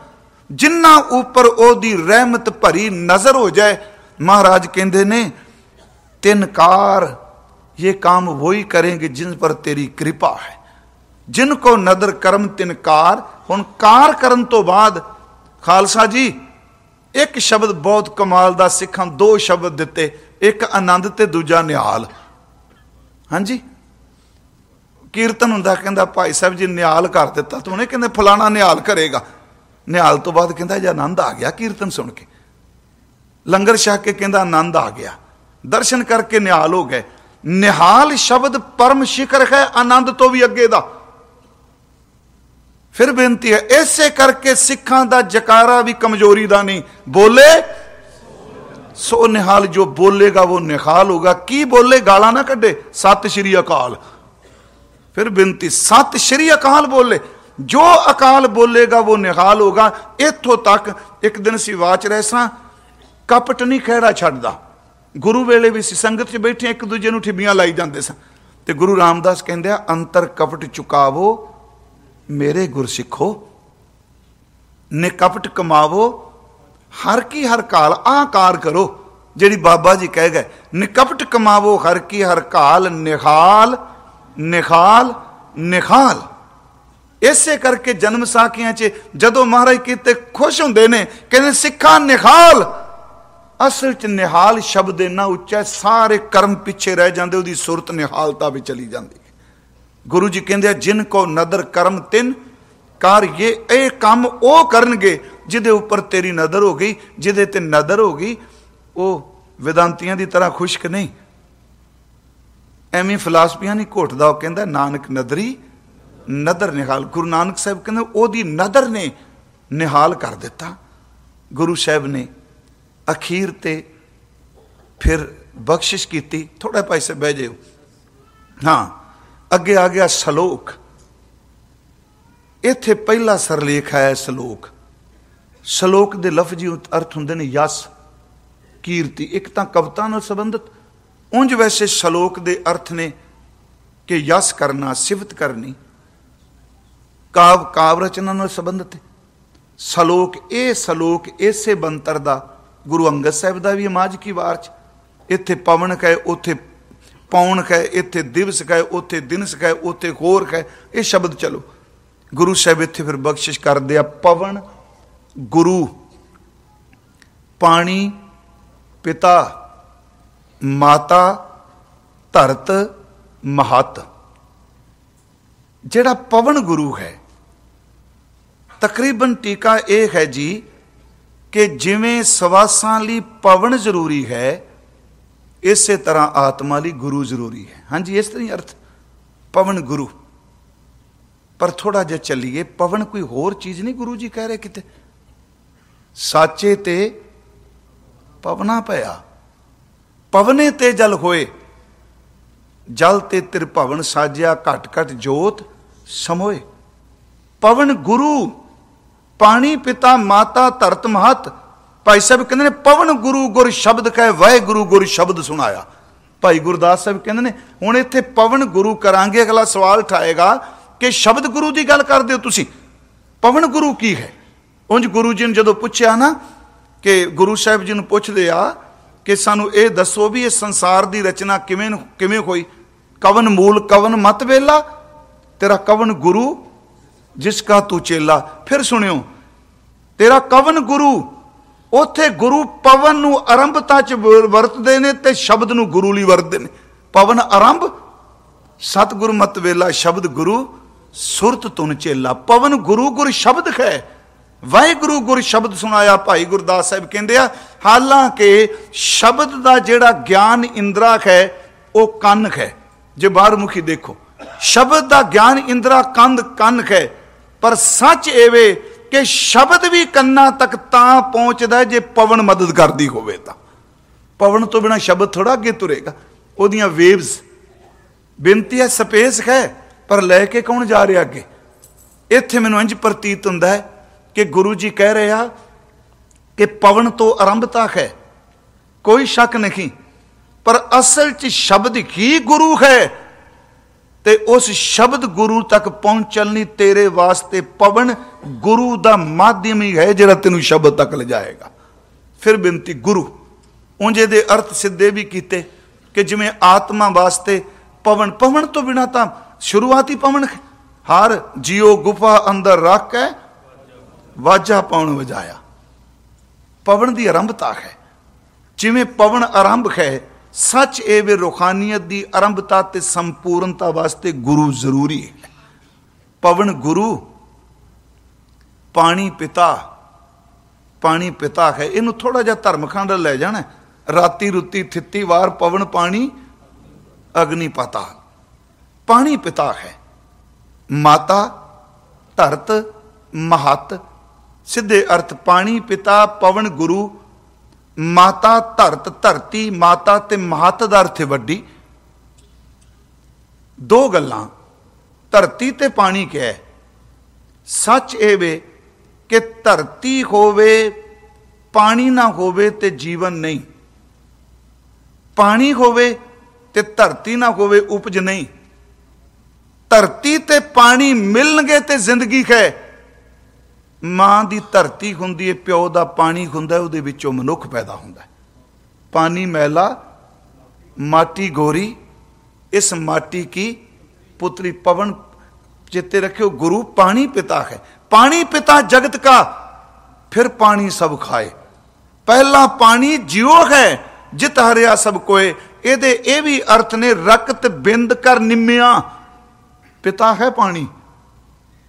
ਜਿੰਨਾ ਉੱਪਰ ਉਹਦੀ ਰਹਿਮਤ ਭਰੀ ਨਜ਼ਰ ਹੋ ਜਾਏ, ਮਹਾਰਾਜ ਕਹਿੰਦੇ ਨੇ ਤਿੰਨਕਾਰ ਇਹ ਕੰਮ ਵਹੀ ਕरेंगे ਜਿਨ ਪਰ ਤੇਰੀ ਕਿਰਪਾ ਹੈ। ਜਿਨ ਕੋ ਨਦਰ ਕਰਮ ਤਿਨਕਾਰ ਹੁਣ ਕਾਰ ਕਰਨ ਤੋਂ ਬਾਅਦ, ਖਾਲਸਾ ਜੀ, ਇੱਕ ਸ਼ਬਦ ਬਹੁਤ ਕਮਾਲ ਦਾ ਸਿੱਖਾਂ ਦੋ ਸ਼ਬਦ ਦਿੱਤੇ, ਇੱਕ ਆਨੰਦ ਤੇ ਦੂਜਾ ਨਿਹਾਲ। ਹਾਂਜੀ? ਕੀਰਤਨ ਹੁੰਦਾ, ਕਹਿੰਦਾ, ਭਾਈ ਸਾਹਿਬ ਜੀ, ਨਿਹਾਲ ਕਰ ਦਿੱਤਾ ਤੂੰ ਨੇ, ਕਹਿੰਦੇ, ਫਲਾਣਾ ਨਿਹਾਲ ਕਰੇਗਾ। ਨਿਹਾਲ ਤੋਂ ਬਾਅਦ ਕਹਿੰਦਾ ਜੇ ਆਨੰਦ ਆ ਗਿਆ ਕੀਰਤਨ ਸੁਣ ਕੇ। ਲੰਗਰ ਛਕ ਕੇ ਕਹਿੰਦਾ, ਆਨੰਦ ਆ ਗਿਆ। ਦਰਸ਼ਨ ਕਰਕੇ ਨਿਹਾਲ ਹੋ ਗਏ। ਨਿਹਾਲ ਸ਼ਬਦ ਪਰਮ ਸ਼ਿਖਰ ਹੈ, ਆਨੰਦ ਤੋਂ ਵੀ ਅੱਗੇ ਦਾ। ਫਿਰ ਬੇਨਤੀ ਹੈ, ਇਸੇ ਕਰਕੇ ਸਿੱਖਾਂ ਦਾ ਜਕਾਰਾ ਵੀ ਕਮਜ਼ੋਰੀ ਦਾ ਨਹੀਂ। ਬੋਲੇ, ਸੋ ਨਿਹਾਲ ਜੋ ਬੋਲੇਗਾ ਉਹ ਨਿਹਾਲ ਹੋਗਾ ਕੀ ਬੋਲੇ, ਗਾਲਾਂ ਨਾ ਕੱਢੇ, ਸਤਿ ਸ਼੍ਰੀ ਅਕਾਲ। ਫਿਰ ਬੇਨਤੀ, ਸਤਿ ਸ਼੍ਰੀ ਅਕਾਲ ਬੋਲੇ। ਜੋ ਅਕਾਲ ਬੋਲੇਗਾ ਉਹ ਨਿਹਾਲ ਹੋਗਾ ਇੱਥੋਂ ਤੱਕ ਇੱਕ ਦਿਨ ਸੀ ਵਾਚ ਰਹੇ ਸਾਂ ਕਪਟ ਨਹੀਂ ਖਹਿੜਾ ਛੱਡਦਾ। ਗੁਰੂ ਵੇਲੇ ਵੀ ਸੀ ਸੰਗਤ 'ਚ ਬੈਠੇ ਇੱਕ ਦੂਜੇ ਨੂੰ ਠਿੱਬੀਆਂ ਲਾਈ ਜਾਂਦੇ ਸਾਂ। ਤੇ ਗੁਰੂ ਰਾਮਦਾਸ ਕਹਿੰਦੇ ਆ, ਅੰਤਰ ਕਪਟ ਚੁਕਾਵੋ ਮੇਰੇ ਗੁਰਸਿੱਖੋ ਨਿਕਪਟ ਕਮਾਵੋ, ਹਰ ਕੀ ਹਰ ਕਾਲ ਆਕਾਰ ਕਰੋ, ਜਿਹੜੀ ਬਾਬਾ ਜੀ ਕਹਿ ਗਏ, ਨਿਕਪਟ ਕਮਾਵੋ, ਹਰ ਕੀ ਹਰ ਕਾਲ ਨਿਹਾਲ ਨਿਖਾਲ ਨਿਖਾਲ ਇਸੇ ਕਰਕੇ ਜਨਮ ਸਾਖੀਆਂ 'ਚ ਜਦੋਂ ਮਹਾਰਾਜ ਕੀਤੇ ਖੁਸ਼ ਹੁੰਦੇ ਨੇ, ਕਹਿੰਦੇ ਸਿੱਖਾਂ ਨਿਖਾਲ ਅਸਲ 'ਚ ਨਿਹਾਲ ਸ਼ਬਦ ਇੰਨਾ ਉੱਚਾ ਸਾਰੇ ਕਰਮ ਪਿੱਛੇ ਰਹਿ ਜਾਂਦੇ, ਉਹਦੀ ਸੁਰਤ ਨਿਹਾਲਤਾ ਵਿੱਚ ਚਲੀ ਜਾਂਦੀ। ਗੁਰੂ ਜੀ ਕਹਿੰਦੇ ਆ, ਜਿਨ ਕੋ ਨਦਰ ਕਰਮ ਤਿੰਨ, ਕਾਰ ਇਹ ਇਹ ਕੰਮ ਉਹ ਕਰਨਗੇ ਜਿਹਦੇ ਉੱਪਰ ਤੇਰੀ ਨਜ਼ਰ ਹੋ ਗਈ, ਜਿਹਦੇ ਤੇ ਨਦਰ ਹੋ ਗਈ, ਉਹ ਵਿਦਾਂਤੀਆਂ ਦੀ ਤਰ੍ਹਾਂ ਖੁਸ਼ਕ ਨਹੀਂ। ਐਵੇਂ ਫਿਲਾਸਫੀਆਂ ਨਹੀਂ ਘੋਟਦਾ, ਉਹ ਕਹਿੰਦਾ, ਨਾਨਕ ਨਦਰੀ ਨਦਰ ਨਿਹਾਲ। ਗੁਰੂ ਨਾਨਕ ਸਾਹਿਬ ਕਹਿੰਦੇ, ਉਹਦੀ ਨਦਰ ਨੇ ਨਿਹਾਲ ਕਰ ਦਿੱਤਾ। ਗੁਰੂ ਸਾਹਿਬ ਨੇ ਅਖੀਰ ਤੇ ਫਿਰ ਬਖਸ਼ਿਸ਼ ਕੀਤੀ। ਥੋੜਾ ਪੈਸੇ ਬਹਿ ਜਿਓ ਹਾਂ। ਅੱਗੇ ਆ ਗਿਆ ਸ਼ਲੋਕ। ਇੱਥੇ ਪਹਿਲਾ ਸਰਲੇਖ ਹੈ ਸ਼ਲੋਕ। ਸ਼ਲੋਕ ਦੇ ਲਫ਼ਜ਼ੀ ਅਰਥ ਹੁੰਦੇ ਨੇ ਯਸ, ਕੀਰਤੀ। ਇੱਕ ਤਾਂ ਕਵਿਤਾ ਨਾਲ ਸੰਬੰਧਿਤ। ਉਂਝ ਵੈਸੇ ਸ਼ਲੋਕ ਦੇ ਅਰਥ ਨੇ ਕਿ ਯਸ ਕਰਨਾ, ਸਿਫਤ ਕਰਨੀ। ਕਾਵ ਕਾਵ ਰਚਨਾ ਨਾਲ ਸੰਬੰਧਿਤ। ਸ਼ਲੋਕ, ਇਹ ਸ਼ਲੋਕ ਇਸੇ ਬੰਤਰ ਦਾ ਗੁਰੂ ਅੰਗਦ ਸਾਹਿਬ ਦਾ ਵੀ ਇਮਾਜ ਕੀ ਵਾਰ ਚ। ਇੱਥੇ ਪਵਨ ਕਹੇ, ਉੱਥੇ ਪੌਣ ਹੈ, ਇੱਥੇ ਦਿਵਸ ਕਹੇ ਉੱਥੇ ਦਿਨਸ ਕਹੇ ਉੱਥੇ ਹੋਰ ਕਹੇ ਇਹ ਸ਼ਬਦ ਚਲੋ। ਗੁਰੂ ਸਾਹਿਬ ਇੱਥੇ ਫਿਰ ਬਖਸ਼ਿਸ਼ ਕਰਦੇ ਆ, ਪਵਨ, ਗੁਰੂ, ਪਾਣੀ, ਪਿਤਾ, ਮਾਤਾ, ਧਰਤ, ਮਹਤ। ਜਿਹੜਾ ਪਵਨ ਗੁਰੂ ਹੈ, ਤਕਰੀਬਨ ਟੀਕਾ ਇਹ ਹੈ ਜੀ ਕਿ ਜਿਵੇਂ ਸਵਾਸਾਂ ਲਈ ਪਵਨ ਜ਼ਰੂਰੀ ਹੈ ਇਸੇ ਤਰ੍ਹਾਂ ਆਤਮਾ ਲਈ ਗੁਰੂ ਜ਼ਰੂਰੀ ਹੈ। ਹਾਂਜੀ, ਇਸ ਤਰ੍ਹਾਂ ਹੀ ਅਰਥ। ਪਵਨ ਗੁਰੂ। ਪਰ ਥੋੜਾ ਜਿਹਾ ਚੱਲੀਏ, ਪਵਨ ਕੋਈ ਹੋਰ ਚੀਜ਼ ਨਹੀਂ ਗੁਰੂ ਜੀ ਕਹਿ ਰਹੇ ਕਿਤੇ। ਸਾਚੇ ਤੇ ਪਵਨਾ ਪਿਆ। ਪਵਨੇ ਤੇ ਜਲ ਹੋਏ। ਜਲ ਤੇ ਤਿਰ ਭਵਨ ਸਾਜਿਆ ਘਟ ਘਟ ਜੋਤ ਸਮੋਏ। ਪਵਨ ਗੁਰੂ, ਪਾਣੀ ਪਿਤਾ ਮਾਤਾ ਧਰਤ ਮਹਤ ਭਾਈ ਸਾਹਿਬ ਕਹਿੰਦੇ ਨੇ, ਪਵਨ ਗੁਰੂ ਗੁਰ ਸ਼ਬਦ ਕਹੇ ਵਾਹਿ ਗੁਰੂ ਗੁਰ ਸ਼ਬਦ ਸੁਣਾਇਆ। ਭਾਈ ਗੁਰਦਾਸ ਸਾਹਿਬ ਕਹਿੰਦੇ ਨੇ, ਹੁਣ ਇੱਥੇ ਪਵਨ ਗੁਰੂ ਕਰਾਂਗੇ, ਅਗਲਾ ਸਵਾਲ ਠਾਏਗਾ ਕਿ ਸ਼ਬਦ ਗੁਰੂ ਦੀ ਗੱਲ ਕਰਦੇ ਹੋ ਤੁਸੀਂ? ਪਵਨ ਗੁਰੂ ਕੀ ਹੈ? ਉਂਝ ਗੁਰੂ ਜੀ ਨੇ ਜਦੋਂ ਪੁੱਛਿਆ ਨਾ ਕਿ ਗੁਰੂ ਸਾਹਿਬ ਜੀ ਨੂੰ ਪੁੱਛਦੇ ਆ ਕਿ ਸਾਨੂੰ ਇਹ ਦੱਸੋ ਵੀ ਇਹ ਸੰਸਾਰ ਦੀ ਰਚਨਾ ਕਿਵੇਂ ਕਿਵੇਂ ਹੋਈ? ਕਵਨ ਮੂਲ, ਕਵਨ ਮਤ ਵੇਲਾ? ਤੇਰਾ ਕਵਨ ਗੁਰੂ, ਜਿਸ ਕਾ ਤੂੰ ਚੇਲਾ? ਫਿਰ ਸੁਣਿਓ, ਤੇਰਾ ਕਵਨ ਗੁਰੂ ਉਥੇ ਗੁਰੂ ਪਵਨ ਨੂੰ ਆਰੰਭਤਾ ਚ ਵਰਤਦੇ ਨੇ ਤੇ ਸ਼ਬਦ ਨੂੰ ਗੁਰੂ ਲਈ ਵਰਤਦੇ ਨੇ। ਪਵਨ ਆਰੰਭ, ਸਤਗੁਰ ਮਤ ਵੇਲਾ ਸ਼ਬਦ ਗੁਰੂ, ਸੁਰਤ ਤੁਨ ਚੇਲਾ। ਪਵਨ ਗੁਰੂ ਗੁਰ ਸ਼ਬਦ ਹੈ ਵਾਹਿਗੁਰੂ ਗੁਰ ਸ਼ਬਦ ਸੁਣਾਇਆ ਭਾਈ ਗੁਰਦਾਸ ਸਾਹਿਬ ਕਹਿੰਦੇ ਆ, ਹਾਲਾਂਕਿ ਸ਼ਬਦ ਦਾ ਜਿਹੜਾ ਗਿਆਨ ਇੰਦਰਾ ਹੈ ਉਹ ਕੰਨ ਹੈ ਜੇ ਬਾਹਰ ਮੁਖੀ ਦੇਖੋ, ਸ਼ਬਦ ਦਾ ਗਿਆਨ ਇੰਦਰਾ ਕੰਦ ਕੰਨ ਹੈ ਪਰ ਸੱਚ ਏਵੇਂ ਕਿ ਸ਼ਬਦ ਵੀ ਕੰਨਾਂ ਤੱਕ ਤਾਂ ਪਹੁੰਚਦਾ ਜੇ ਪਵਨ ਮਦਦ ਕਰਦੀ ਹੋਵੇ ਤਾਂ। ਪਵਨ ਤੋਂ ਬਿਨਾ ਸ਼ਬਦ ਥੋੜਾ ਅੱਗੇ ਤੁਰੇਗਾ। ਉਹਦੀਆਂ ਵੇਵਸ ਬੇਨਤੀ ਹੈ ਸਪੇਸ ਹੈ, ਪਰ ਲੈ ਕੇ ਕੌਣ ਜਾ ਰਿਹਾ ਅੱਗੇ? ਇੱਥੇ ਮੈਨੂੰ ਇੰਜ ਪ੍ਰਤੀਤ ਹੁੰਦਾ ਹੈ ਕਿ ਗੁਰੂ ਜੀ ਕਹਿ ਰਹੇ ਆ ਕਿ ਪਵਨ ਤੋਂ ਆਰੰਭਤਾ ਹੈ। ਕੋਈ ਸ਼ੱਕ ਨਹੀਂ। ਪਰ ਅਸਲ 'ਚ ਸ਼ਬਦ ਹੀ ਗੁਰੂ ਹੈ। ਤੇ ਉਸ ਸ਼ਬਦ ਗੁਰੂ ਤੱਕ ਪਹੁੰਚਣ ਲਈ ਤੇਰੇ ਵਾਸਤੇ ਪਵਨ ਗੁਰੂ ਦਾ ਮਾਧਿਅਮ ਹੀ ਹੈ ਜਿਹੜਾ ਤੈਨੂੰ ਸ਼ਬਦ ਤੱਕ ਲਿਜਾਏਗਾ। ਫਿਰ ਬੇਨਤੀ ਗੁਰੂ, ਉਂਝੇ ਦੇ ਅਰਥ ਸਿੱਧੇ ਵੀ ਕੀਤੇ ਕਿ ਜਿਵੇਂ ਆਤਮਾ ਵਾਸਤੇ ਪਵਨ ਪਵਨ ਤੋਂ ਬਿਨਾ ਤਾਂ ਸ਼ੁਰੂਆਤੀ ਪਵਨ ਹਰ ਜਿਉ ਗੁਫਾ ਅੰਦਰ ਰੱਖ ਹੈ ਵਾਜਾ ਪਾਉਣ ਵਜਾਇਆ। ਪਵਨ ਦੀ ਆਰੰਭਤਾ ਹੈ। ਜਿਵੇਂ ਪਵਨ ਆਰੰਭ ਹੈ ਸੱਚ ਇਹ ਵੀ ਰੋਖਾਨੀਅਤ ਦੀ ਆਰੰਭਤਾ ਤੇ ਸੰਪੂਰਨਤਾ ਵਾਸਤੇ ਗੁਰੂ ਜ਼ਰੂਰੀ ਹੈ। ਪਵਨ ਗੁਰੂ, ਪਾਣੀ ਪਿਤਾ ਪਾਣੀ ਪਿਤਾ ਹੈ। ਇਹਨੂੰ ਥੋੜਾ ਜਿਹਾ ਧਰਮਖੰਡ ਲੈ ਜਾਣਾ ਰਾਤੀ ਰੁੱਤੀ ਥਿੱਤੀ ਵਾਰ ਪਵਨ, ਪਾਣੀ, ਅਗਨੀ ਪਤਾ। ਪਾਣੀ ਪਿਤਾ ਹੈ। ਮਾਤਾ, ਧਰਤ, ਮਹਤ, ਸਿੱਧੇ ਅਰਥ ਪਾਣੀ ਪਿਤਾ, ਪਵਨ ਗੁਰੂ ਮਾਤਾ ਧਰਤ ਧਰਤੀ, ਮਾਤਾ ਤੇ ਮਹਤ ਦਾ ਅਰਥ ਵੱਡੀ। ਦੋ ਗੱਲਾਂ, ਧਰਤੀ ਤੇ ਪਾਣੀ ਕਹਿ ਸੱਚ ਇਹ ਵੇ ਕਿ ਧਰਤੀ ਹੋਵੇ, ਪਾਣੀ ਨਾ ਹੋਵੇ ਤੇ ਜੀਵਨ ਨਹੀਂ। ਪਾਣੀ ਹੋਵੇ ਤੇ ਧਰਤੀ ਨਾ ਹੋਵੇ, ਉਪਜ ਨਹੀਂ। ਧਰਤੀ ਤੇ ਪਾਣੀ ਮਿਲਣਗੇ ਤੇ ਜ਼ਿੰਦਗੀ ਹੈ ਮਾਂ ਦੀ ਧਰਤੀ ਹੁੰਦੀ ਹੈ ਪਿਓ ਦਾ ਪਾਣੀ ਹੁੰਦਾ ਉਹਦੇ ਵਿੱਚੋਂ ਮਨੁੱਖ ਪੈਦਾ ਹੁੰਦਾ ਪਾਣੀ ਮੈਲਾ ਮਾਟੀ ਗੋਰੀ ਇਸ ਮਾਟੀ ਕੀ ਪੁੱਤਰੀ ਪਵਨ ਚਿੱਤੇ ਰੱਖਿਓ ਗੁਰੂ ਪਾਣੀ ਪਿਤਾ ਹੈ ਪਾਣੀ ਪਿਤਾ ਜਗਤ का फिर पानी सब खाए ਪਹਿਲਾ ਪਾਣੀ ਜਿਉ ਹੈ ਜਿਤ ਹਰਿਆ ਸਭ ਕੋਏ ਇਹਦੇ ਇਹ ਵੀ ਅਰਥ ਨੇ ਰਕਤ ਬਿੰਦ ਕਰ ਨਿੰਮਿਆ ਪਿਤਾ ਹੈ ਪਾਣੀ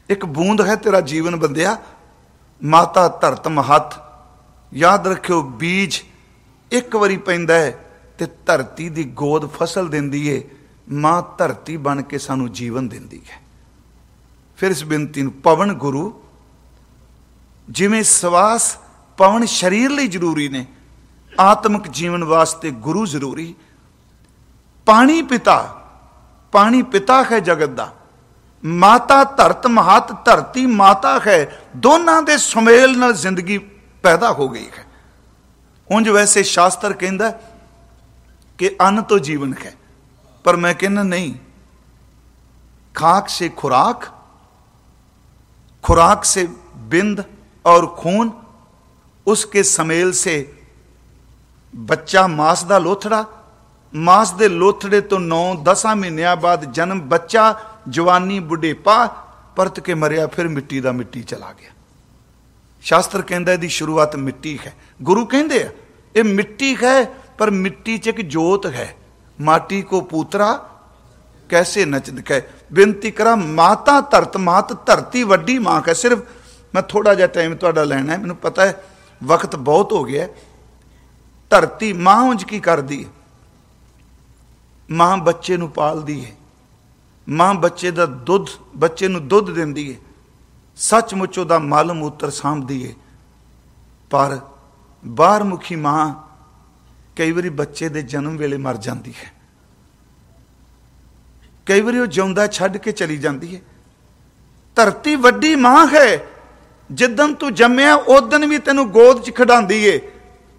ਇੱਕ ਬੂੰਦ ਹੈ ਤੇਰਾ ਜੀਵਨ ਬੰਦਿਆ ਮਾਤਾ ਧਰਤ ਮਹੱਤ। ਯਾਦ ਰੱਖਿਓ, ਬੀਜ ਇੱਕ ਵਾਰੀ ਪੈਂਦਾ ਹੈ ਤੇ ਧਰਤੀ ਦੀ ਗੋਦ ਫਸਲ ਦਿੰਦੀ ਏ। ਮਾਂ ਧਰਤੀ ਬਣ ਕੇ ਸਾਨੂੰ ਜੀਵਨ ਦਿੰਦੀ ਹੈ। ਫਿਰ ਇਸ ਬੇਨਤੀ ਨੂੰ ਪਵਨ ਗੁਰੂ, ਜਿਵੇਂ ਸਵਾਸ ਪਵਨ ਸਰੀਰ ਲਈ ਜ਼ਰੂਰੀ ਨੇ, ਆਤਮਿਕ ਜੀਵਨ ਵਾਸਤੇ ਗੁਰੂ ਜ਼ਰੂਰੀ। ਪਾਣੀ ਪਿਤਾ ਪਾਣੀ ਪਿਤਾ ਹੈ ਜਗਤ ਦਾ। ਮਾਤਾ ਧਰਤ ਮਹਤ ਧਰਤੀ ਮਾਤਾ ਹੈ ਦੋਨਾਂ ਦੇ ਸੁਮੇਲ ਨਾਲ ਜ਼ਿੰਦਗੀ ਪੈਦਾ ਹੋ ਗਈ ਹੈ ਉਂਝ ਵੈਸੇ ਸ਼ਾਸਤਰ ਕਹਿੰਦਾ ਕਿ ਅੰਨ ਤੋਂ ਜੀਵਨ ਹੈ ਪਰ ਮੈਂ ਕਹਿੰਦਾ ਨਹੀਂ खाक से खुराक खुराक से बिंद और खून उसके समेल से ਬੱਚਾ ਮਾਸ ਦਾ ਲੋਥੜਾ ਮਾਸ ਦੇ ਲੋਥੜੇ ਤੋਂ 9-10 ਮਹੀਨਿਆਂ ਬਾਅਦ ਜਨਮ ਬੱਚਾ ਜਵਾਨੀ ਬੁਢੇਪਾ ਪਰਤ ਕੇ ਮਰਿਆ, ਫਿਰ ਮਿੱਟੀ ਦਾ ਮਿੱਟੀ ਚਲਾ ਗਿਆ। ਸ਼ਾਸਤਰ ਕਹਿੰਦਾ ਇਹਦੀ ਸ਼ੁਰੂਆਤ ਮਿੱਟੀ ਹੈ। ਗੁਰੂ ਕਹਿੰਦੇ ਆ, ਇਹ ਮਿੱਟੀ ਹੈ, ਪਰ ਮਿੱਟੀ 'ਚ ਇੱਕ ਜੋਤ ਹੈ। ਮਾਟੀ ਕੋ ਪੂਤਰਾ, ਕੈਸੇ ਨਚਦ ਹੈ ਬੇਨਤੀ ਕਰਾਂ, ਮਾਤਾ ਧਰਤ, ਮਾਤ ਧਰਤੀ ਵੱਡੀ ਮਾਂ ਹੈ ਸਿਰਫ ਮੈਂ ਥੋੜਾ ਜਿਹਾ ਟਾਈਮ ਤੁਹਾਡਾ ਲੈਣਾ ਹੈ, ਮੈਨੂੰ ਪਤਾ ਹੈ, ਵਕਤ ਬਹੁਤ ਹੋ ਗਿਆ ਧਰਤੀ ਮਾਂ ਉਂਝ ਕੀ ਕਰਦੀ ਹੈ? ਮਾਂ ਬੱਚੇ ਨੂੰ ਪਾਲਦੀ ਹੈ। ਮਾਂ ਬੱਚੇ ਦਾ ਦੁੱਧ, ਬੱਚੇ ਨੂੰ ਦੁੱਧ ਦਿੰਦੀ ਹੈ ਸੱਚਮੁੱਚ ਉਹਦਾ ਮਲ ਮੂਤਰ ਸਾਂਭਦੀ ਹੈ ਪਰ ਬਾਹਰ ਮੁਖੀ ਮਾਂ ਕਈ ਵਾਰੀ ਬੱਚੇ ਦੇ ਜਨਮ ਵੇਲੇ ਮਰ ਜਾਂਦੀ ਹੈ। ਕਈ ਵਾਰੀ ਉਹ ਜਿਉਂਦਾ ਛੱਡ ਕੇ ਚਲੀ ਜਾਂਦੀ ਹੈ ਧਰਤੀ ਵੱਡੀ ਮਾਂ ਹੈ। ਜਿੱਦਨ ਤੂੰ ਜੰਮਿਆ ਉਦੋਂ ਵੀ ਤੈਨੂੰ ਗੋਦ 'ਚ ਖਡਾਉਂਦੀ ਏ।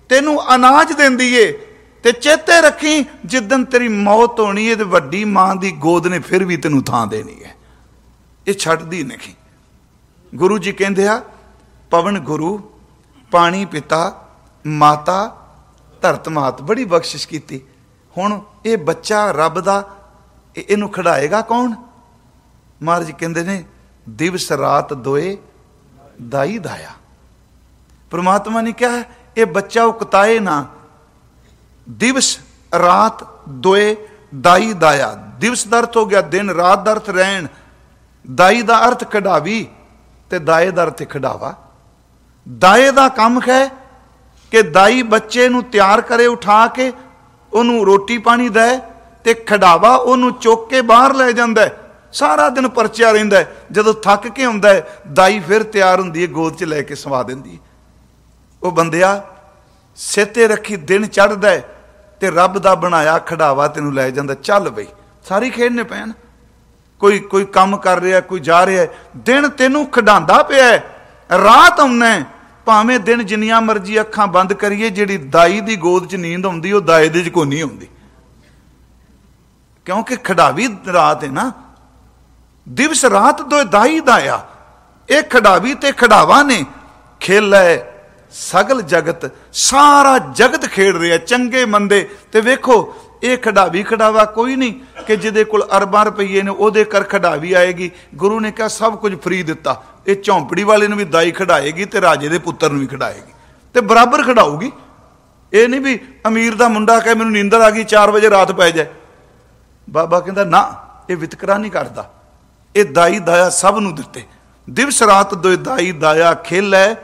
ਤੈਨੂੰ ਅਨਾਜ ਦਿੰਦੀ ਏ। ਤੇ ਚੇਤੇ ਰੱਖੀ ਜਿੱਦਨ ਤੇਰੀ ਮੌਤ ਹੋਣੀ ਏ ਤੇ ਵੱਡੀ ਮਾਂ ਦੀ ਗੋਦ ਨੇ ਫਿਰ ਵੀ ਤੈਨੂੰ ਥਾਂ ਦੇਣੀ ਹੈ ਇਹ ਛੱਡਦੀ ਨਹੀਂ। ਗੁਰੂ ਜੀ ਕਹਿੰਦੇ ਆ, ਪਵਨ ਗੁਰੂ, ਪਾਣੀ ਪਿਤਾ, ਮਾਤਾ, ਧਰਤ ਮਾਤ, ਬੜੀ ਬਖਸ਼ਿਸ਼ ਕੀਤੀ। ਹੁਣ ਇਹ ਬੱਚਾ ਰੱਬ ਦਾ ਇਹਨੂੰ ਖੜਾਏਗਾ ਕੌਣ? ਮਹਾਰਾਜ ਕਹਿੰਦੇ ਨੇ, ਦਿਵਸ ਰਾਤ ਦੋਏ ਦਾਈ ਦਾਇਆ। ਪ੍ਰਮਾਤਮਾ ਨੇ ਕਿਹਾ, ਇਹ ਬੱਚਾ ਉਕਤਾਏ ਨਾ ਦਿਵਸ ਰਾਤ ਦੋਏ ਦਾਈ ਦਾਇਆ ਦਿਵਸ ਦਾ ਅਰਥ ਹੋ ਗਿਆ ਦਿਨ, ਰਾਤ ਦਾ ਅਰਥ ਰਹਿਣ। ਦਾਈ ਦਾ ਅਰਥ ਕਢਾਵੀ ਤੇ ਦਾਏ ਦਾ ਅਰਥ ਖਡਾਵਾ ਦਾਏ ਦਾ ਕੰਮ ਹੈ ਕਿ ਦਾਈ ਬੱਚੇ ਨੂੰ ਤਿਆਰ ਕਰੇ, ਉਠਾ ਕੇ ਉਹਨੂੰ ਰੋਟੀ ਪਾਣੀ ਦੇ ਤੇ ਖਡਾਵਾ ਉਹਨੂੰ ਚੁੱਕ ਕੇ ਬਾਹਰ ਲੈ ਜਾਂਦਾ ਸਾਰਾ ਦਿਨ ਪਰਚਿਆ ਰਹਿੰਦਾ ਜਦੋਂ ਥੱਕ ਕੇ ਆਉਂਦਾ ਦਾਈ ਫਿਰ ਤਿਆਰ ਹੁੰਦੀ ਹੈ, ਗੋਦ 'ਚ ਲੈ ਕੇ ਸਵਾ ਦਿੰਦੀ ਉਹ ਬੰਦਿਆ ਸੇਤੇ ਰੱਖੀ ਦਿਨ ਚੜਦਾ ਤੇ ਰੱਬ ਦਾ ਬਣਾਇਆ ਖਡਾਵਾ ਤੈਨੂੰ ਲੈ ਜਾਂਦਾ, ਚੱਲ ਬਈ। ਸਾਰੀ ਖੇਡਨੇ ਪੈਣ ਕੋਈ ਕੋਈ ਕੰਮ ਕਰ ਰਿਹਾ, ਕੋਈ ਜਾ ਰਿਹਾ ਦਿਨ ਤੈਨੂੰ ਖਡਾਉਂਦਾ ਪਿਆ ਰਾਤ ਆਉਣਾ ਭਾਵੇਂ ਦਿਨ ਜਿੰਨੀਆਂ ਮਰਜ਼ੀ ਅੱਖਾਂ ਬੰਦ ਕਰੀਏ, ਜਿਹੜੀ ਦਾਈ ਦੀ ਗੋਦ 'ਚ ਨੀਂਦ ਆਉਂਦੀ, ਉਹ ਦਾਏ ਦੇ 'ਚ ਕੋਈ ਨਹੀਂ ਆਉਂਦੀ। ਕਿਉਂਕਿ ਖਡਾਵੀ ਰਾਤ ਹੈ ਨਾ। ਦਿਵਸ ਰਾਤ ਦੋ ਦਾਈ ਦਾਇਆ ਇਹ ਖਡਾਵੀ ਤੇ ਖਡਾਵਾ ਨੇ। ਖੇਲ ਹੈ ਸਗਲ ਜਗਤ, ਸਾਰਾ ਜਗਤ ਖੇਡ ਰਿਹਾ, ਚੰਗੇ ਮੰਦੇ। ਤੇ ਵੇਖੋ, ਇਹ ਖਡਾਵੀ ਖਡਾਵਾ ਕੋਈ ਨਹੀਂ ਕਿ ਜਿਹਦੇ ਕੋਲ ਅਰਬਾਂ ਰੁਪਏ ਨੇ, ਉਹਦੇ ਕਰ ਖਡਾਵੀ ਆਏਗੀ। ਗੁਰੂ ਨੇ ਕਿਹਾ, ਸਭ ਕੁਝ ਫਰੀ ਦਿੱਤਾ। ਇਹ ਝੌਂਪੜੀ ਵਾਲੇ ਨੂੰ ਵੀ ਦਾਈ ਖੜਾਏਗੀ ਤੇ ਰਾਜੇ ਦੇ ਪੁੱਤਰ ਨੂੰ ਵੀ ਖੜਾਏਗੀ ਤੇ ਬਰਾਬਰ ਖੜਾਊਗੀ ਇਹ ਨਹੀਂ ਵੀ ਅਮੀਰ ਦਾ ਮੁੰਡਾ ਕਹੇ, ਮੈਨੂੰ ਨੀਂਦਰ ਆ ਗਈ 4 ਵਜੇ ਰਾਤ ਪੈ ਜਾਏ। ਬਾਬਾ ਕਹਿੰਦਾ, ਨਾ, ਇਹ ਵਿਤਕਰਾ ਨਹੀਂ ਕਰਦਾ। ਇਹ ਦਾਈ ਦਾਇਆ ਸਭ ਨੂੰ ਦਿੱਤੇ। ਦਿਵਸ ਰਾਤ ਦੋ ਦਾਈ ਦਾਇਆ ਖੇਲੇ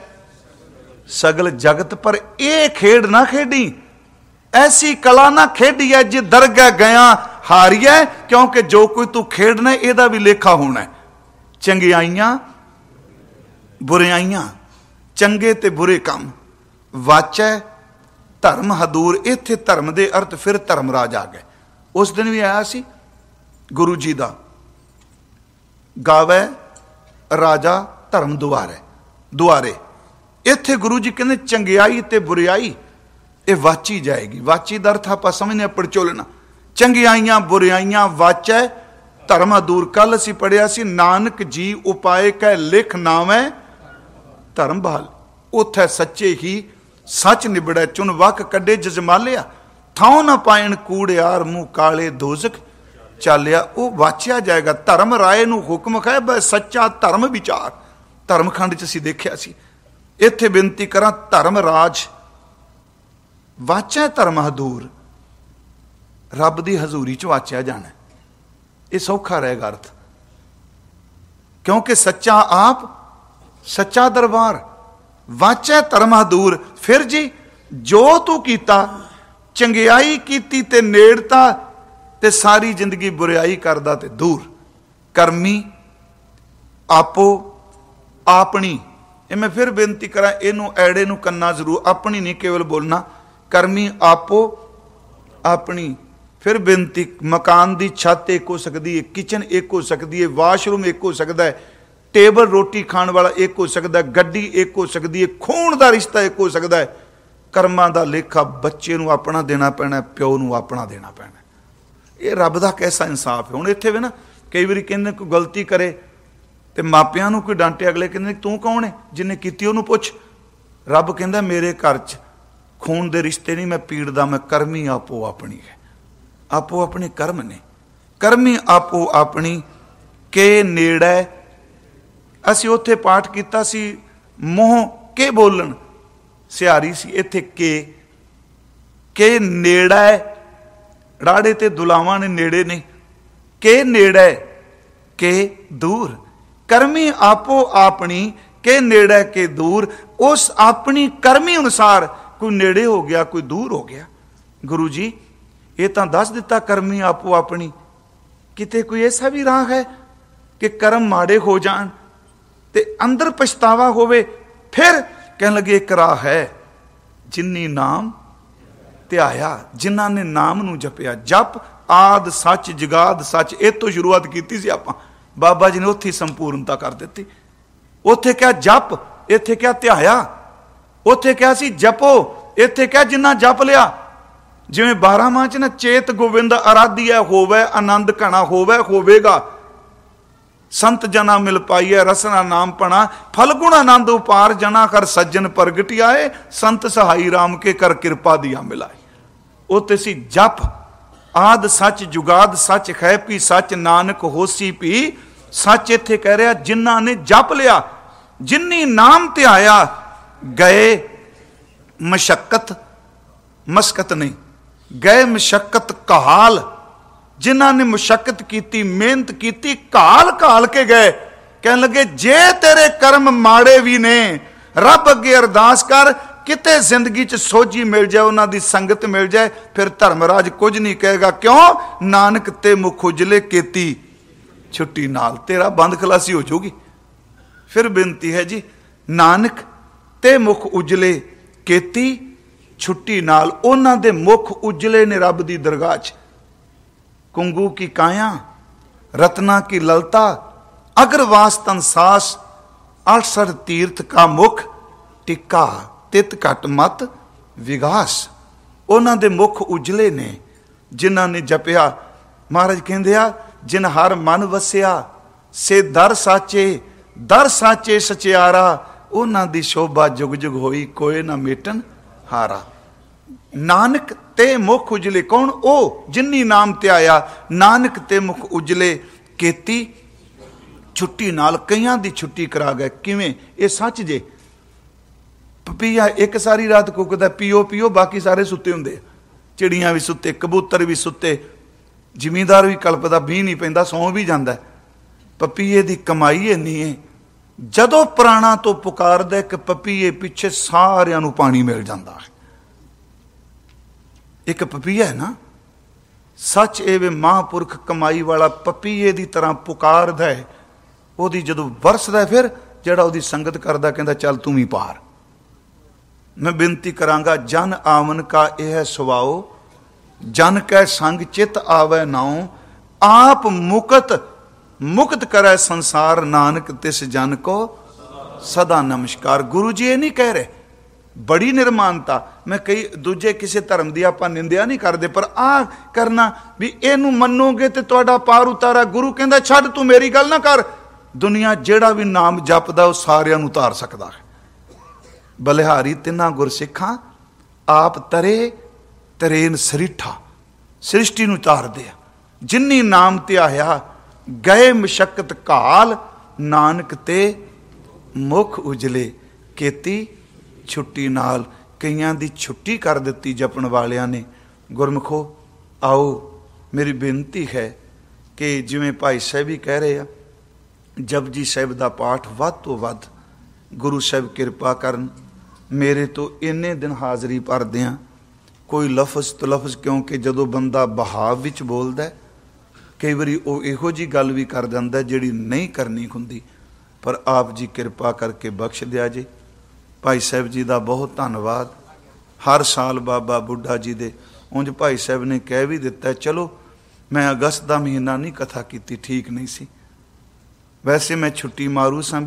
ਸਗਲ ਜਗਤ ਪਰ ਇਹ ਖੇਡ ਨਾ ਖੇਡੀ। ਐਸੀ ਕਲਾ ਨਾ ਖੇਡੀਐ ਜੇ ਦਰਗਾਹ ਗਿਆ ਹਾਰੀਐ ਕਿਉਂਕਿ ਜੋ ਕੋਈ ਤੂੰ ਖੇਡਣਾ, ਇਹਦਾ ਵੀ ਲੇਖਾ ਹੋਣਾ ਚੰਗਿਆਈਆਂ ਬੁਰਿਆਈਆਂ ਚੰਗੇ ਤੇ ਬੁਰੇ ਕੰਮ। ਵਾਚੈ, ਧਰਮ ਹਦੂਰ, ਇੱਥੇ ਧਰਮ ਦੇ ਅਰਥ ਫਿਰ ਧਰਮ ਰਾਜ ਆ ਗਏ। ਉਸ ਦਿਨ ਵੀ ਆਇਆ ਸੀ ਗੁਰੂ ਜੀ ਦਾ। ਗਾਵੇ, ਰਾਜਾ ਧਰਮ ਦੁਆਰੇ ਦੁਆਰੇ। ਇੱਥੇ ਗੁਰੂ ਜੀ ਕਹਿੰਦੇ, ਚੰਗਿਆਈ ਤੇ ਬੁਰਿਆਈ, ਇਹ ਵਾਚੀ ਜਾਏਗੀ। ਵਾਚੀ ਦਾ ਅਰਥ ਆਪਾਂ ਸਮਝਨੇ ਪੜਚੋਲਣਾ ਚੰਗਿਆਈਆਂ, ਬੁਰੀਆਈਆਂ ਵਾਚੈ, ਧਰਮ ਦੂਰ ਕੱਲ ਅਸੀਂ ਪੜਿਆ ਸੀ, ਨਾਨਕ ਜੀ ਉਪਾਏ ਕਹਿ ਲਿਖ ਨਾਵੇਂ, ਧਰਮ ਬਹਾਲ। ਉਥੇ ਸੱਚੇ ਹੀ ਸੱਚ ਨਿਬੜੈ ਚੁਨ ਵਕ ਕੱਢੇ ਜਜਮਾਲਿਆ। ਥਾਉ ਨਾ ਪਾਇਣ ਕੂੜਿਆਰ ਮੂੰਹ ਕਾਲੇ ਦੋਜ਼ਖ ਚਾਲਿਆ। ਉਹ ਵਾਚਿਆ ਜਾਏਗਾ। ਧਰਮ ਰਾਏ ਨੂੰ ਹੁਕਮ ਖੈ ਬੈ ਸੱਚਾ ਧਰਮ ਵਿਚਾਰ। ਧਰਮਖੰਡ ਚ ਅਸੀਂ ਦੇਖਿਆ ਸੀ। ਇੱਥੇ ਬੇਨਤੀ ਕਰਾਂ, ਧਰਮ ਰਾਜ ਵਾਚੈ ਧਰਮ ਹਦੂਰ ਰੱਬ ਦੀ ਹਜ਼ੂਰੀ ਚ ਵਾਚਿਆ ਜਾਣਾ। ਇਹ ਸੌਖਾ ਰਹੇਗਾ ਅਰਥ। ਕਿਉਂਕਿ ਸੱਚਾ ਆਪ, ਸੱਚਾ ਦਰਬਾਰ ਵਾਚੈ ਧਰਮ ਹਦੂਰ ਫਿਰ ਜੀ, ਜੋ ਤੂੰ ਕੀਤਾ, ਚੰਗਿਆਈ ਕੀਤੀ ਤੇ ਨੇੜਤਾ ਤੇ ਸਾਰੀ ਜ਼ਿੰਦਗੀ ਬੁਰਾਈ ਕਰਦਾ ਤੇ ਦੂਰ। ਕਰਮੀ, ਆਪੋ, ਆਪਣੀ ਇਹ ਮੈਂ ਫਿਰ ਬੇਨਤੀ ਕਰਾਂ, ਇਹਨੂੰ, ਐੜੇ ਨੂੰ ਕੰਨਾ ਜ਼ਰੂਰ, ਆਪਣੀ ਨਹੀਂ ਕੇਵਲ ਬੋਲਣਾ, ਕਰਮੀ ਆਪੋ ਆਪਣੀ। ਫਿਰ ਬੇਨਤੀ, ਮਕਾਨ ਦੀ ਛੱਤ ਇੱਕ ਹੋ ਸਕਦੀ ਹੈ, ਕਿਚਨ ਇੱਕ ਹੋ ਸਕਦੀ ਹੈ, ਵਾਸ਼ਰੂਮ ਇੱਕ ਹੋ ਸਕਦਾ ਹੈ, ਟੇਬਲ, ਰੋਟੀ ਖਾਣ ਵਾਲਾ ਇੱਕ ਹੋ ਸਕਦਾ ਗੱਡੀ ਇੱਕ ਹੋ ਸਕਦੀ ਹੈ, ਖੂਨ ਦਾ ਰਿਸ਼ਤਾ ਇੱਕ ਹੋ ਸਕਦਾ ਹੈ। ਕਰਮਾਂ ਦਾ ਲੇਖਾ ਬੱਚੇ ਨੂੰ ਆਪਣਾ ਦੇਣਾ ਪੈਣਾ ਪਿਓ ਨੂੰ ਆਪਣਾ ਦੇਣਾ ਪੈਣਾ ਇਹ ਰੱਬ ਦਾ ਕੈਸਾ ਇਨਸਾਫ ਹੈ। ਹੁਣ ਇੱਥੇ ਵੀ ਨਾ, ਕਈ ਵਾਰੀ ਕਹਿੰਦੇ ਕੋਈ ਗਲਤੀ ਕਰੇ ਤੇ ਮਾਪਿਆਂ ਨੂੰ ਕੋਈ ਡਾਂਟੇ ਅਗਲੇ ਕਹਿੰਦੇ ਤੂੰ ਕੌਣ ਹੈ ਜਿੰਨੇ ਕੀਤੀ ਉਹਨੂੰ ਪੁੱਛ। ਰੱਬ ਕਹਿੰਦਾ, ਮੇਰੇ ਘਰ 'ਚ ਖੂਨ ਦੇ ਰਿਸ਼ਤੇ ਨਹੀਂ, ਮੈਂ ਪੀੜਦਾ ਮੈਂ ਕਰਮੀ ਆਪੋ ਆਪਣੀ ਹੈ। ਆਪੋ ਆਪਣੇ ਕਰਮ ਨੇ। ਕਰਮੀ ਆਪੋ ਆਪਣੀ ਕੇ ਨੇੜੇ। ਅਸੀਂ ਉੱਥੇ ਪਾਠ ਕੀਤਾ ਸੀ, ਮੋਹ ਕੇ ਬੋਲਣ। ਸਿਆਰੀ ਸੀ, ਇੱਥੇ ਕੇ। ਕੇ ਨੇੜੇ। ਰਾੜੇ ਤੇ ਦੁਲਾਵਾਂ ਨੇ ਨੇੜੇ ਨੇ। ਕੇ ਨੇੜੇ, ਕੇ ਦੂਰ। ਕਰਮੀ ਆਪੋ ਆਪਣੀ ਕੇ ਨੇੜੇ ਕੇ ਦੂਰ, ਉਸ ਆਪਣੀ ਕਰਮੀ ਅਨੁਸਾਰ ਕੋਈ ਨੇੜੇ ਹੋ ਗਿਆ, ਕੋਈ ਦੂਰ ਹੋ ਗਿਆ। ਗੁਰੂ ਜੀ, ਇਹ ਤਾਂ ਦੱਸ ਦਿੱਤਾ ਕਰਮੀ ਆਪੋ ਆਪਣੀ। ਕਿਤੇ ਕੋਈ ਐਸਾ ਵੀ ਰਾਹ ਹੈ ਕਿ ਕਰਮ ਮਾੜੇ ਹੋ ਜਾਣ ਤੇ ਅੰਦਰ ਪਛਤਾਵਾ ਹੋਵੇ, ਫਿਰ ਕਹਿਣ ਲੱਗੇ ਇੱਕ ਰਾਹ ਹੈ ਜਿਨਨੀ ਨਾਮ ਧਿਆਇਆ, ਜਿਨ੍ਹਾਂ ਨੇ ਨਾਮ ਨੂੰ ਜਪਿਆ। ਜਪ, ਆਦ, ਸੱਚ, ਜਗਾਦ, ਸੱਚ, ਇਹ ਤੋਂ ਸ਼ੁਰੂਆਤ ਕੀਤੀ ਸੀ ਆਪਾਂ। ਬਾਬਾ ਜੀ ਨੇ ਉੱਥੇ ਸੰਪੂਰਨਤਾ ਕਰ ਦਿੱਤੀ। ਉੱਥੇ ਕਿਹਾ, ਜਪ। ਇੱਥੇ ਕਿਹਾ, ਧਿਆਇਆ। ਉੱਥੇ ਕਿਹਾ ਸੀ, ਜਪੋ। ਇੱਥੇ ਕਿਹਾ, ਜਿੰਨਾ ਜਪ ਲਿਆ। ਜਿਵੇਂ 12 ਮਾਹ ਚ ਨਾ, ਚੇਤ ਗੋਬਿੰਦ ਅਰਾਧਿਆ ਹੋਵੇ ਆਨੰਦ ਘਣਾ, ਹੋਵੇ ਹੋਵੇਗਾ। ਸੰਤ ਜਨਾ ਮਿਲ ਪਾਈਐ, ਰਸਨਾ ਨਾਮ ਪਣਾ। ਫਲਗੁਣ ਆਨੰਦ ਉਪਾਰ, ਜਨਾ ਕਰ ਸੱਜਣ ਪ੍ਰਗਟ ਆਏ। ਸੰਤ ਸਹਾਈ RAM ਕੇ ਕਰ ਕਿਰਪਾ ਦਿਆ ਮਿਲਾਏ ਉਹ ਤੇ ਸੀ, ਜਪ। ਆਦ ਸੱਚ ਜੁਗਾਦ ਸੱਚ ਖੈ ਪੀ, ਸੱਚ ਨਾਨਕ ਹੋਸੀ ਪੀ। ਸੱਚ ਇੱਥੇ ਕਹਿ ਰਿਹਾ, ਜਿਨ੍ਹਾਂ ਨੇ ਜਪ ਲਿਆ ਜਿਨਨੀ ਨਾਮ ਤੇ ਆਇਆ, ਗਏ ਮਸ਼ਕਤ, ਮਸਕਤ ਨਹੀਂ, ਗਏ ਮਸ਼ਕਤ ਕਹਾਲ, ਜਿਨ੍ਹਾਂ ਨੇ ਮੁਸ਼ਕਤ ਕੀਤੀ, ਮਿਹਨਤ ਕੀਤੀ ਕਾਲ ਕਾਲ ਕੇ ਗਏ, ਕਹਿਣ ਲੱਗੇ, ਜੇ ਤੇਰੇ ਕਰਮ ਮਾੜੇ ਵੀ ਨੇ, ਰੱਬ ਅੱਗੇ ਅਰਦਾਸ ਕਰ, ਕਿਤੇ ਜ਼ਿੰਦਗੀ 'ਚ ਸੋਝੀ ਮਿਲ ਜਾਏ, ਉਹਨਾਂ ਦੀ ਸੰਗਤ ਮਿਲ ਜਾਏ, ਫਿਰ ਧਰਮਰਾਜ ਕੁਝ ਨਹੀਂ ਕਹੇਗਾ, ਕਿਉਂ? ਨਾਨਕ ਤੇ ਮੁਖ ਉਜਲੇ ਕੀਤੀ। ਛੁੱਟੀ ਨਾਲ ਤੇਰਾ ਬੰਦ ਖਲਾਸੀ ਹੋ ਜਾਊਗੀ। ਫਿਰ ਬੇਨਤੀ ਹੈ ਜੀ, ਨਾਨਕ ਤੇ ਮੁਖ ਉਜਲੇ ਕੀਤੀ, ਛੁੱਟੀ ਨਾਲ ਉਹਨਾਂ ਦੇ ਮੁਖ ਉਜਲੇ ਨੇ ਰੱਬ ਦੀ ਦਰਗਾਹ 'ਚ। ਕੁੰਗੂ ਕੀ ਕਾਇਆ, ਰਤਨਾ ਕੀ ਲਲਤਾ ਅਗਰ ਵਾਸਤਨ ਸਾਸ ਅਰਸਰ ਤੀਰਥ ਕਾ ਮੁਖ, ਟਿੱਕਾ ਤਿਤ ਘਟ ਮਤ ਵਿਗਾਸ। ਉਹਨਾਂ ਦੇ ਮੁਖ ਉਜਲੇ ਨੇ, ਜਿਨ੍ਹਾਂ ਨੇ ਜਪਿਆ। ਮਹਾਰਾਜ ਕਹਿੰਦੇ ਆ ਜਿਨ ਹਰ ਮਨ ਵਸਿਆ, ਸੇ ਦਰ ਸਾਚੇ ਦਰ ਸਾਚੇ ਸਚਿਆਰਾ, ਉਹਨਾਂ ਦੀ ਸ਼ੋਭਾ ਜੁਗ ਜੁਗ ਹੋਈ, ਕੋਈ ਨਾ ਮੇਟਨ ਹਾਰਾ। ਨਾਨਕ ਤੇ ਮੁਖ ਉਜਲੇ ਕੌਣ? ਉਹ ਜਿਨਨੀ ਨਾਮ ਤੇ ਆਇਆ ਨਾਨਕ ਤੇ ਮੁਖ ਉਜਲੇ ਕੀਤੀ। ਛੁੱਟੀ ਨਾਲ ਕਈਆਂ ਦੀ ਛੁੱਟੀ ਕਰਾ ਗਏ। ਕਿਵੇਂ? ਇਹ ਸੱਚ ਜੇ? ਪਪੀਆ ਇੱਕ ਸਾਰੀ ਰਾਤ ਕੁੱਕਦਾ, ਪੀਓ ਪੀਓ, ਬਾਕੀ ਸਾਰੇ ਸੁੱਤੇ ਹੁੰਦੇ ਚਿੜੀਆਂ ਵੀ ਸੁੱਤੇ, ਕਬੂਤਰ ਵੀ ਸੁੱਤੇ ਜ਼ਿਮੀਂਦਾਰ ਵੀ ਕਲਪਦਾ ਵੀ ਨਹੀਂ ਪੈਂਦਾ, ਸੌਂ ਵੀ ਜਾਂਦਾ ਪਪੀਏ ਦੀ ਕਮਾਈ ਇੰਨੀ ਹੈ, ਜਦੋਂ ਪ੍ਰਾਣਾ ਤੋਂ ਪੁਕਾਰਦਾ ਇੱਕ ਪਪੀਏ ਪਿੱਛੇ ਸਾਰਿਆਂ ਨੂੰ ਪਾਣੀ ਮਿਲ ਜਾਂਦਾ ਹੈ। ਇੱਕ ਪਪੀਆ ਹੈ ਨਾ, ਸੱਚ ਇਹ ਵੇ ਮਹਾਂਪੁਰਖ ਕਮਾਈ ਵਾਲਾ ਪਪੀਏ ਦੀ ਤਰ੍ਹਾਂ ਪੁਕਾਰਦਾ ਹੈ, ਉਹਦੀ ਜਦੋਂ ਵਰਸਦਾ ਫਿਰ ਜਿਹੜਾ ਉਹਦੀ ਸੰਗਤ ਕਰਦਾ, ਕਹਿੰਦਾ, ਚੱਲ ਤੂੰ ਵੀ ਪਾਰ। ਮੈਂ ਬੇਨਤੀ ਕਰਾਂਗਾ, ਜਨ ਆਮਨ ਕਾ ਇਹ ਸੁਭਾਉ ਜਨ ਕੈ ਸੰਗ ਚਿਤ ਆਵੈ ਨਾਉ, ਆਪ ਮੁਕਤ ਮੁਕਤ ਕਰੈ ਸੰਸਾਰ, ਨਾਨਕ ਤਿਸ ਜਨ ਕੋ ਸਦਾ ਨਮਸਕਾਰ। ਗੁਰੂ ਜੀ ਇਹ ਨਹੀਂ ਕਹਿ ਰਹੇ, ਬੜੀ ਨਿਰਮਾਨਤਾ। ਮੈਂ ਕਈ ਦੂਜੇ ਕਿਸੇ ਧਰਮ ਦੀ ਆਪਾਂ ਨਿੰਦਿਆ ਨਹੀਂ ਕਰਦੇ, ਪਰ ਆ ਕਰਨਾ ਵੀ ਇਹਨੂੰ ਮੰਨੋਗੇ ਤੇ ਤੁਹਾਡਾ ਪਾਰ ਉਤਾਰਾ। ਗੁਰੂ ਕਹਿੰਦਾ, ਛੱਡ ਤੂੰ ਮੇਰੀ ਗੱਲ ਨਾ ਕਰ। ਦੁਨੀਆ ਜਿਹੜਾ ਵੀ ਨਾਮ ਜਪਦਾ, ਉਹ ਸਾਰਿਆਂ ਨੂੰ ਉਤਾਰ ਸਕਦਾ ਹੈ। ਬਲਿਹਾਰੀ ਤਿੰਨਾ ਗੁਰਸਿੱਖਾਂ, ਆਪ ਤਰੇ ਤਰੇਨ ਸਰੀਠਾ, ਸ੍ਰਿਸ਼ਟੀ ਨੂੰ ਤਾਰਦੇ ਆ। ਜਿੰਨੀ ਨਾਮ ਧਿਆਇਆ ਗਏ ਮਸ਼ਕਤ ਕਾਲ ਨਾਨਕ ਤੇ ਮੁਖ ਉਜਲੇ। ਕੀਤੀ, ਛੁੱਟੀ ਨਾਲ ਕਈਆਂ ਦੀ ਛੁੱਟੀ ਕਰ ਦਿੱਤੀ ਜਪਣ ਵਾਲਿਆਂ ਨੇ। ਗੁਰਮਖੋ, ਆਓ, ਮੇਰੀ ਬੇਨਤੀ ਹੈ ਕਿ ਜਿਵੇਂ ਭਾਈ ਸਾਹਿਬ ਵੀ ਕਹਿ ਰਹੇ ਆ ਜਪਜੀ ਸਾਹਿਬ ਦਾ ਪਾਠ ਵੱਧ ਤੋਂ ਵੱਧ, ਗੁਰੂ ਸਾਹਿਬ ਕਿਰਪਾ ਕਰਨ, ਮੇਰੇ ਤੋਂ ਇੰਨੇ ਦਿਨ ਹਾਜ਼ਰੀ ਭਰਦਿਆਂ ਕੋਈ ਲਫ਼ਜ਼ ਤਲਫਜ਼ ਕਿਉਂਕਿ ਜਦੋਂ ਬੰਦਾ ਬਹਾਵ ਵਿੱਚ ਬੋਲਦਾ ਕਈ ਵਾਰੀ ਉਹ ਇਹੋ ਜੀ ਗੱਲ ਵੀ ਕਰ ਜਾਂਦਾ ਜਿਹੜੀ ਨਹੀਂ ਕਰਨੀ ਹੁੰਦੀ। ਪਰ ਆਪ ਜੀ ਕਿਰਪਾ ਕਰਕੇ ਬਖਸ਼ ਦਿਆ ਜੀ। ਭਾਈ ਸਾਹਿਬ ਜੀ ਦਾ ਬਹੁਤ ਧੰਨਵਾਦ। ਹਰ ਸਾਲ ਬਾਬਾ ਬੁੱਢਾ ਜੀ ਦੇ ਉਂਝ ਭਾਈ ਸਾਹਿਬ ਨੇ ਕਹਿ ਵੀ ਦਿੱਤਾ, ਚਲੋ, ਮੈਂ ਅਗਸਤ ਦਾ ਮਹੀਨਾ ਨਹੀਂ ਕਥਾ ਕੀਤੀ, ਠੀਕ ਨਹੀਂ ਸੀ। ਵੈਸੇ ਮੈਂ ਛੁੱਟੀ ਮਾਰੂ ਸਾਂ